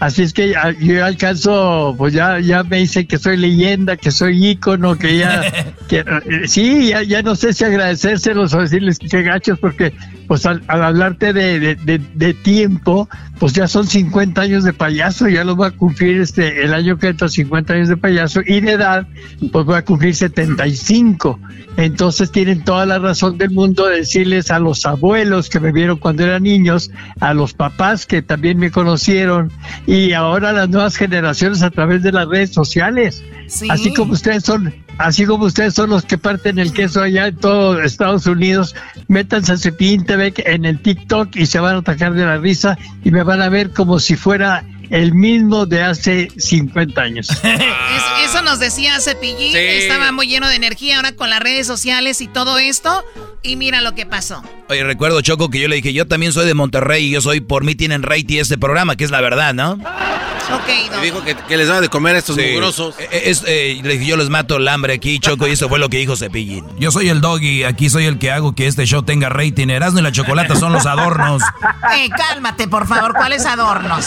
Así es que ya- yo alcanzo, pues ya, ya me dicen que soy leyenda, que soy ícono, que ya, que, eh, sí, ya, ya no sé si agradecérselos o decirles que gachos, porque pues al, al hablarte de, de, de- de tiempo, pues ya son 50 años de payaso, ya lo va a cumplir este, el año que entra 50 años de payaso, y de edad, pues voy a cumplir 75. Entonces tienen toda la razón del mundo de decirles a los abuelos que me vieron cuando eran niños, a los papás que también me conocieron, y ahora las nuevas generaciones a través de las redes sociales. Sí. Así como ustedes son, así como ustedes son los que parten el queso allá en todo Estados Unidos, métanse a Cepillín TV en el TikTok y se van a atacar de la risa y me van a ver como si fuera el mismo de hace 50 años. Es- eso nos decía Cepillín, Sí. estaba muy lleno de energía ahora con las redes sociales y todo esto. Y mira lo que pasó. Oye, recuerdo, Choco, que yo le dije, yo también soy de Monterrey y yo soy, por mí tienen rating este programa, que es la verdad, ¿no? Ok, Y dijo que, que les daba de comer a estos Sí. mugrosos. Eh, es, eh, le dije, yo les mato el hambre aquí, Choco, y eso fue lo que dijo Cepillín. Yo soy el doggy, aquí soy el que hago que este show tenga rating. Erasmo y la chocolata son los adornos. Eh, cálmate, por favor, ¿cuáles adornos?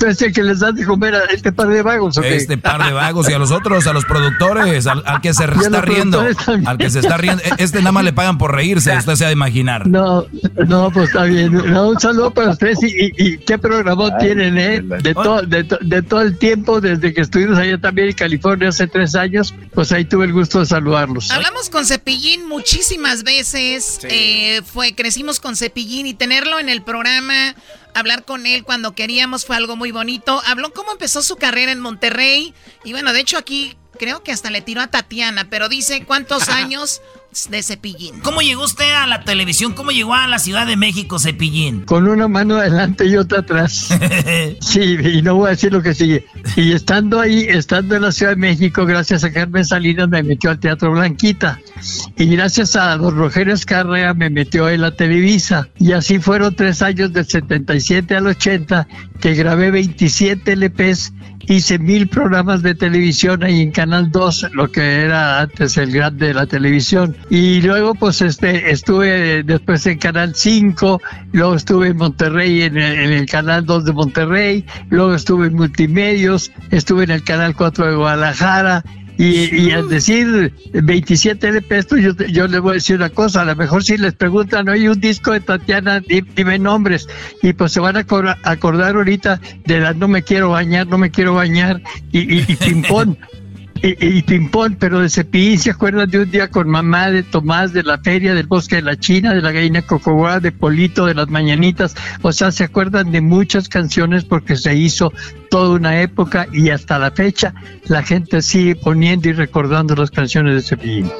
Entonces, que les dan de comer a este par de vagos, ¿o qué? Este par de vagos y a los otros, a los productores, al, al que se está riendo, también. al que se está riendo. E- Este nada más le pagan por reírse, usted se ha de imaginar. No, no, pues está bien. No, un saludo para ustedes y, y- y qué programón tienen, ¿eh? De, todo de, to- de todo el tiempo, desde que estuvimos allá también en California hace tres años, pues ahí tuve el gusto de saludarlos. Hablamos con Cepillín muchísimas veces. eh, fue, crecimos con Cepillín y tenerlo en el programa hablar con él cuando queríamos, fue algo muy bonito. Habló cómo empezó su carrera en Monterrey y bueno, de hecho aquí creo que hasta le tiró a Tatiana, pero dice cuántos años de Cepillín. ¿Cómo llegó usted a la televisión? ¿Cómo llegó a la Ciudad de México, Cepillín? Con una mano adelante y otra atrás. sí, y no voy a decir lo que sigue. Y estando ahí, estando en la Ciudad de México, gracias a Carmen Salinas me metió al Teatro Blanquita. Y gracias a don Rogelio Escarrea me metió en la Televisa. Y así fueron tres años del 77 al 80 que grabé 27 LPs hice mil programas de televisión ahí en Canal 2, lo que era antes el grande de la televisión. Y luego pues este estuve después en Canal 5, luego estuve en Monterrey, en el, en el Canal 2 de Monterrey, luego estuve en Multimedios, estuve en el Canal 4 de Guadalajara, y, y, al decir 27 de pesos, yo, yo les voy a decir una cosa, a lo mejor si les preguntan, oye, un disco de Tatiana, di- dime nombres, y pues se van a acor- acordar ahorita de la no me quiero bañar, no me quiero bañar, y, y, y ping-pong. Y, y ping-pong, pero de Cepillín, ¿se acuerdan de un día con mamá de Tomás, de la feria, del bosque de la China, de la gallina cocoguá, de Polito, de las mañanitas? O sea, ¿se acuerdan de muchas canciones porque se hizo toda una época y hasta la fecha la gente sigue poniendo y recordando las canciones de Cepillín?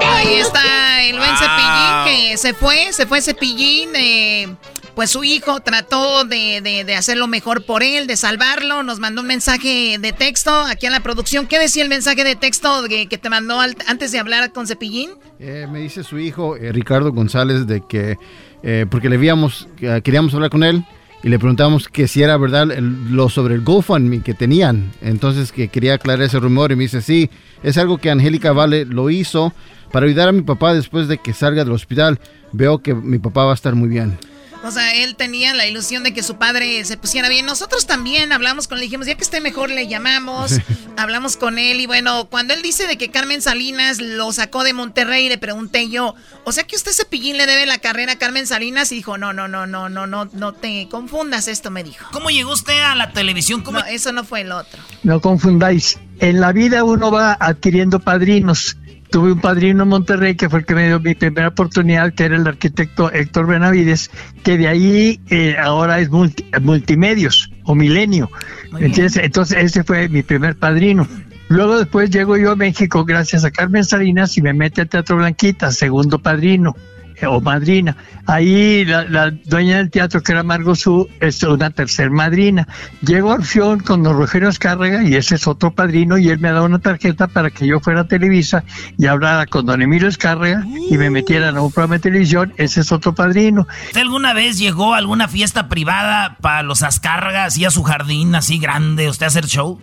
Ahí está el buen Cepillín que se fue, se fue Cepillín. eh, pues su hijo trató de, de, de hacer lo mejor por él, de salvarlo. Nos mandó un mensaje de texto aquí a la producción. ¿Qué decía el mensaje de texto que, te mandó antes de hablar con Cepillín? Eh, me dice su hijo, eh, Ricardo González, de que, eh, porque le eh, queríamos hablar con él y le preguntamos que si era verdad el- lo sobre el GoFundMe que tenían. Entonces que quería aclarar ese rumor y me dice, sí, es algo que Angélica Vale lo hizo para ayudar a mi papá después de que salga del hospital. Veo que mi papá va a estar muy bien. O sea, él tenía la ilusión de que su padre se pusiera bien. Nosotros también hablamos con él, dijimos, ya que esté mejor le llamamos, hablamos con él y bueno, cuando él dice de que Carmen Salinas lo sacó de Monterrey, le pregunté yo, o sea que usted Cepillín le debe la carrera a Carmen Salinas y dijo, no, no, no, no, no, no, no te confundas, esto me dijo. ¿Cómo llegó usted a la televisión? ¿Cómo... No, eso no fue el otro. No confundáis. En la vida uno va adquiriendo padrinos. Tuve un padrino en Monterrey que fue el que me dio mi primera oportunidad, que era el arquitecto Héctor Benavides, que de ahí eh, ahora es multi- multimedios o milenio. ¿Entiendes? Entonces ese fue mi primer padrino. Luego después llego yo a México gracias a Carmen Salinas y me mete al Teatro Blanquita, segundo padrino o madrina. Ahí la, la dueña del teatro, que era Margot Su, es una tercer madrina. Llego a Orfeón con don Rogelio Escárrega y ese es otro padrino y él me da una tarjeta para que yo fuera a Televisa y hablara con don Emilio Escárrega y me metieran a un programa de televisión, ese es otro padrino. ¿Usted alguna vez llegó a alguna fiesta privada para los Azcárragas y a su jardín así grande, usted a hacer show?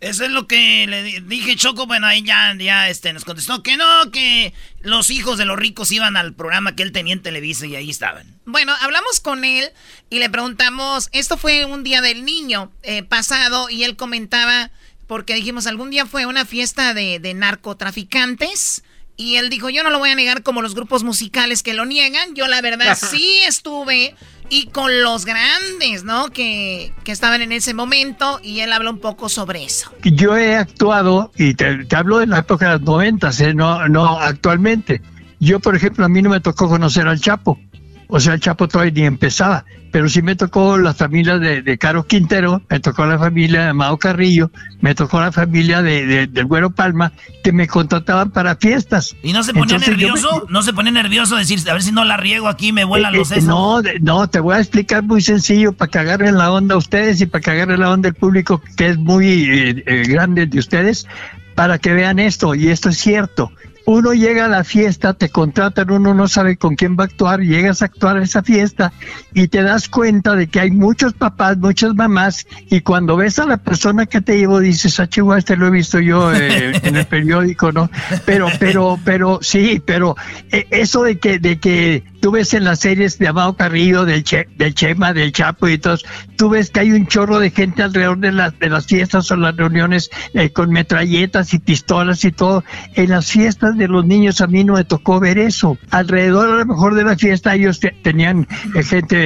Eso es lo que le di- dije, Choco. Bueno, ahí ya, ya este, nos contestó que no, que los hijos de los ricos iban al programa que él tenía en Televisa y ahí estaban. Bueno, hablamos con él y le preguntamos, esto fue un día del niño eh, pasado y él comentaba, porque dijimos, algún día fue una fiesta de, de narcotraficantes y él dijo, yo no lo voy a negar como los grupos musicales que lo niegan, yo la verdad sí estuve y con los grandes, ¿no? Que, que estaban en ese momento y él habla un poco sobre eso. Yo he actuado, y te, hablo de la época de los noventas, ¿eh? no, no actualmente. Yo, por ejemplo, a mí no me tocó conocer al Chapo. O sea, el Chapo todavía ni empezaba. Pero sí me tocó la familia de, de Caro Quintero, me tocó la familia de Amado Carrillo, me tocó la familia de, de- del Güero Palma, que me contrataban para fiestas. ¿Y no se ponía Entonces, yo me- nervioso? ¿No se ponía nervioso decir, a ver si no la riego aquí, me vuelan eh, los eh, sesos? No, de- no, te voy a explicar muy sencillo para que agarren la onda ustedes y para que agarren la onda el público que es muy eh, eh, grande de ustedes, para que vean esto, y esto es cierto. Uno llega a la fiesta, te contratan, uno no sabe con quién va a actuar, llegas a actuar a esa fiesta y te das cuenta de que hay muchos papás, muchas mamás, y cuando ves a la persona que te llevo dices, ah, chihuahua, este lo he visto yo eh, en el periódico, ¿no? Pero, pero, pero, sí, pero eh, eso de que, de que tú ves en las series de Amado Carrillo, del, che, del Chema, del Chapo y todos, tú ves que hay un chorro de gente alrededor de las, de las fiestas o las reuniones eh, con metralletas y pistolas y todo. En las fiestas de los niños a mí no me tocó ver eso. Alrededor a lo mejor de la fiesta ellos te- tenían eh, gente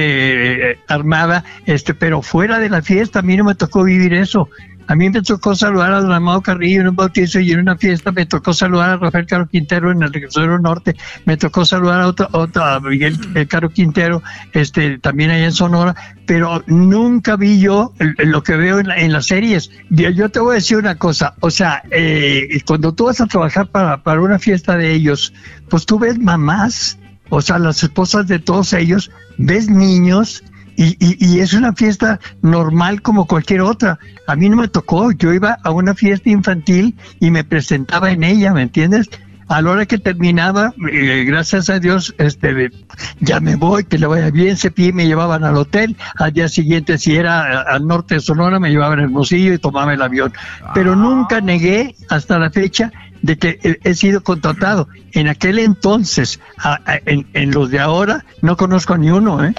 eh, armada, este, pero fuera de la fiesta a mí no me tocó vivir eso. A mí me tocó saludar a Don Carrillo en un bautizo y en una fiesta, me tocó saludar a Rafael Caro Quintero en el Recreadero Norte, me tocó saludar a otro, otro a Miguel eh, Caro Quintero, este, también allá en Sonora, pero nunca vi yo lo que veo en, la- en las series. Yo te voy a decir una cosa, o sea, eh, cuando tú vas a trabajar para, para una fiesta de ellos, pues tú ves mamás, o sea, las esposas de todos ellos, ves niños, y, y- y es una fiesta normal como cualquier otra. A mí no me tocó, yo iba a una fiesta infantil y me presentaba en ella, ¿me entiendes? A la hora que terminaba, eh, gracias a Dios, este, ya me voy, que le vaya bien, cepillé, me llevaban al hotel. Al día siguiente, si era a- al norte de Sonora, me llevaban el Hermosillo y tomaba el avión. Pero nunca negué hasta la fecha de que he, he sido contratado. En aquel entonces, a- a- en, en los de ahora, no conozco ni uno, ¿eh?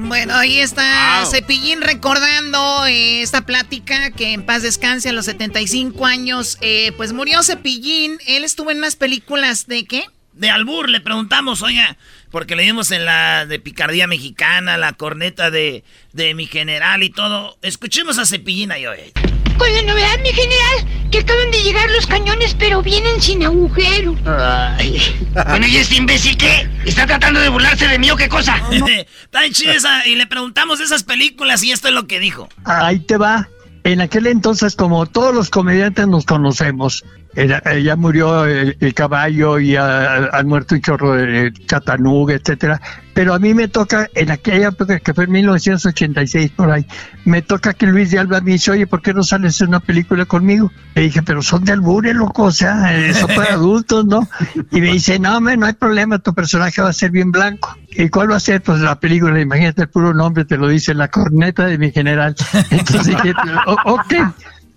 Bueno, ahí está Cepillín recordando eh, esta plática que en paz descanse a los 75 años. eh, pues murió Cepillín. Él estuvo en unas películas de qué? De Albur le preguntamos, oiga, porque leímos en la de Picardía Mexicana, la corneta de, de mi general y todo. Escuchemos a Cepillín ahí hoy. Con la novedad, mi general, que acaban de llegar los cañones, pero vienen sin agujero. Bueno, ¿y este imbécil qué? ¿Está tratando de burlarse de mí o qué cosa? Está bien chida esa, y le preguntamos de esas películas y esto es lo que dijo. Ahí te va. En aquel entonces, como todos los comediantes nos conocemos, ya murió el, el caballo y han muerto un chorro de Chattanooga, etcétera. Pero a mí me toca, en aquella época que fue en 1986 por ahí, me toca que Luis de Alba me dice, oye, ¿por qué no sales en una película conmigo? Le dije, pero son de albure, loco, o sea, eh, son para adultos, ¿no? Y me dice, no, hombre, no hay problema, tu personaje va a ser bien blanco. ¿Y cuál va a ser? Pues la película, imagínate el puro nombre, te lo dice, La corneta de mi general. Entonces dije, "O- ok.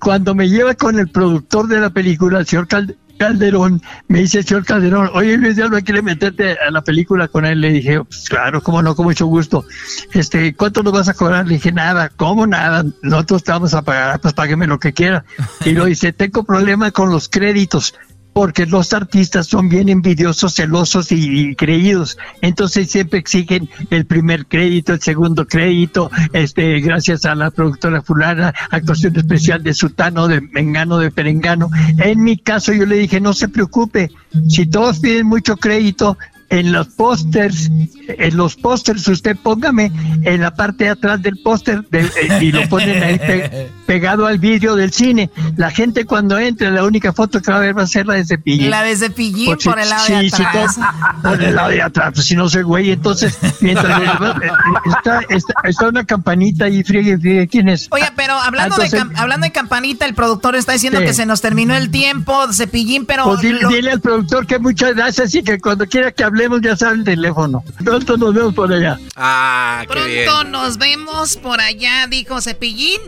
Cuando me lleva con el productor de la película, el señor Cal- Calderón, me dice el señor Calderón, oye Luis de Alba, ¿quiere meterte a la película con él? Le dije, pues claro, cómo no, con mucho gusto. Este, ¿cuánto nos vas a cobrar? Le dije, nada, ¿cómo nada? Nosotros te vamos a pagar, pues págueme lo que quiera. Y lo dice, tengo problema con los créditos porque los artistas son bien envidiosos, celosos y, creídos. Entonces siempre exigen el primer crédito, el segundo crédito, este, gracias a la productora fulana, actuación especial de Sutano, de Mengano, de Perengano. En mi caso yo le dije, no se preocupe, si todos piden mucho crédito, en los pósters, en los pósters usted póngame en la parte de atrás del póster de- eh, y lo ponen ahí pe- pegado al vidrio del cine. La gente cuando entre, la única foto que va a ver va a ser la de Cepillín. La de Cepillín Por si- por el lado de sí, sí, atrás. todo- por el lado de atrás, pues, si no soy güey. Entonces, mientras eh, está, está, está una campanita ahí, friegue, friegue, ¿quién es? Oye, pero hablando, de, Entonces- cam- hablando de campanita, el productor está diciendo Sí. que se nos terminó el tiempo, Cepillín, pero... Pues dile, lo- dile al productor que muchas gracias y que cuando quiera que hablemos ya sabe el teléfono. Pronto nos vemos por allá. Ah, Pronto nos vemos por allá, dijo Cepillín.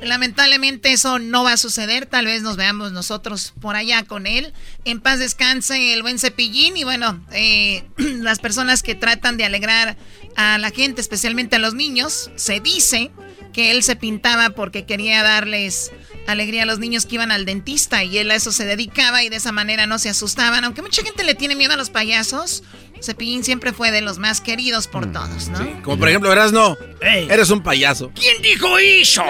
Lamentablemente eso no va a suceder, tal vez nos veamos nosotros por allá con él. En paz descanse el buen Cepillín y bueno, eh, las personas que tratan de alegrar a la gente, especialmente a los niños, se dice que él se pintaba porque quería darles alegría a los niños que iban al dentista y él a eso se dedicaba y de esa manera no se asustaban. Aunque mucha gente le tiene miedo a los payasos, Cepillín siempre fue de los más queridos por todos, ¿no? Como por ejemplo, verás, no. Eres un payaso. ¿Quién dijo eso?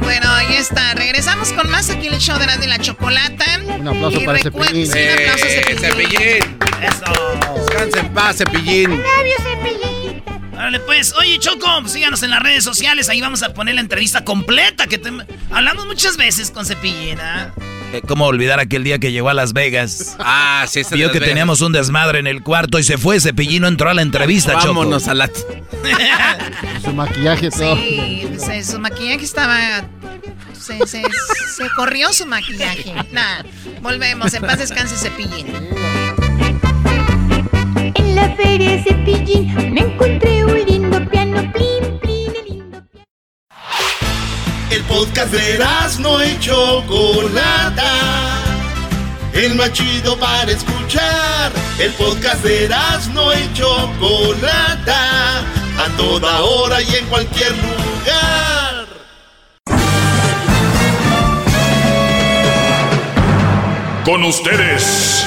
Bueno, ahí está. Regresamos con más aquí en el show de la de la chocolata. Un aplauso Y para Cepillín. Sí, un aplauso a Cepillín. Cepillín. Eso. Descansa en paz, Cepillín. Órale, pues, oye, Choco, síganos en las redes sociales. Ahí vamos a poner la entrevista completa. que te- Hablamos muchas veces con Cepillín, ¿ah? Eh, ¿Cómo olvidar aquel día que llegó a Las Vegas? Ah, sí, Vio que Vegas. teníamos un desmadre en el cuarto y se fue. Cepillín no entró a la entrevista, Vámonos Choco. a la... Su maquillaje todo. Sí, se- su maquillaje estaba. Se, se, se corrió su maquillaje. Nah, volvemos. En paz descanse Cepillín. En la feria de Cepillín me encontré un lindo piano, plin, plin, el lindo El podcast de no y Chocolata. El más chido para escuchar. El podcast de no y Chocolata. A toda hora y en cualquier lugar. Con ustedes.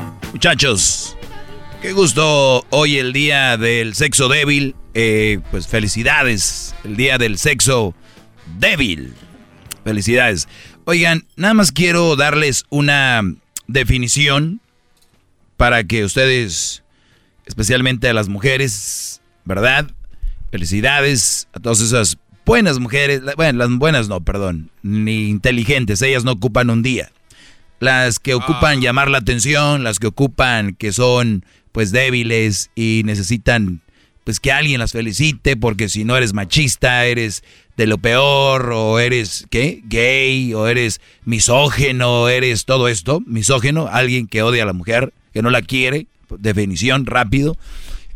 Muchachos, qué gusto hoy el día del sexo débil. Eh, pues felicidades, el día del sexo débil. Felicidades. Oigan, nada más quiero darles una definición para que ustedes, especialmente a las mujeres, ¿verdad? Felicidades a todas esas buenas mujeres, bueno, las buenas no, perdón, ni inteligentes, ellas no ocupan un día. Las que ocupan llamar la atención, las que ocupan que son pues débiles y necesitan pues que alguien las felicite porque si no eres machista, eres de lo peor o eres ¿qué? gay o eres misógeno, eres todo esto, misógeno, alguien que odia a la mujer, que no la quiere, definición rápido.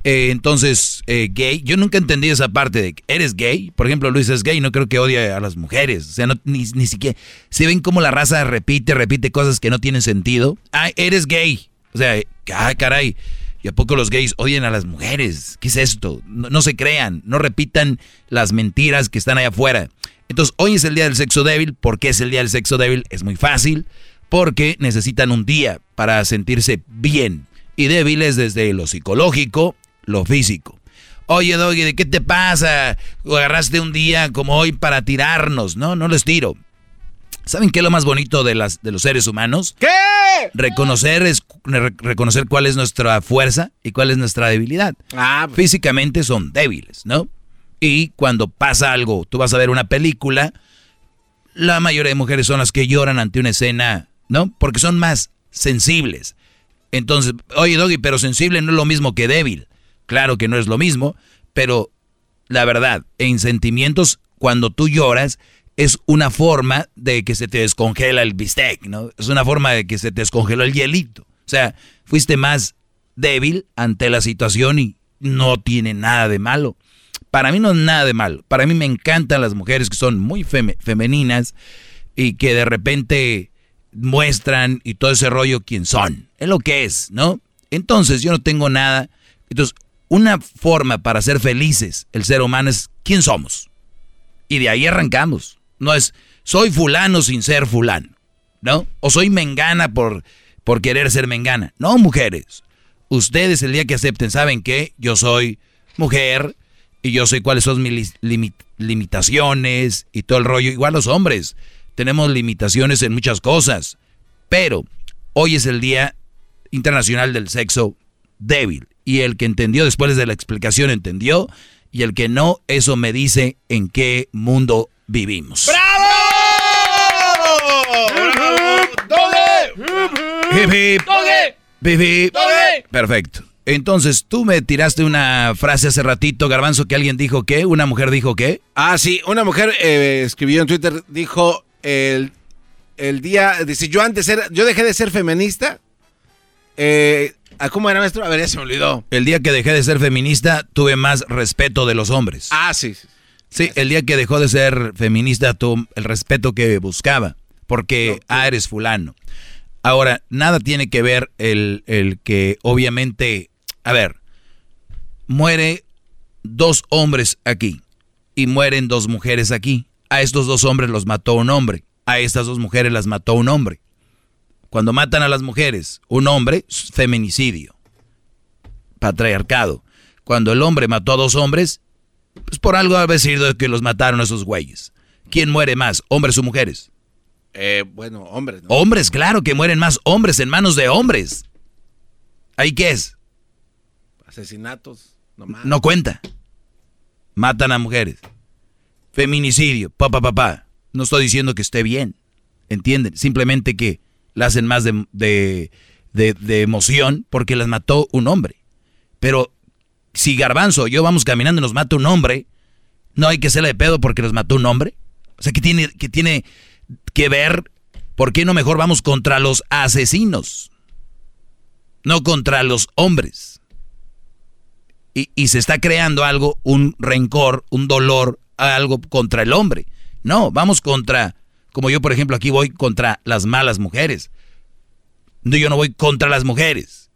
Eh, entonces, eh, gay, yo nunca entendí esa parte de, ¿eres gay? Por ejemplo, Luis es gay, no creo que odie a las mujeres. O sea, no, ni, ni siquiera, ¿se ven cómo la raza repite, repite cosas que no tienen sentido? Ah, eres gay. O sea, ah, caray. ¿Y a poco los gays odian a las mujeres? ¿Qué es esto? No, no, se crean, no repitan las mentiras que están allá afuera. Entonces, hoy es el día del sexo débil. ¿Por qué es el día del sexo débil? Es muy fácil. Porque necesitan un día para sentirse bien. Y débiles desde lo psicológico, lo físico. Oye, Doggy, ¿de qué te pasa? Agarraste un día como hoy para tirarnos. No, no les tiro. ¿Saben qué es lo más bonito de, las, de los seres humanos? ¿Qué? Reconocer, es, reconocer cuál es nuestra fuerza y cuál es nuestra debilidad. Ah, Físicamente son débiles, ¿no? Y cuando pasa algo, tú vas a ver una película, la mayoría de mujeres son las que lloran ante una escena, ¿no? Porque son más sensibles. Entonces, oye, Doggy, pero sensible no es lo mismo que débil. Claro que no es lo mismo, pero la verdad, en sentimientos, cuando tú lloras, es una forma de que se te descongela el bistec, ¿no? Es una forma de que se te descongeló el hielito. O sea, fuiste más débil ante la situación y no tiene nada de malo. Para mí no es nada de malo. Para mí me encantan las mujeres que son muy fem femeninas y que de repente muestran y todo ese rollo quién son. Es lo que es, ¿no? Entonces yo no tengo nada. Entonces, una forma para ser felices el ser humano es quién somos. Y de ahí arrancamos. No es soy fulano sin ser fulano, ¿no? O soy mengana por, por querer ser mengana. No, mujeres. Ustedes el día que acepten, ¿saben qué? Yo soy mujer y yo sé cuáles son mis limit limitaciones y todo el rollo. Igual los hombres. Tenemos limitaciones en muchas cosas. Pero hoy es el Día Internacional del Sexo Débil. Y el que entendió después de la explicación entendió. Y el que no, eso me dice en qué mundo vivimos. Hip, hip. Perfecto. Entonces, tú me tiraste una frase hace ratito, Garbanzo, que alguien dijo que, una mujer dijo que. Ah, sí, una mujer eh, escribió en Twitter, dijo el, el día, dice, yo antes era, yo dejé de ser feminista. Eh, ¿Cómo era maestro? A ver, ya se me olvidó. El día que dejé de ser feminista, tuve más respeto de los hombres. Ah, sí. Sí, el día que dejó de ser feminista, tuvo el respeto que buscaba. Porque, ah, eres fulano. Ahora, nada tiene que ver el, el que obviamente, a ver, muere dos hombres aquí y mueren dos mujeres aquí. A estos dos hombres los mató un hombre. A estas dos mujeres las mató un hombre. Cuando matan a las mujeres, un hombre, feminicidio, patriarcado. Cuando el hombre mató a dos hombres, pues por algo ha sido que los mataron a esos güeyes. ¿Quién muere más, hombres o mujeres? Eh, bueno, hombres. ¿no? Hombres, claro que mueren más hombres en manos de hombres. ¿Ahí qué es? Asesinatos, nomás. No cuenta. Matan a mujeres. Feminicidio, papá, papá. No estoy diciendo que esté bien. ¿Entienden? Simplemente que la hacen más de, de, de, emoción porque las mató un hombre. Pero si Garbanzo yo vamos caminando y nos mata un hombre, no hay que hacerle de pedo porque nos mató un hombre. O sea, que tiene que, tiene que ver, ¿por qué no mejor vamos contra los asesinos? No contra los hombres. Y, y se está creando algo, un rencor, un dolor, algo contra el hombre. No, vamos contra, como yo por ejemplo aquí voy contra las malas mujeres. No, yo no voy contra las mujeres,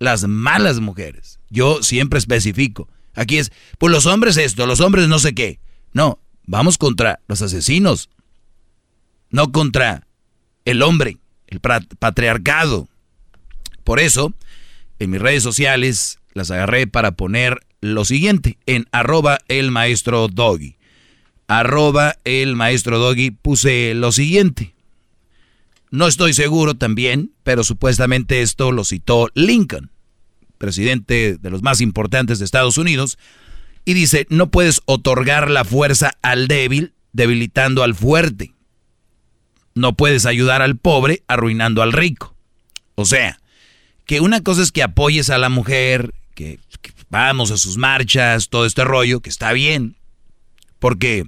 las malas mujeres. Yo siempre especifico. Aquí es, pues los hombres esto, los hombres no sé qué. No, vamos contra los asesinos, no contra el hombre, el patriarcado. Por eso, en mis redes sociales las agarré para poner lo siguiente, en arroba el maestro doggy. Arroba el maestro doggy puse lo siguiente. No estoy seguro también, pero supuestamente esto lo citó Lincoln, presidente de los más importantes de Estados Unidos, y dice, no puedes otorgar la fuerza al débil debilitando al fuerte. No puedes ayudar al pobre arruinando al rico. O sea, que una cosa es que apoyes a la mujer, que, vamos a sus marchas, todo este rollo, que está bien. Porque,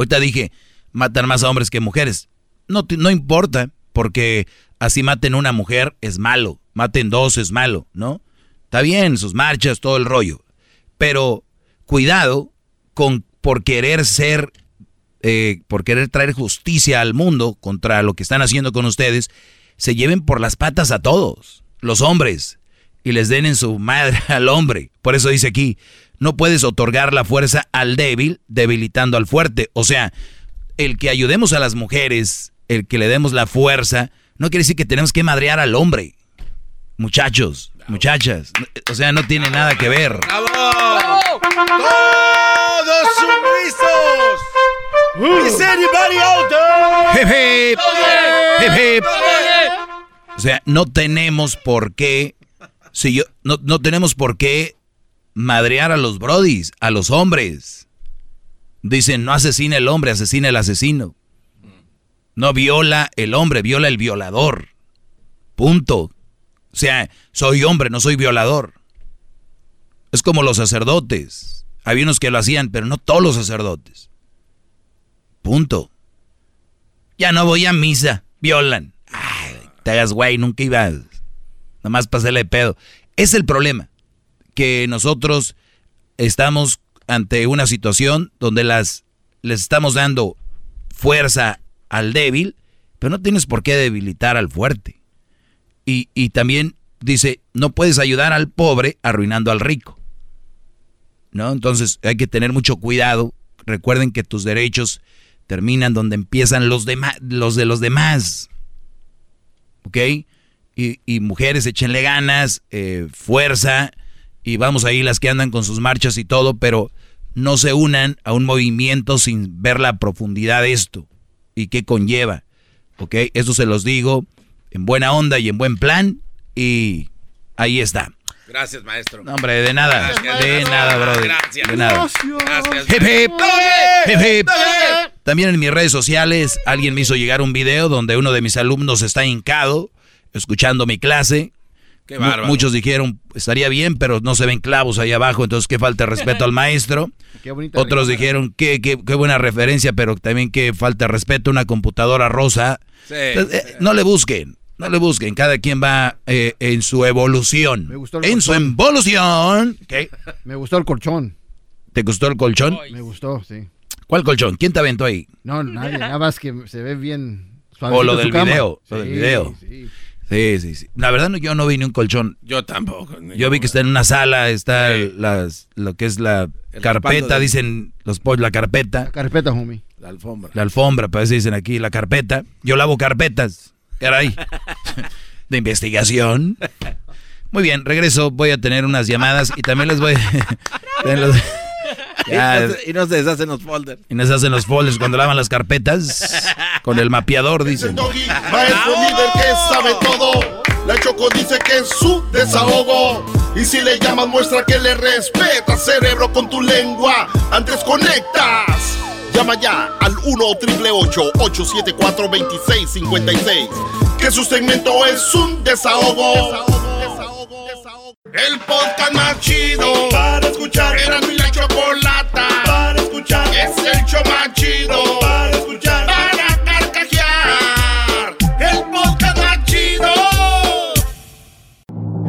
ahorita dije, matan más a hombres que mujeres. No, no importa, porque así maten una mujer es malo, maten dos es malo, ¿no? Está bien, sus marchas, todo el rollo. Pero cuidado con por querer ser, eh, por querer traer justicia al mundo contra lo que están haciendo con ustedes, se lleven por las patas a todos, los hombres, y les den en su madre al hombre. Por eso dice aquí, no puedes otorgar la fuerza al débil debilitando al fuerte. O sea, el que ayudemos a las mujeres, el que le demos la fuerza, no quiere decir que tenemos que madrear al hombre. Muchachos, muchachas, o sea, no tiene nada que ver. ¡Bravo! ¡Todos sumisos! ¿Is anybody out there? Hip, hip. Hip, hip. O sea, no tenemos por qué, si yo, no, no tenemos por qué madrear a los brodis, a los hombres. Dicen, no asesina el hombre, asesina el asesino. No viola el hombre, viola el violador. Punto. O sea, soy hombre, no soy violador. Es como los sacerdotes. Había unos que lo hacían, pero no todos los sacerdotes. Punto. Ya no voy a misa. Violan. Te hagas güey, nunca ibas. Nada más pasarle pedo. Es el problema. Que nosotros estamos ante una situación donde las les estamos dando fuerza al débil, pero no tienes por qué debilitar al fuerte. Y, también dice, no puedes ayudar al pobre arruinando al rico. ¿No? Entonces hay que tener mucho cuidado. Recuerden que tus derechos terminan donde empiezan los, los de los demás. ¿Ok? Y, mujeres, échenle ganas, eh, fuerza, y vamos ahí las que andan con sus marchas y todo, pero no se unan a un movimiento sin ver la profundidad de esto y qué conlleva. ¿Ok? Eso se los digo en buena onda y en buen plan. Y ahí está. Gracias, maestro. No, hombre, de nada. de nada, brother. Gracias. De nada. Gracias. Hip, hip. Hip, hip. También en mis redes sociales alguien me hizo llegar un video donde uno de mis alumnos está hincado escuchando mi clase. Qué bárbaro. Muchos dijeron, estaría bien, pero no se ven clavos ahí abajo, entonces qué falta de respeto al maestro. Qué Otros rima. dijeron, qué, qué, qué buena referencia, pero también qué falta de respeto, una computadora rosa. Sí. Entonces, eh, no le busquen, no le busquen, cada quien va eh, en su evolución. Me gustó el en su evolución. ¿Qué? Me gustó el colchón. ¿Te gustó el colchón? Me gustó, sí. ¿Cuál colchón? ¿Quién te aventó ahí? No, nadie, nada más que se ve bien O lo del video. Lo Sí, del video. sí. Sí, sí, sí. La verdad no, yo no vi ni un colchón. Yo tampoco. Yo vi que está en una sala, está las, lo que es la El carpeta, de- dicen los pollos, la carpeta. Carpeta, homie. La alfombra. La alfombra, parece dicen aquí, la carpeta. Yo lavo carpetas. Caray. De investigación. Muy bien, regreso. Voy a tener unas llamadas y también les voy. Ya, Y no se- y no se deshacen los folders. y nos hacen los folders cuando lavan las carpetas. Con el mapeador, dicen. Doggy, maestro líder que sabe todo. La Choco dice que es su desahogo. Y si le llamas, muestra que le respeta, cerebro, con tu lengua. Antes conectas. Llama ya al 1-888-874-2656. Que su segmento es un desahogo. El podcast más chido para escuchar. Era mi la chocolata para escuchar. Es el show más chido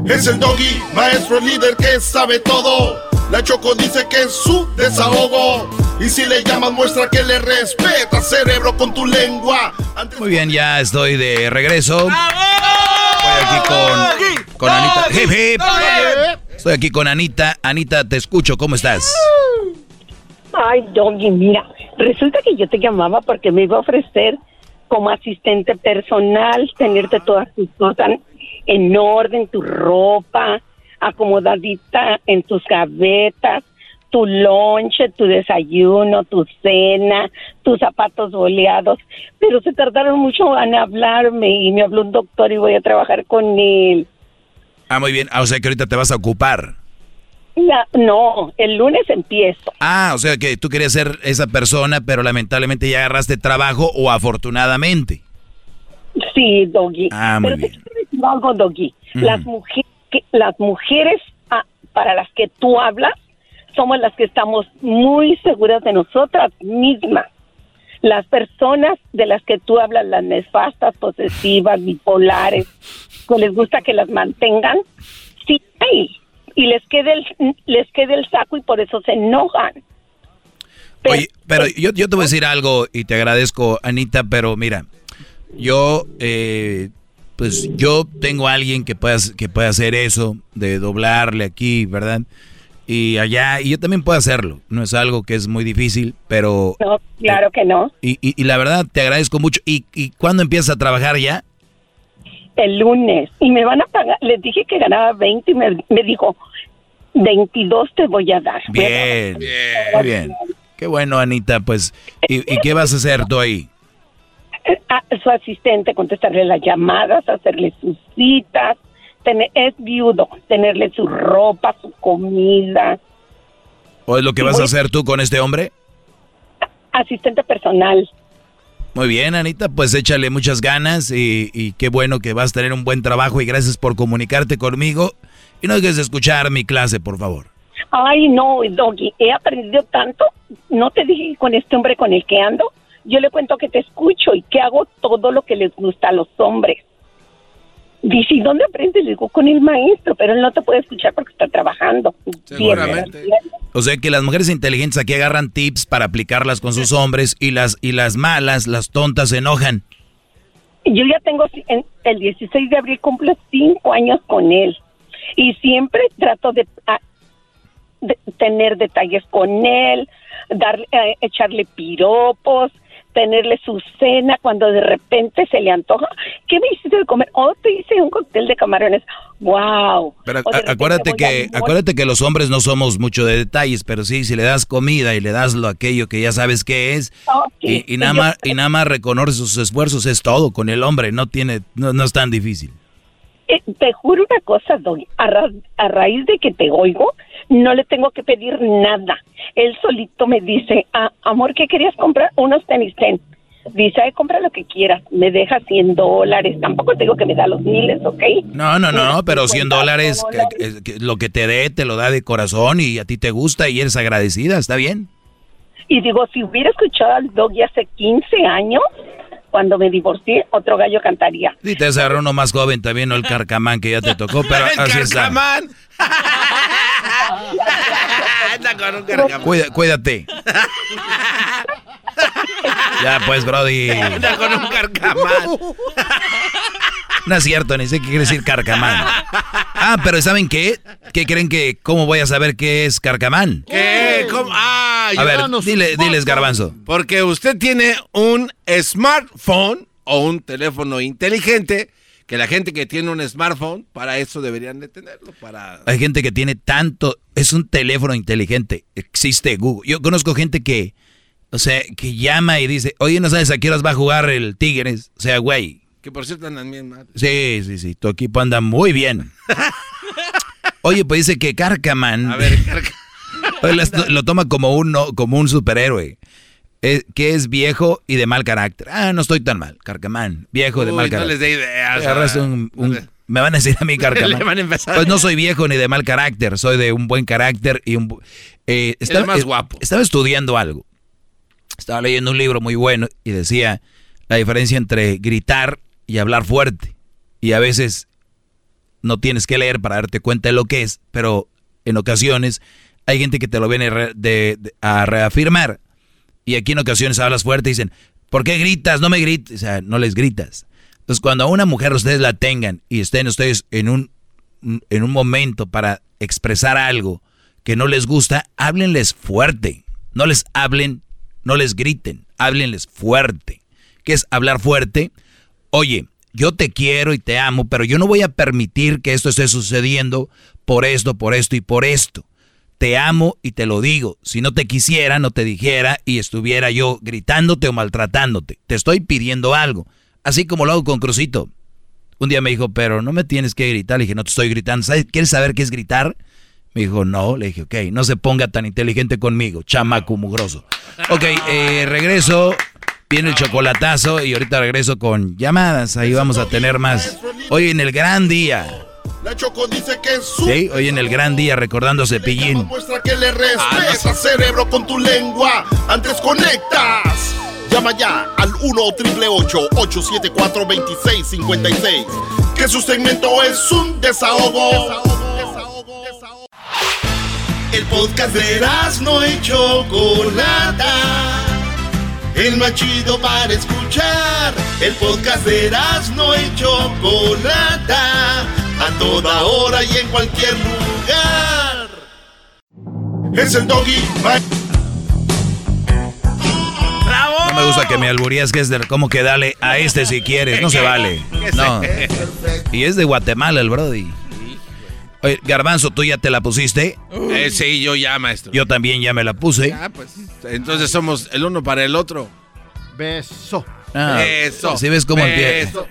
Es el doggy, maestro líder que sabe todo. La Choco dice que es su desahogo. Y si le llamas, muestra que le respeta, cerebro, con tu lengua. Muy bien, ya estoy de regreso. Estoy aquí con, con Anita. Hip, hip. Estoy aquí con Anita. Anita, te escucho. ¿Cómo estás? Ay, Doggy, mira, resulta que yo te llamaba porque me iba a ofrecer como asistente personal, tenerte todas tus cosas en orden, tu ropa acomodadita en tus gavetas, tu lonche, tu desayuno, tu cena, tus zapatos boleados, pero se tardaron mucho en hablarme y me habló un doctor y voy a trabajar con él. Ah, muy bien. Ah, o sea que ahorita te vas a ocupar. Ya, no, el lunes empiezo. Ah, o sea que tú querías ser esa persona, pero lamentablemente ya agarraste trabajo o afortunadamente. Sí, Doggy. Ah, muy Pero bien. te quiero decir algo, Doggy. Las, mujeres las mujeres ah, para las que tú hablas somos las que estamos muy seguras de nosotras mismas. Las personas de las que tú hablas, las nefastas, posesivas, bipolares, que les gusta que las mantengan, sí hay. Y les queda el, les queda el saco y por eso se enojan. Oye, pero yo, yo te voy a decir algo y te agradezco, Anita, pero mira, yo, eh, pues yo tengo a alguien que pueda, que pueda hacer eso, de doblarle aquí, ¿verdad? Y allá, y yo también puedo hacerlo. No es algo que es muy difícil, pero... No, claro que no. Y, y, y la verdad, te agradezco mucho. ¿Y, y cuándo empiezas a trabajar ya? el lunes y me van a pagar. Les dije que ganaba 20 y me, me dijo, 22 te voy a dar. Bien, muy bien. Qué bueno, Anita, pues. ¿Y, y qué vas a hacer tú ahí? A su asistente, contestarle las llamadas, hacerle sus citas. Tener, es viudo, tenerle su ropa, su comida. ¿O es lo que vas a hacer tú con este hombre? Asistente personal. Muy bien, Anita, pues échale muchas ganas y, y qué bueno que vas a tener un buen trabajo y gracias por comunicarte conmigo. Y no dejes de escuchar mi clase, por favor. Ay, no, Doggy, he aprendido tanto. No te dije con este hombre con el que ando, yo le cuento que te escucho y que hago todo lo que les gusta a los hombres. Dice, ¿y dónde aprendes? Le digo, con el maestro, pero él no te puede escuchar porque está trabajando. Seguramente. O sea que las mujeres inteligentes aquí agarran tips para aplicarlas con sus hombres y las, y las malas, las tontas, se enojan. Yo ya tengo, en- el 16 de abril cumplo cinco años con él y siempre trato de, a- de tener detalles con él, darle, eh, echarle piropos, tenerle su cena cuando de repente se le antoja. ¿Qué me hiciste de comer? Oh, te hice un cóctel de camarones. ¡Wow! Pero acuérdate que, acuérdate que los hombres no somos mucho de detalles, pero sí, si le das comida y le das lo aquello que ya sabes qué es, y, y nada más, y nada más reconoce sus esfuerzos, es todo con el hombre, no tiene, no, no es tan difícil. Eh, te juro una cosa, Doggy. A, ra- a raíz de que te oigo, no le tengo que pedir nada. Él solito me dice, ah, amor, ¿qué querías comprar? Unos tenis ten. Dice, ay, compra lo que quieras. Me deja 100 dólares. Tampoco te digo que me da los miles, ¿ok? No, no, no, pero 100 50 dólares, que- que- que lo que te dé, te lo da de corazón y a ti te gusta y eres agradecida, ¿está bien? Y digo, si hubiera escuchado al Doggy hace 15 años, cuando me divorcié, otro gallo cantaría. Y te agarró uno más joven también, no el carcamán que ya te tocó, pero El así está. carcamán. Anda con un carcamán. Cuida- cuídate. Ya pues, Brody. Anda con un carcamán. No es cierto, ni sé qué quiere decir carcamán. Ah, pero ¿saben qué? ¿Qué creen que, cómo voy a saber qué es carcamán? ¿Qué? ¿Cómo? Ah, A ver, dile, diles, garbanzo. Porque usted tiene un smartphone o un teléfono inteligente que la gente que tiene un smartphone, para eso deberían de tenerlo. Para... Hay gente que tiene tanto, es un teléfono inteligente, existe Google. Yo conozco gente que, o sea, que llama y dice, oye, ¿no sabes a qué horas va a jugar el Tigres? O sea, güey, Que por cierto andan bien mal. sí, sí, sí, tu equipo anda muy bien. Oye, pues dice que Carcaman, A ver, Oye, lo, toma como un, no- como un superhéroe. Eh, que es viejo y de mal carácter. Ah, no estoy tan mal, Carcamán. Viejo de Uy, mal no carácter. les dé ideas. Agarras un- un- me van a decir a mí, Carcamán. Van a empezar. Pues no soy viejo ni de mal carácter, soy de un buen carácter y un... eh, estaba, más guapo. Estaba estudiando algo. Estaba leyendo un libro muy bueno y decía la diferencia entre gritar y hablar fuerte. Y a veces no tienes que leer para darte cuenta de lo que es, pero en ocasiones hay gente que te lo viene a reafirmar. Y aquí en ocasiones hablas fuerte y dicen, ¿por qué gritas? No me grites. O sea, no les gritas. Entonces, cuando a una mujer ustedes la tengan y estén ustedes en un, en un momento para expresar algo que no les gusta, háblenles fuerte. No les hablen, no les griten, háblenles fuerte. ¿Qué es hablar fuerte? Oye, yo te quiero y te amo, pero yo no voy a permitir que esto esté sucediendo por esto, por esto y por esto. Te amo y te lo digo. Si no te quisiera, no te dijera y estuviera yo gritándote o maltratándote. Te estoy pidiendo algo. Así como lo hago con Crucito. Un día me dijo, pero no me tienes que gritar. Le dije, no te estoy gritando. ¿Quieres saber qué es gritar? Me dijo, no. Le dije, ok, no se ponga tan inteligente conmigo, chamaco mugroso. Ok, eh, regreso. Viene el chocolatazo y ahorita regreso con llamadas. Ahí vamos a tener más. Hoy en el gran día. La Choco dice que es su... Sí, hoy en el gran día recordando Cepillín. Muestra que le respeta cerebro con tu lengua. Antes conectas. Llama ya al 1 874 2656 Que su segmento es un desahogo. desahogo, desahogo. El podcast de no y Chocolata el más chido para escuchar. El podcast de no y Chocolata, a toda hora y en cualquier lugar. Es el doggy. ¡Bravo! No me gusta que me alburías que es de cómo que dale a este si quieres, no se vale. No. Y es de Guatemala el Brody. Oye, Garbanzo, ¿tú ya te la pusiste? Eh, sí, yo ya, maestro. Yo también ya me la puse. pues, entonces somos el uno para el otro. Beso. Ah, Beso. ¿Sí ves cómo empieza?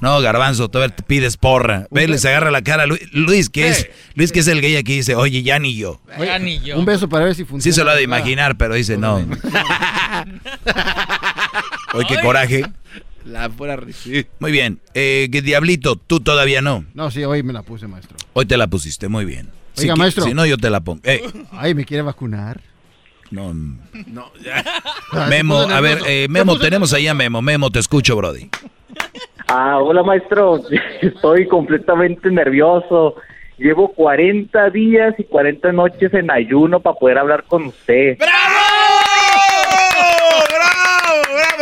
No, Garbanzo, tú te pides porra. Ve, se agarra la cara a Luis, Luis que es Luis que es el gay aquí dice, "Oye, ya ni yo." Ya ni yo. Un beso para ver si funciona. Sí se lo ha de imaginar, pero dice, "No." Oye, qué coraje. La pura Muy bien. Eh, Diablito, tú todavía no. No, sí, hoy me la puse, maestro. Hoy te la pusiste, muy bien. Oiga, maestro. Si no, yo te la pongo. Eh. Ay, ¿me quiere vacunar? No. No, ya. Memo, a ver, eh, Memo, tenemos ahí a Memo. Memo, te escucho, Brody. Ah, hola, maestro. Estoy completamente nervioso. Llevo 40 días y 40 noches en ayuno para poder hablar con usted.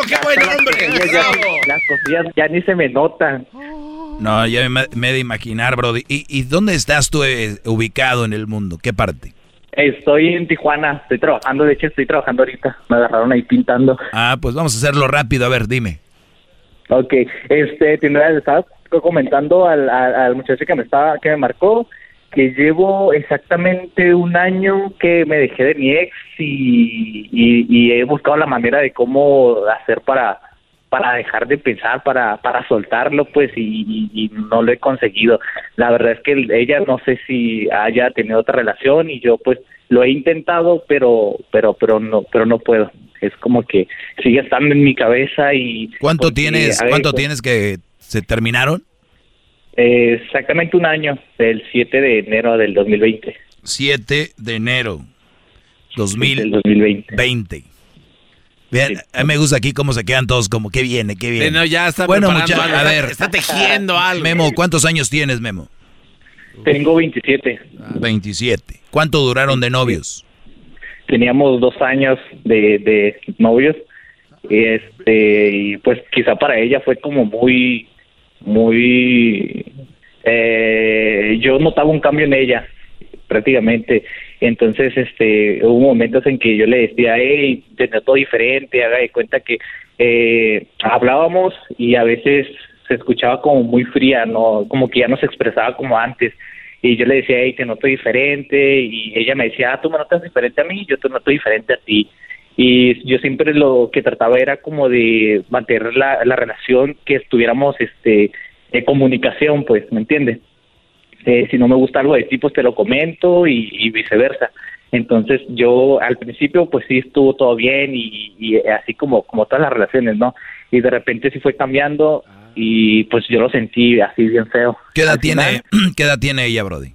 Qué buen hombre. Las cosillas ya ni se me notan. No, ya me, he de imaginar, Brody. ¿Y, dónde estás tú eh, ubicado en el mundo? ¿Qué parte? Estoy en Tijuana, estoy trabajando, de hecho estoy trabajando ahorita, me agarraron ahí pintando. Ah, pues vamos a hacerlo rápido, a ver, dime. Ok, este, le estaba comentando al, al, muchacho que me estaba, que me marcó, que llevo exactamente un año que me dejé de mi ex y, y, he buscado la manera de cómo hacer para para dejar de pensar, para, para soltarlo, pues, y, no lo he conseguido. La verdad es que ella no sé si haya tenido otra relación y yo, pues, lo he intentado, pero, pero, pero no, pero no puedo. Es como que sigue estando en mi cabeza y. ¿Cuánto tienes? ¿Cuánto tienes que se terminaron? Exactamente un año, del 7 de enero del 2020. 7 de enero 2020. 20. Vean, a mí me gusta aquí cómo se quedan todos como, ¿qué viene? ¿Qué viene? No, ya está bueno, muchachos, a ver. Está tejiendo algo. Memo, ¿cuántos años tienes, Memo? Tengo 27. 27. ¿Cuánto duraron de novios? Teníamos dos años de, de novios. Este, y pues quizá para ella fue como muy muy... Eh, yo notaba un cambio en ella, prácticamente. Entonces, este, hubo momentos en que yo le decía, hey, te noto diferente, haga de cuenta que eh, hablábamos y a veces se escuchaba como muy fría, no, como que ya no se expresaba como antes. Y yo le decía, hey, te noto diferente, y ella me decía, ah, tú me notas diferente a mí, yo te noto diferente a ti y yo siempre lo que trataba era como de mantener la, la relación que estuviéramos este de comunicación pues me entiendes eh, si no me gusta algo de ti pues te lo comento y, viceversa. Entonces yo al principio pues sí estuvo todo bien y, así como como todas las relaciones no y de repente sí fue cambiando y pues yo lo sentí así bien feo. Qué edad tiene qué edad tiene ella Brody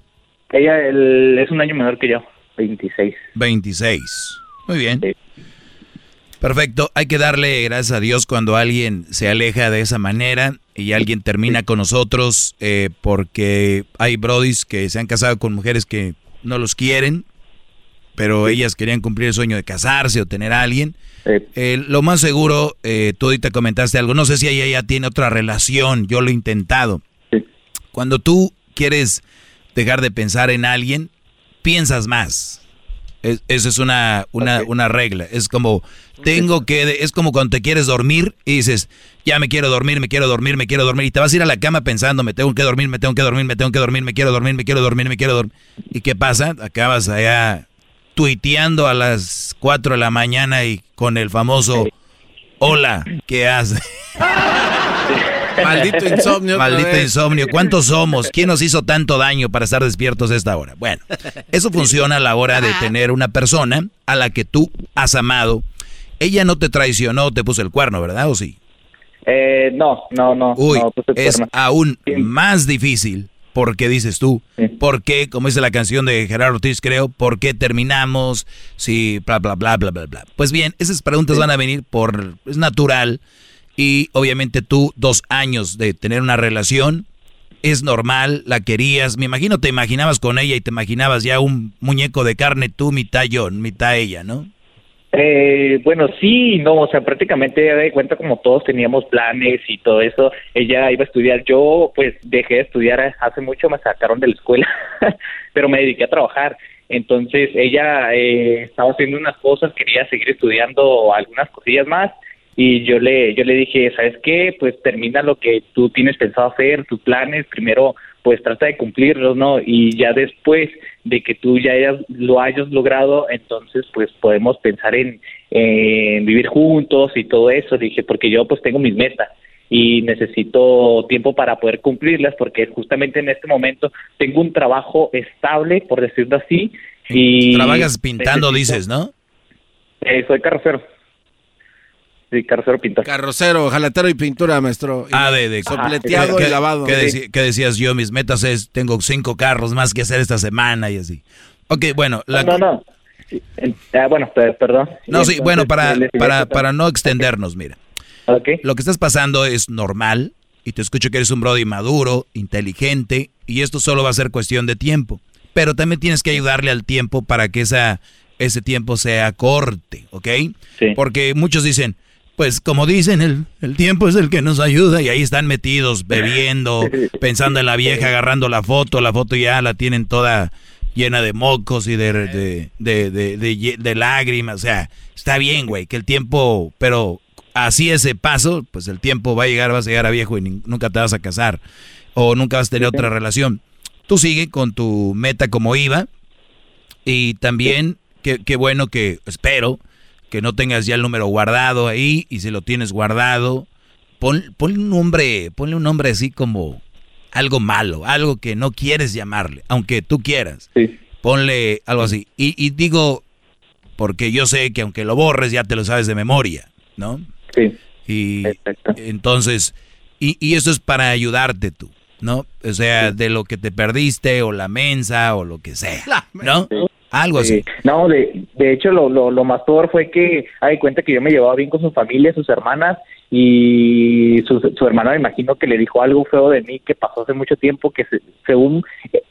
ella es un año menor que yo 26 26 muy bien Perfecto, hay que darle gracias a Dios cuando alguien se aleja de esa manera y alguien termina con nosotros eh, porque hay brodis que se han casado con mujeres que no los quieren, pero ellas querían cumplir el sueño de casarse o tener a alguien. Eh, lo más seguro, eh, tú ahorita comentaste algo, no sé si ella ya tiene otra relación, yo lo he intentado. Cuando tú quieres dejar de pensar en alguien, piensas más. Esa es una, una, una regla. Es como, tengo que, es como cuando te quieres dormir y dices, ya me quiero dormir, me quiero dormir, me quiero dormir. Y te vas a ir a la cama pensando, me tengo que dormir, me tengo que dormir, me tengo que dormir, me quiero dormir, me quiero dormir, me quiero dormir. ¿Y qué pasa? Acabas allá tuiteando a las 4 de la mañana y con el famoso, hola, ¿qué haces? Maldito insomnio. Maldito insomnio. ¿Cuántos somos? ¿Quién nos hizo tanto daño para estar despiertos a esta hora? Bueno, eso funciona a la hora de tener una persona a la que tú has amado. Ella no te traicionó, te puso el cuerno, ¿verdad? ¿O sí? Eh, no, no, no. Uy, no es aún más difícil. ¿Por qué dices tú? ¿Por qué, como dice la canción de Gerardo Ortiz, creo, por qué terminamos? Si, bla, bla, bla, bla, bla, bla. Pues bien, esas preguntas van a venir por, es natural. Y obviamente tú, dos años de tener una relación, es normal, la querías. Me imagino te imaginabas con ella y te imaginabas ya un muñeco de carne, tú, mitad yo, mitad ella, ¿no? Eh, bueno, sí, no, o sea, prácticamente ya de cuenta como todos teníamos planes y todo eso. Ella iba a estudiar, yo pues dejé de estudiar hace mucho, me sacaron de la escuela, pero me dediqué a trabajar. Entonces ella eh, estaba haciendo unas cosas, quería seguir estudiando algunas cosillas más y yo le yo le dije, ¿sabes qué? Pues termina lo que tú tienes pensado hacer, tus planes, primero pues trata de cumplirlos, ¿no? Y ya después de que tú ya hayas, lo hayas logrado, entonces pues podemos pensar en, en vivir juntos y todo eso, dije, porque yo pues tengo mis metas y necesito tiempo para poder cumplirlas porque justamente en este momento tengo un trabajo estable, por decirlo así, y Trabajas pintando, necesito- dices, ¿no? Eh, soy carrocero. Sí, carrocero pintor. Carrocero, jalatero y pintura, maestro. Ah, de, de Sopleteado ¿Qué- y lavado. ¿qué, Sí. decías yo? Mis metas es, tengo cinco carros más que hacer esta semana y así. Ok, bueno. La, No, no. Eh, ah, bueno, pe- perdón. No, sí, Entonces, bueno, para, para, para no extendernos, mira. Lo que estás pasando es normal y te escucho que eres un brody maduro, inteligente y esto solo va a ser cuestión de tiempo. Pero también tienes que ayudarle al tiempo para que esa, ese tiempo sea corte, ¿ok? Porque muchos dicen, pues como dicen, el, el tiempo es el que nos ayuda y ahí están metidos bebiendo, pensando en la vieja, agarrando la foto, la foto ya la tienen toda llena de mocos y de, de, de, de- lágrimas, o sea, está bien, güey, que el tiempo, pero así ese paso, pues el tiempo va a llegar, vas a llegar a viejo y ni- nunca te vas a casar o nunca vas a tener otra relación. Tú sigue con tu meta como iba y también, qué qué bueno que, espero, que no tengas ya el número guardado ahí y si lo tienes guardado, pon, ponle un nombre, ponle un nombre así como algo malo, algo que no quieres llamarle, aunque tú quieras. Ponle algo así. Y, y digo, porque yo sé que aunque lo borres ya te lo sabes de memoria, ¿no? Sí. Y entonces, y, y eso es para ayudarte tú, ¿no? O sea, de lo que te perdiste o la mensa o lo que sea, ¿no? Algo así. Sí. No, de, de hecho, lo, lo, lo más peor fue que, hay cuenta que yo me llevaba bien con su familia, sus hermanas, y su, su hermana me imagino que le dijo algo feo de mí que pasó hace mucho tiempo, que se- según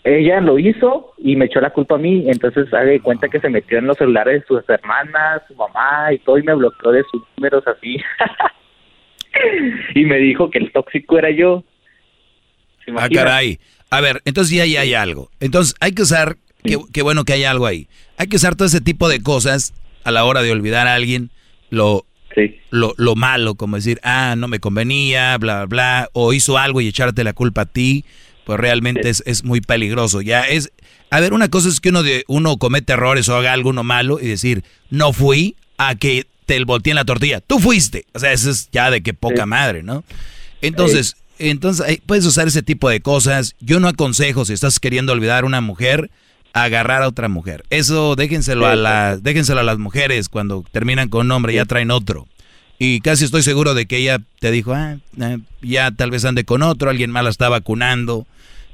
ella lo hizo y me echó la culpa a mí, entonces haga de cuenta que se metió en los celulares de sus hermanas, su mamá y todo, y me bloqueó de sus números así. y me dijo que el tóxico era yo. ¿Se Ah, caray. A ver, entonces ya ahí hay algo. Entonces hay que usar, qué, qué bueno que hay algo ahí. Hay que usar todo ese tipo de cosas a la hora de olvidar a alguien, lo, lo, lo malo, como decir, ah, no me convenía, bla, bla, bla, o hizo algo y echarte la culpa a ti, pues realmente es, es muy peligroso. Ya es, a ver, una cosa es que uno, de, uno comete errores o haga algo uno malo y decir, no fui a que te volteé en la tortilla, tú fuiste. O sea, eso es ya de que poca madre, ¿no? Entonces, entonces eh, puedes usar ese tipo de cosas. Yo no aconsejo si estás queriendo olvidar a una mujer, agarrar a otra mujer. Eso déjenselo a las, déjenselo a las mujeres cuando terminan con un hombre, ya traen otro. Y casi estoy seguro de que ella te dijo, ah, eh, ya tal vez ande con otro, alguien más la está vacunando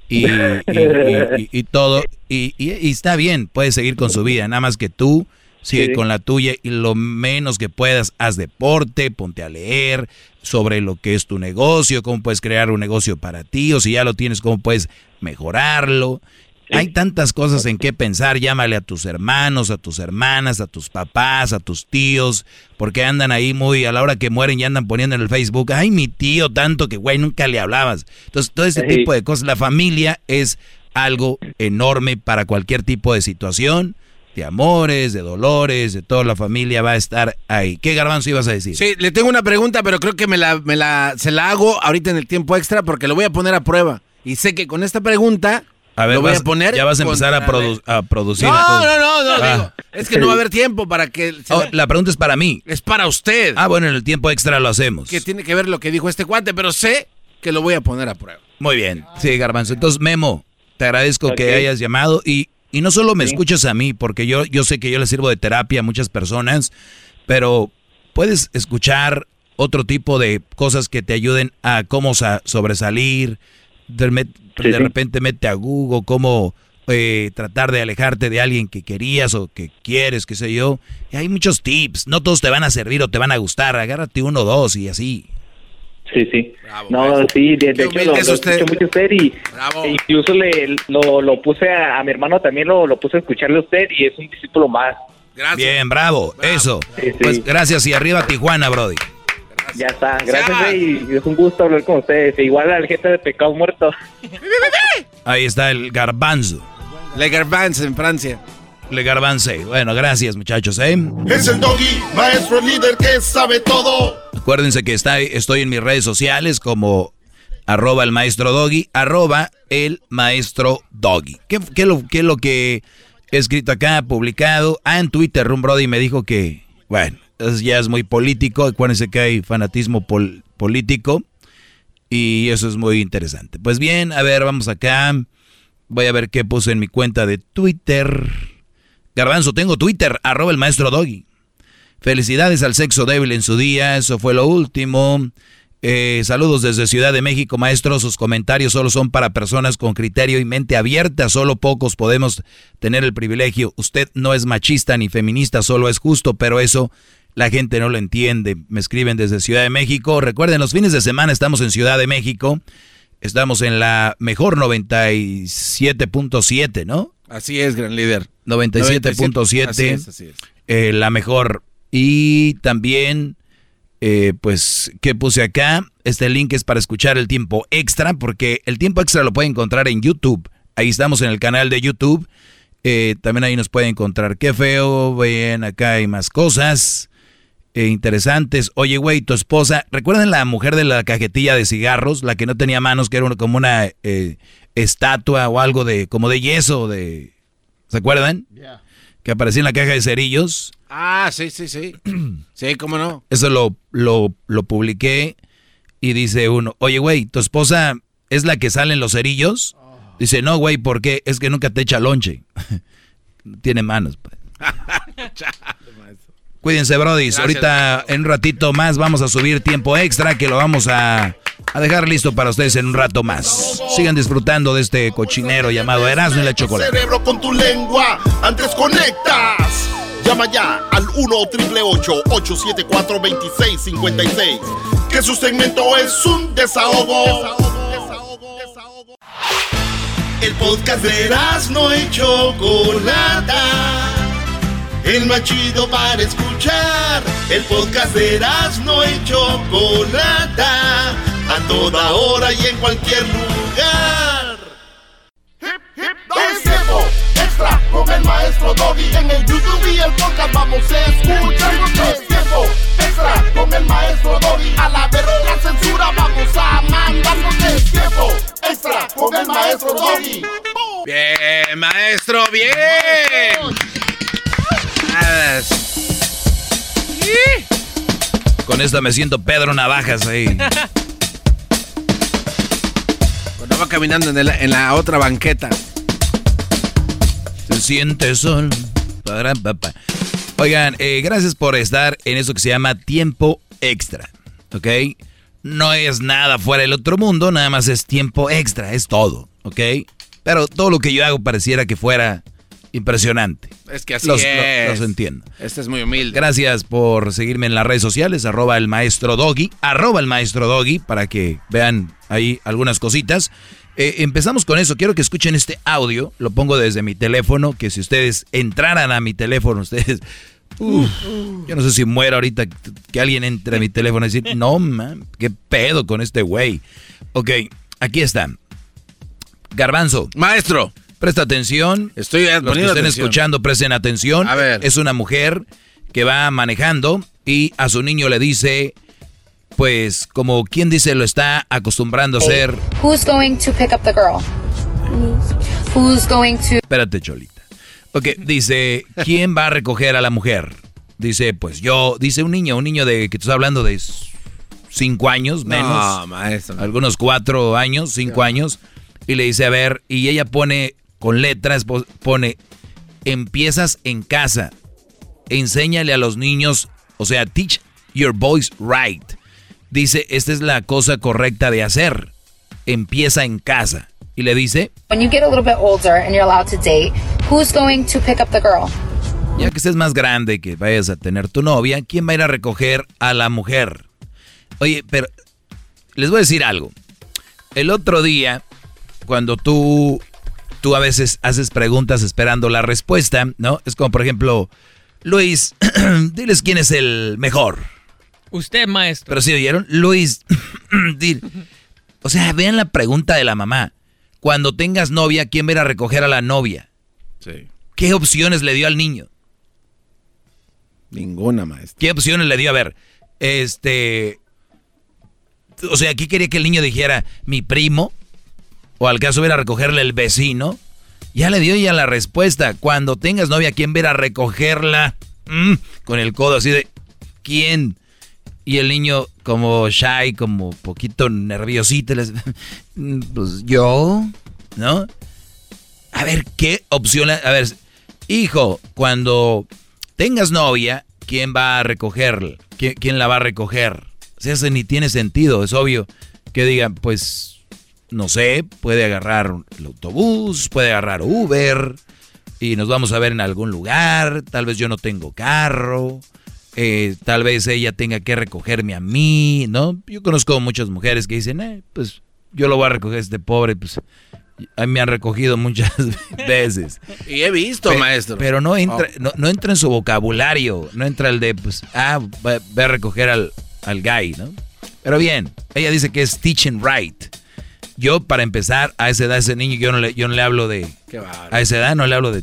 y, y- y- y- y todo. Y, y- y está bien, puedes seguir con su vida, nada más que tú sigue Sí. con la tuya y lo menos que puedas, haz deporte, ponte a leer sobre lo que es tu negocio, cómo puedes crear un negocio para ti, o si ya lo tienes, cómo puedes mejorarlo. Hay tantas cosas en qué pensar, llámale a tus hermanos, a tus hermanas, a tus papás, a tus tíos, porque andan ahí muy, a la hora que mueren ya andan poniendo en el Facebook, ay, mi tío tanto que, güey, nunca le hablabas. Entonces, todo ese tipo de cosas, la familia es algo enorme para cualquier tipo de situación, de amores, de dolores, de toda la familia va a estar ahí. ¿Qué garbanzo ibas a decir? Sí, le tengo una pregunta, pero creo que me la, me la, se la hago ahorita en el tiempo extra porque lo voy a poner a prueba. Y sé que con esta pregunta A ver, lo voy vas- a poner. ya vas a empezar a, produ- a producir. No, todo. no, no, no, Ah. digo, es que no va a haber tiempo para que... Oh, la- la pregunta es para mí. Es para usted. Ah, bueno, en el tiempo extra lo hacemos. Que tiene que ver lo que dijo este cuate, pero sé que lo voy a poner a prueba. Muy bien. Sí, Garbanzo. Entonces, Memo, te agradezco que hayas llamado y, y no solo me escuches a mí, porque yo, yo sé que yo le sirvo de terapia a muchas personas, pero puedes escuchar otro tipo de cosas que te ayuden a cómo sa- sobresalir. De, repente mete a Google cómo eh, tratar de alejarte de alguien que querías o que quieres, qué sé yo. Y hay muchos tips. No todos te van a servir o te van a gustar. Agárrate uno o dos y así. Sí, sí. no, sí, de, de hecho lo, es usted. mucho usted y e incluso le, lo, lo puse a, a mi hermano también, lo, lo puse a escucharle a usted y es un discípulo más. Bien, bravo. Eso. Pues gracias y arriba Tijuana, Brody. Ya está, gracias y es un gusto hablar con ustedes. Igual al gente de pecado muerto. Ahí está el garbanzo. Le garbanzo en Francia. Le garbanze. Bueno, gracias muchachos, ¿eh? Es el doggy, maestro líder que sabe todo. Acuérdense que está, estoy en mis redes sociales como arroba el maestro doggy, arroba el maestro doggy. ¿Qué, qué lo, qué es lo que he escrito acá, publicado? Ah, en Twitter, un Brody me dijo que, bueno, ya es muy político. Acuérdense que hay fanatismo pol- político y eso es muy interesante. Pues bien, a ver, vamos acá. Voy a ver qué puse en mi cuenta de Twitter. Garbanzo, tengo Twitter, arroba el maestro doggy. Felicidades al sexo débil en su día, eso fue lo último. Eh, saludos desde Ciudad de México, maestro. Sus comentarios solo son para personas con criterio y mente abierta. Solo pocos podemos tener el privilegio. Usted no es machista ni feminista, solo es justo, pero eso la gente no lo entiende. Me escriben desde Ciudad de México. Recuerden, los fines de semana estamos en Ciudad de México. Estamos en la mejor 97.7, ¿no? Así es, gran líder. 97.7. Así es, así es. eh, la mejor. Y también, eh, pues, ¿qué puse acá? Este link es para escuchar el tiempo extra, porque el tiempo extra lo puede encontrar en YouTube. Ahí estamos en el canal de YouTube. Eh, también ahí nos puede encontrar. Qué feo, ven, acá hay más cosas eh, interesantes. Oye, güey, tu esposa, ¿recuerdan la mujer de la cajetilla de cigarros? La que no tenía manos, que era una- como una eh, estatua o algo de, como de yeso, de... ¿Se acuerdan? Que aparecía en la caja de cerillos. Ah, sí, sí, sí. sí, cómo no. Eso lo, lo, lo publiqué y dice uno, oye, güey, ¿tu esposa es la que sale en los cerillos? Dice, no, güey, ¿por qué? Es que nunca te echa lonche. Tiene manos. pues. Cuídense, Brody. Ahorita, en un ratito más, vamos a subir tiempo extra que lo vamos a, a dejar listo para ustedes en un rato más. Sigan disfrutando de este cochinero llamado Erasmo y la Chocolate. Cerebro con tu lengua, antes conectas. Llama ya al 1 874 2656 Que su segmento es un desahogo. El podcast de no y Chocolata. El más chido para escuchar. El podcast de no y Chocolata. A toda hora y en cualquier lugar. Es tiempo extra con el maestro Doggy. En el YouTube y el podcast vamos a escuchar. Es tiempo extra con el maestro Doggy. A la verga censura vamos a mandar. Es tiempo extra con el maestro Doggy. Bien, maestro, bien. Con esta me siento Pedro Navajas ahí. Cuando va caminando en, el- en la otra banqueta. Se siente sol. Oigan, eh, gracias por estar en eso que se llama tiempo extra. ¿Ok? No es nada fuera del otro mundo, nada más es tiempo extra, es todo. ¿Ok? Pero todo lo que yo hago pareciera que fuera Impresionante. Es que así los, es. Los, entiendo. Este es muy humilde. Gracias por seguirme en las redes sociales, arroba el maestro Doggy, arroba el maestro Doggy, para que vean ahí algunas cositas. Eh, empezamos con eso. Quiero que escuchen este audio. Lo pongo desde mi teléfono. Que si ustedes entraran a mi teléfono, ustedes. Uf, yo no sé si muero ahorita que alguien entre a mi teléfono y decir, no, man, qué pedo con este güey. Ok, aquí está. Garbanzo. Maestro. Presta atención. Estoy Los que estén atención. escuchando, presten atención. A ver. Es una mujer que va manejando y a su niño le dice, pues, como quien dice, lo está acostumbrando a hacer. Who's going to pick up the girl? Who's going to... Espérate, Cholita. Ok, dice, ¿quién va a recoger a la mujer? Dice, pues yo, dice un niño, un niño de que tú estás hablando de cinco años, menos. No, maestro. Algunos cuatro años, cinco años. Y le dice, a ver, y ella pone con letras, po- pone, empiezas en casa. Enséñale a los niños, o sea, teach your boys right. Dice, esta es la cosa correcta de hacer. Empieza en casa. Y le dice, When you get a little bit older and you're allowed to date, who's going to pick up the girl? Ya que estés más grande, que vayas a tener tu novia, ¿quién va a ir a recoger a la mujer? Oye, pero les voy a decir algo. El otro día, cuando tú, tú a veces haces preguntas esperando la respuesta, ¿no? Es como, por ejemplo, Luis, diles quién es el mejor. Usted, maestro. Pero si oyeron, Luis, o sea, vean la pregunta de la mamá. Cuando tengas novia, ¿quién va a ir a recoger a la novia? Sí. ¿Qué opciones le dio al niño? Ninguna, maestro. ¿Qué opciones le dio? A ver, este... O sea, aquí quería que el niño dijera mi primo, o al caso era recogerle el vecino. Ya le dio ya la respuesta. Cuando tengas novia, ¿quién va a ir a recogerla? Mm, con el codo así de, ¿quién? Y el niño como shy, como poquito nerviosito. les- "Mm, pues yo, ¿no? A ver, ¿qué opción? A ver, hijo, cuando tengas novia, ¿quién va a recogerla? ¿Quién, la va a recoger? O sea, ni tiene sentido. Es obvio que digan, pues, no sé, puede agarrar el autobús, puede agarrar Uber y nos vamos a ver en algún lugar. Tal vez yo no tengo carro. eh, tal vez ella tenga que recogerme a mí, ¿no? Yo conozco muchas mujeres que dicen, eh, pues yo lo voy a recoger a este pobre, pues a mí me han recogido muchas veces. Y he visto, Pe- maestro. Pero no entra, Oh. no, no entra en su vocabulario, no entra el de, pues, ah, va a recoger al, al guy, ¿no? Pero bien, ella dice que es teaching right. Yo, para empezar, a esa edad, ese niño, yo no le, yo no le hablo de... Qué bárbaro. A esa edad no le hablo de,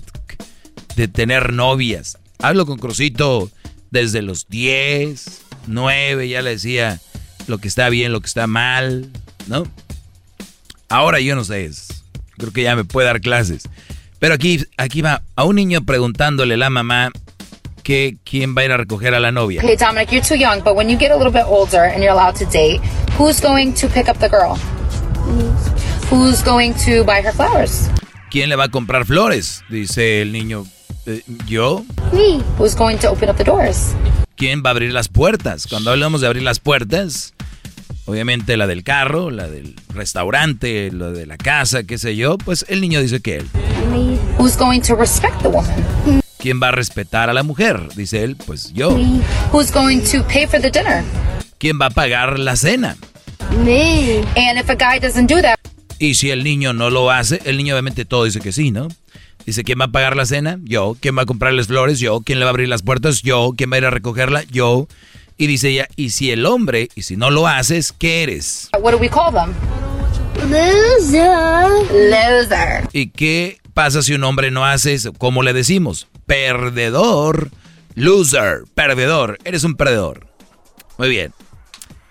de tener novias. Hablo con Crosito desde los 10, 9, ya le decía lo que está bien, lo que está mal, ¿no? Ahora yo no sé, es- creo que ya me puede dar clases. Pero aquí, aquí va a un niño preguntándole a la mamá que quién va a ir a recoger a la novia. Okay, Dominic, you're too young, but when you get a little bit older and you're allowed to date, who's going to pick up the girl? Who's going to buy her flowers? ¿Quién le va a comprar flores? Dice el niño. "Eh, ¿Yo? Me. Who's going to open up the doors? ¿Quién va a abrir las puertas? Cuando hablamos de abrir las puertas, obviamente la del carro, la del restaurante, la de la casa, qué sé yo, pues el niño dice que él. Me. Who's going to respect the woman? ¿Quién va a respetar a la mujer? Dice él, pues yo. Me. Who's going to pay for the dinner? ¿Quién va a pagar la cena? Me. And if a guy doesn't do that, Y si el niño no lo hace, el niño obviamente todo dice que sí, ¿no? Dice, ¿quién va a pagar la cena? Yo. ¿Quién va a comprarles flores? Yo. ¿Quién le va a abrir las puertas? Yo. ¿Quién va a ir a recogerla? Yo. Y dice ella, y si el hombre, y si no lo haces, ¿qué eres? what do we call them? Loser. Loser. ¿Y qué pasa si un hombre no hace eso? ¿Cómo le decimos? Perdedor. Loser. Perdedor. Eres un perdedor. Muy bien.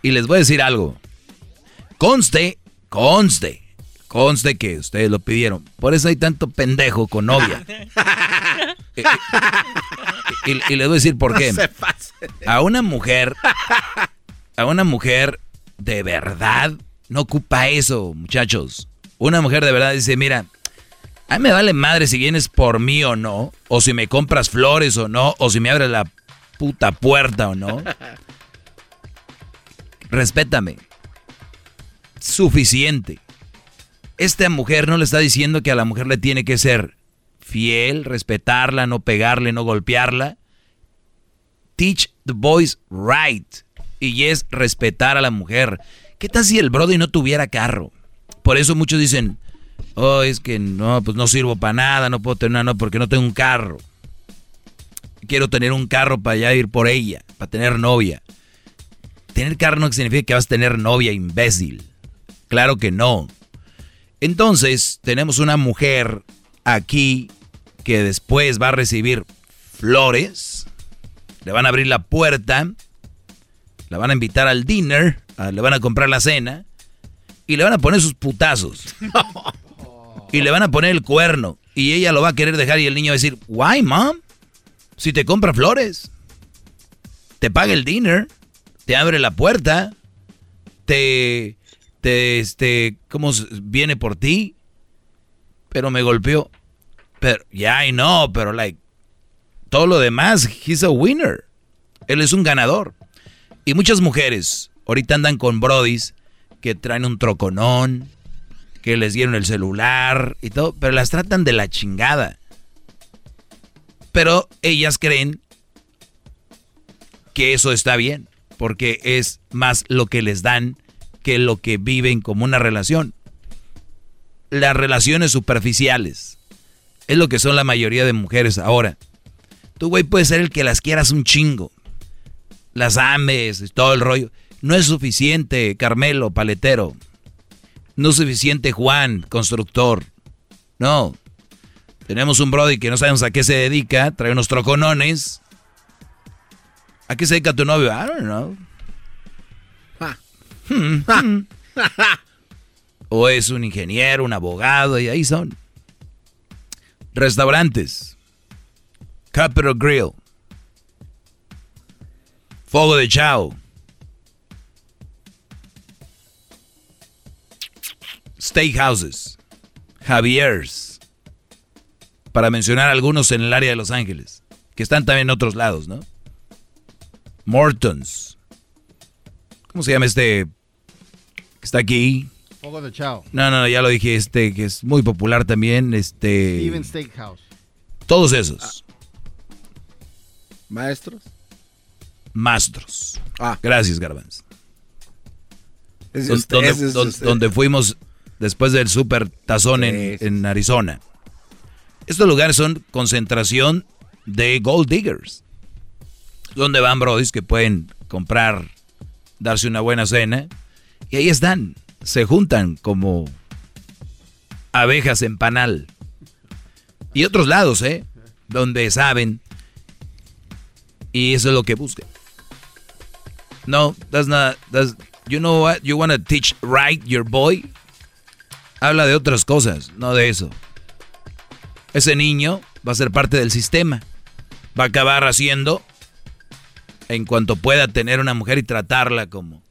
Y les voy a decir algo. Conste, conste, conste que ustedes lo pidieron. Por eso hay tanto pendejo con novia. y, y- y les voy a decir por qué. No se pase. A una mujer, a una mujer de verdad no ocupa eso, muchachos. Una mujer de verdad dice, mira, a mí me vale madre si vienes por mí o no, o si me compras flores o no, o si me abres la puta puerta o no. Respétame. Suficiente. Esta mujer no le está diciendo que a la mujer le tiene que ser fiel, respetarla, no pegarle, no golpearla. Teach the boys right. Y es respetar a la mujer. ¿Qué tal si el Brody no tuviera carro? Por eso muchos dicen, oh, es que no, pues no sirvo para nada, no puedo tener una, no, porque no tengo un carro. Quiero tener un carro para ya ir por ella, para tener novia. Tener carro no significa que vas a tener novia, imbécil. Claro que no. Entonces, tenemos una mujer aquí que después va a recibir flores, le van a abrir la puerta, la van a invitar al dinner, le van a comprar la cena y le van a poner sus putazos. y le van a poner el cuerno y ella lo va a querer dejar y el niño va a decir, "Why, mom? Si te compra flores, te paga el dinner, te abre la puerta, te te este, cómo viene por ti, pero me golpeó. Pero, ya, I know, pero like, todo lo demás, he's a winner. Él es un ganador. Y muchas mujeres ahorita andan con brodis que traen un troconón, que les dieron el celular y todo, pero las tratan de la chingada. Pero ellas creen que eso está bien, porque es más lo que les dan que lo que viven como una relación. Las relaciones superficiales es lo que son la mayoría de mujeres ahora. Tú, güey, puedes ser el que las quieras un chingo. Las ames, todo el rollo. No es suficiente, Carmelo, paletero. No es suficiente, Juan, constructor. No. Tenemos un brody que no sabemos a qué se dedica, trae unos troconones. ¿A qué se dedica tu novio? I don't know. Hmm, hmm. o es un ingeniero, un abogado, y ahí son. Restaurantes. Capital Grill. Fuego de Chao. Steakhouses. Javier's. Para mencionar algunos en el área de Los Ángeles. Que están también en otros lados, ¿no? Mortons. ¿Cómo se llama este que está aquí? Fuego de Chao. No, no, ya lo dije, este, que es muy popular también, este... Steven Steakhouse. Todos esos. ¿Maestros? Mastros. Ah. Gracias, Garbanz. Es donde, usted, es don- usted. donde fuimos después del super tazón en, en Arizona. Estos lugares son concentración de gold diggers. Donde van brodis que pueden comprar, darse una buena cena. Y ahí están. Se juntan como abejas en panal. Y otros lados, ¿eh? Donde saben. Y eso es lo que buscan. No, that's not. That's, you know what? You want to teach right your boy? Habla de otras cosas, no de eso. Ese niño va a ser parte del sistema. Va a acabar haciendo en cuanto pueda tener una mujer y tratarla como.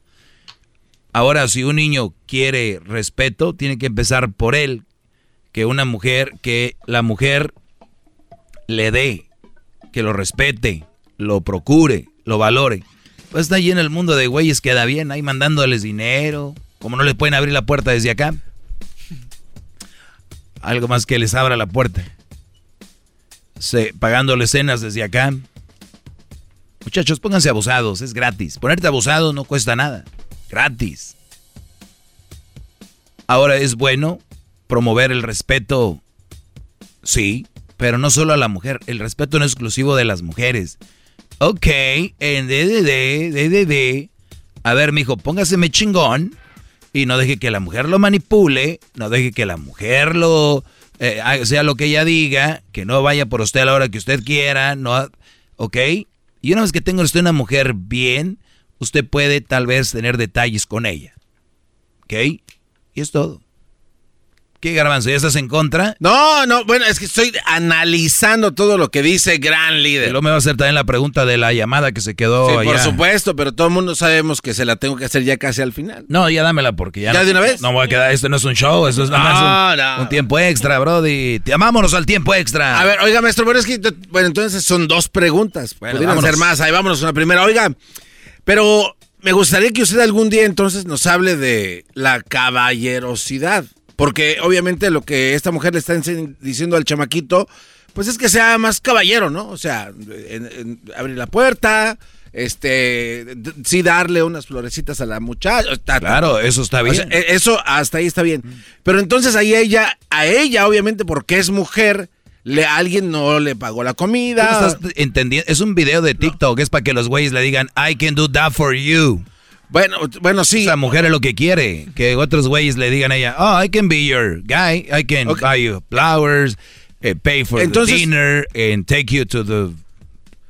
Ahora, si un niño quiere respeto, tiene que empezar por él. Que una mujer, que la mujer le dé, que lo respete, lo procure, lo valore. Pues está ahí en el mundo de güeyes, queda bien, ahí mandándoles dinero. Como no les pueden abrir la puerta desde acá. Algo más que les abra la puerta. Se, pagándoles cenas desde acá. Muchachos, pónganse abusados, es gratis. Ponerte abusado no cuesta nada. Gratis. Ahora es bueno promover el respeto. Sí, pero no solo a la mujer. El respeto no es exclusivo de las mujeres. Ok, en DDD, DDD. A ver, mijo, póngaseme chingón. Y no deje que la mujer lo manipule. No deje que la mujer lo. eh, sea lo que ella diga. Que no vaya por usted a la hora que usted quiera. No, ok. Y una vez que tenga usted una mujer bien, usted puede tal vez tener detalles con ella. ¿Ok? Y es todo. ¿Qué garbanzo? ¿Ya estás en contra? No, no, bueno, es que estoy analizando todo lo que dice gran Y líder. luego me va a hacer también la pregunta de la llamada que se quedó Sí, por supuesto, pero todo el mundo sabemos que se la tengo que hacer ya casi al final. No, ya dámela porque ya. ¿Ya no, de una vez? No voy a quedar. Esto no es un show, esto es nada No, más un, no. un tiempo extra, Brody. Te amámonos al tiempo extra. A ver, oiga, maestro, bueno, es que, bueno, entonces son dos preguntas. Bueno, Podrían vámonos. ser más. Ahí vámonos una primera. Oiga, pero me gustaría que usted algún día entonces nos hable de la caballerosidad. Porque obviamente lo que esta mujer le está diciendo al chamaquito, pues es que sea más caballero, ¿no? O sea, en- en- abrir la puerta, este, sí darle unas florecitas a la muchacha. Claro, eso está o sea, bien. e- eso hasta ahí está bien. Pero entonces ahí ella, a ella obviamente porque es mujer, le, alguien no le pagó la no comida. estás entendiendo. Es un video de TikTok, es para que los güeyes le digan, I can do that for you. Bueno, bueno, sí. Esa mujer es lo que quiere. Que otros güeyes le digan a ella, oh, I can be your guy. I can buy you flowers, eh, pay for Entonces- the dinner, and take you to the...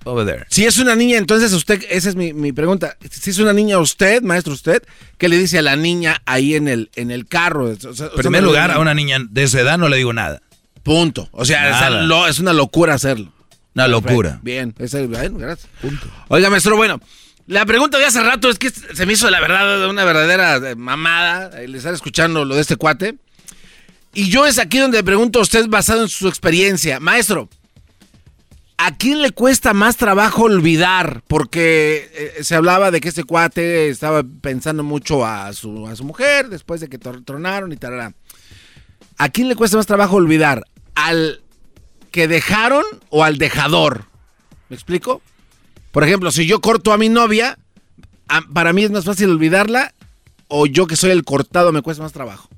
Over there. Si es una niña, entonces usted, esa es mi, mi pregunta. Si es una niña usted, maestro usted, ¿qué le dice a la niña ahí en el, en el carro? O sea, En primer lugar, a una niña de esa edad no le digo nada. Punto. O sea, es, Nada. lo- es una locura hacerlo. Una locura. Bien, bueno, gracias. Oiga, maestro, bueno, la pregunta de hace rato es que se me hizo la verdad una verdadera eh, mamada el estar escuchando lo de este cuate. Y yo es aquí donde le pregunto a usted basado en su experiencia. Maestro, ¿a quién le cuesta más trabajo olvidar? Porque eh, se hablaba de que este cuate estaba pensando mucho a su, a su mujer después de que tronaron y tal. ¿A quién le cuesta más trabajo olvidar? ¿Al que dejaron o al dejador? ¿Me explico? Por ejemplo, si yo corto a mi novia, para mí es más fácil olvidarla o yo que soy el cortado me cuesta más trabajo.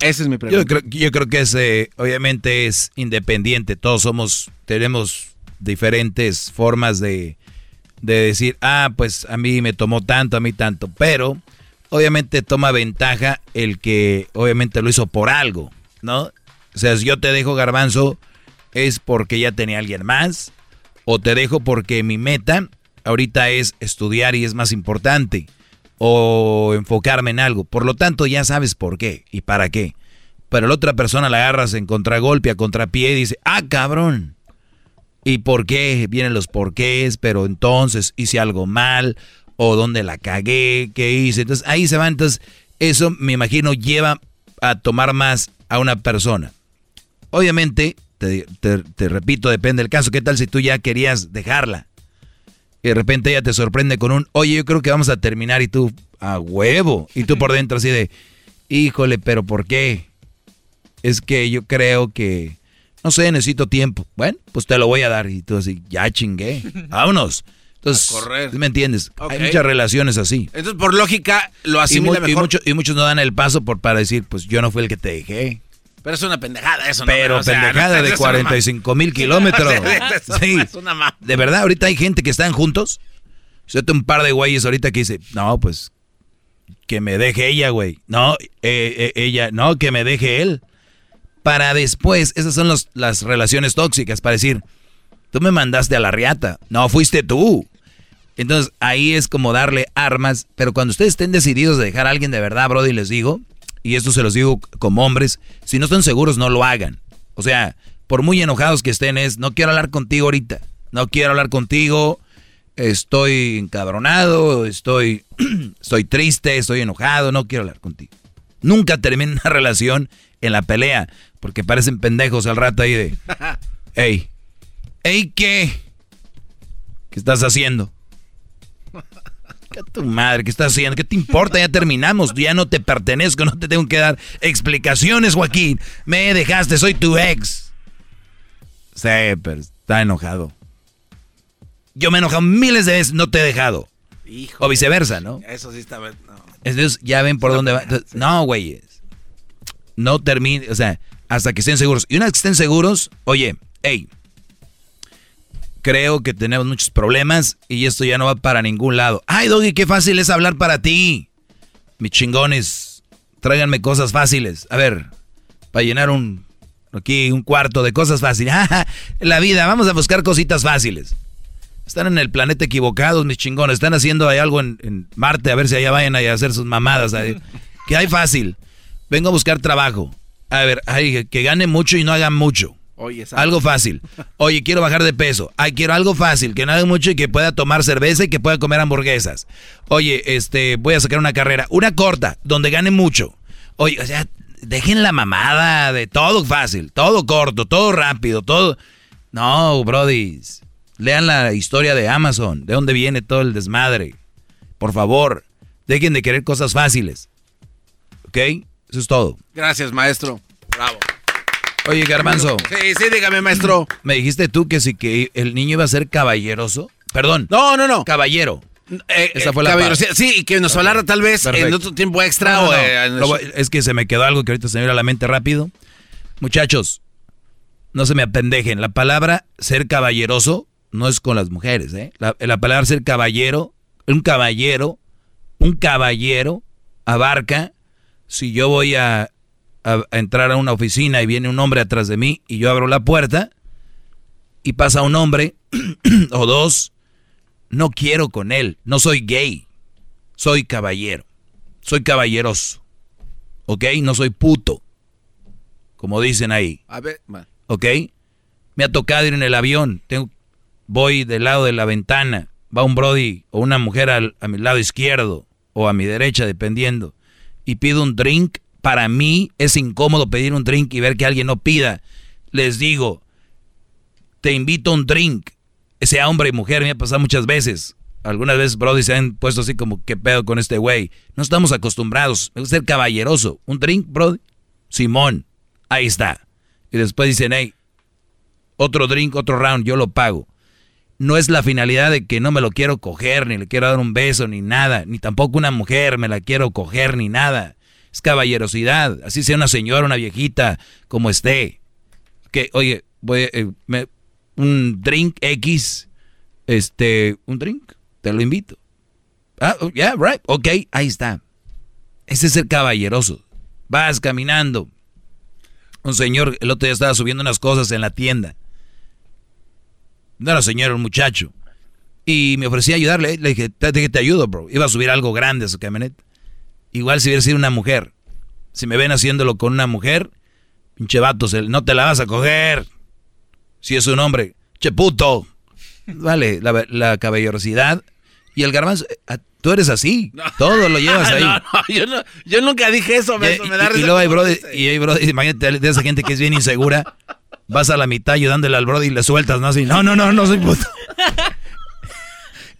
Esa es mi pregunta. Yo creo, yo creo que es, eh, obviamente es independiente. Todos somos, tenemos diferentes formas de, de decir, ah, pues a mí me tomó tanto, a mí tanto. Pero obviamente toma ventaja el que obviamente lo hizo por algo, ¿no? O sea, si yo te dejo garbanzo es porque ya tenía alguien más. O te dejo porque mi meta ahorita es estudiar y es más importante. O enfocarme en algo. Por lo tanto, ya sabes por qué y para qué. Pero la otra persona la agarras en contragolpe, a contrapié y dice, ah, cabrón. ¿Y por qué? Vienen los porqués, pero entonces hice algo mal, o dónde la cagué, qué hice. Entonces ahí se va. Entonces, eso me imagino lleva a tomar más a una persona. Obviamente, te, te- te repito, depende del caso. ¿Qué tal si tú ya querías dejarla? Y de repente ella te sorprende con un, oye, yo creo que vamos a terminar y tú, a huevo. Y tú por dentro así de, híjole, pero ¿por qué? Es que yo creo que, no sé, necesito tiempo. Bueno, pues te lo voy a dar. Y tú así, ya chingué, vámonos. Entonces, A correr. ¿sí ¿me entiendes? Hay muchas relaciones así. Entonces, por lógica, lo Y, asimila y mejor. mucho- y muchos no dan el paso por, para decir, pues yo no fui el que te dejé. Pero es una pendejada eso, ¿no? Pero O sea, pendejada no- de eso no 45 mil kilómetros. Sí. es una ma- De verdad, ahorita hay gente que están juntos. Yo tengo un par de güeyes ahorita que dice, no, pues que me deje ella, güey. No, eh, eh, ella, no, que me deje él. Para después, esas son los- las relaciones tóxicas, para decir, tú me mandaste a la riata. No, fuiste tú. Entonces ahí es como darle armas, pero cuando ustedes estén decididos de dejar a alguien de verdad, Brody, les digo, y esto se los digo como hombres, si no están seguros, no lo hagan. O sea, por muy enojados que estén, es, no quiero hablar contigo ahorita, no quiero hablar contigo, estoy encabronado, estoy, estoy triste, estoy enojado, no quiero hablar contigo. Nunca termina una relación en la pelea, porque parecen pendejos al rato ahí de, hey, hey, ¿qué? ¿Qué estás haciendo? ¿Qué tu madre? ¿Qué estás haciendo? ¿Qué te importa? Ya terminamos. Ya no te pertenezco. No te tengo que dar explicaciones, Joaquín. Me dejaste. Soy tu ex. Sí, pero está enojado. Yo me he enojado miles de veces. No te he dejado. O viceversa, ¿no? Eso sí está... No. Entonces, ya ven por dónde va. Entonces, No, güeyes. No termine. O sea, hasta que estén seguros. Y una vez que estén seguros, oye, hey, creo que tenemos muchos problemas y esto ya no va para ningún lado. Ay, Doggy, qué fácil es hablar para ti. Mis chingones, tráiganme cosas fáciles. A ver, para llenar un aquí un cuarto de cosas fáciles. La vida, vamos a buscar cositas fáciles. Están en el planeta equivocados, mis chingones. Están haciendo ahí algo en, en Marte, a ver si allá vayan a hacer sus mamadas. Que hay fácil. Vengo a buscar trabajo. A ver, ay, que gane mucho y no haga mucho. Oye, exacto. Algo fácil. Oye, quiero bajar de peso. Ay, quiero algo fácil, que no haga mucho y que pueda tomar cerveza y que pueda comer hamburguesas. Oye, este, voy a sacar una carrera, una corta, donde gane mucho. Oye, o sea, dejen la mamada de todo fácil, todo corto, todo rápido, todo. No, brodis. Lean la historia de Amazon, de dónde viene todo el desmadre. Por favor, dejen de querer cosas fáciles. ¿Ok? Eso es todo. Gracias, maestro. Bravo. Oye, Garbanzo. Sí, sí, dígame, maestro. Me dijiste tú que si que el niño iba a ser caballeroso. Perdón. No, no, no. Caballero. Eh, Esa eh, fue la caballerosidad. parte. Sí, y que nos hablara tal vez en otro tiempo extra No, no, o no. eh, Lo es que se me quedó algo que ahorita se me viene a la mente rápido. Muchachos, no se me apendejen. La palabra ser caballeroso no es con las mujeres, ¿eh? La, la palabra ser caballero, un caballero, un caballero abarca si yo voy a, a- a entrar a una oficina y viene un hombre atrás de mí y yo abro la puerta y pasa un hombre o dos, no quiero con él, no soy gay, soy caballero, soy caballeroso, ¿ok? No soy puto, como dicen ahí. A ver, ¿ok? Me ha tocado ir en el avión, tengo, voy del lado de la ventana, va un brody o una mujer al- a mi lado izquierdo o a mi derecha, dependiendo, y pido un drink, para mí es incómodo pedir un drink y ver que alguien no pida. Les digo, te invito a un drink, sea hombre y mujer, me ha pasado muchas veces. Algunas veces, brody, se han puesto así como, ¿qué pedo con este güey? No estamos acostumbrados, me gusta ser caballeroso. ¿Un drink, brody? Simón, ahí está. Y después dicen, hey, otro drink, otro round, yo lo pago. No es la finalidad de que no me lo quiero coger, ni le quiero dar un beso, ni nada, ni tampoco una mujer me la quiero coger, ni nada. Es caballerosidad, así sea una señora, una viejita, como esté. Que, oye, voy, eh, me- un drink X, este, un drink, te lo invito. Ah, oh, yeah, right, ok, ahí está. Ese es el caballeroso. Vas caminando. Un señor, el otro día estaba subiendo unas cosas en la tienda. No era señor, un muchacho. Y me ofrecía ayudarle. Le dije, te, te- te ayudo, bro. Iba a subir algo grande a su camioneta. Igual si hubiera sido una mujer. Si me ven haciéndolo con una mujer, pinche vato, no te la vas a coger. Si es un hombre, che puto. Vale, la, la caballerosidad. Y el garbanzo, eh, ah, tú eres así. Todo lo llevas ahí. No, no, yo, no- yo nunca dije eso, Y, me da y- y luego hay brody, y hay brody, imagínate de esa gente que es bien insegura, vas a la mitad ayudándole al brody y le sueltas, ¿no? Así, no, no, no, no soy puto.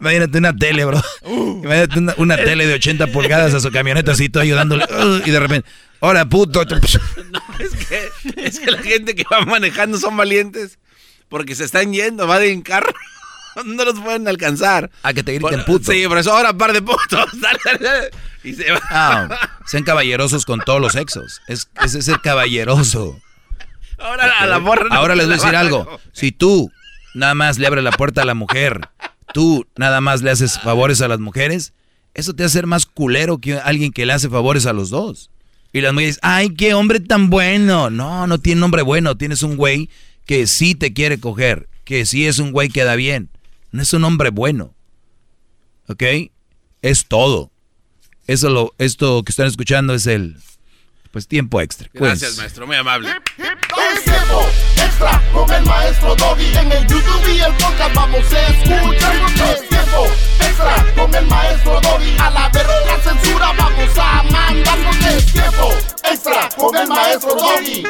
Imagínate una tele, bro. Imagínate una, una tele de 80 pulgadas a su camioneta así, tú ayudándole. uh, y de repente, ahora puto. No, es que, es que la gente que va manejando son valientes porque se están yendo, va en carro. No los pueden alcanzar. A que te griten puto. Sí, por eso ahora par de putos. Dale, dale, dale. Y se va. Ah, sean caballerosos con todos los sexos. Es, ese es ser caballeroso. Ahora a la no Ahora les voy a la decir algo. Si tú nada más le abres la puerta a la mujer, tú nada más le haces favores a las mujeres, eso te hace ser más culero que alguien que le hace favores a los dos. Y las mujeres, ay, qué hombre tan bueno. No, no tiene hombre bueno. Tienes un güey que sí te quiere coger, que sí es un güey que da bien. No es un hombre bueno. ¿Ok? Es todo. Eso lo, esto que están escuchando es el pues tiempo extra. Gracias, Cuídense. maestro, muy amable. Es tiempo extra con el maestro Doggy. En el YouTube y el podcast vamos a escuchar. Es tiempo extra con el maestro Doggy. A la verga la censura vamos a mandar. Es tiempo extra con el maestro Doggy.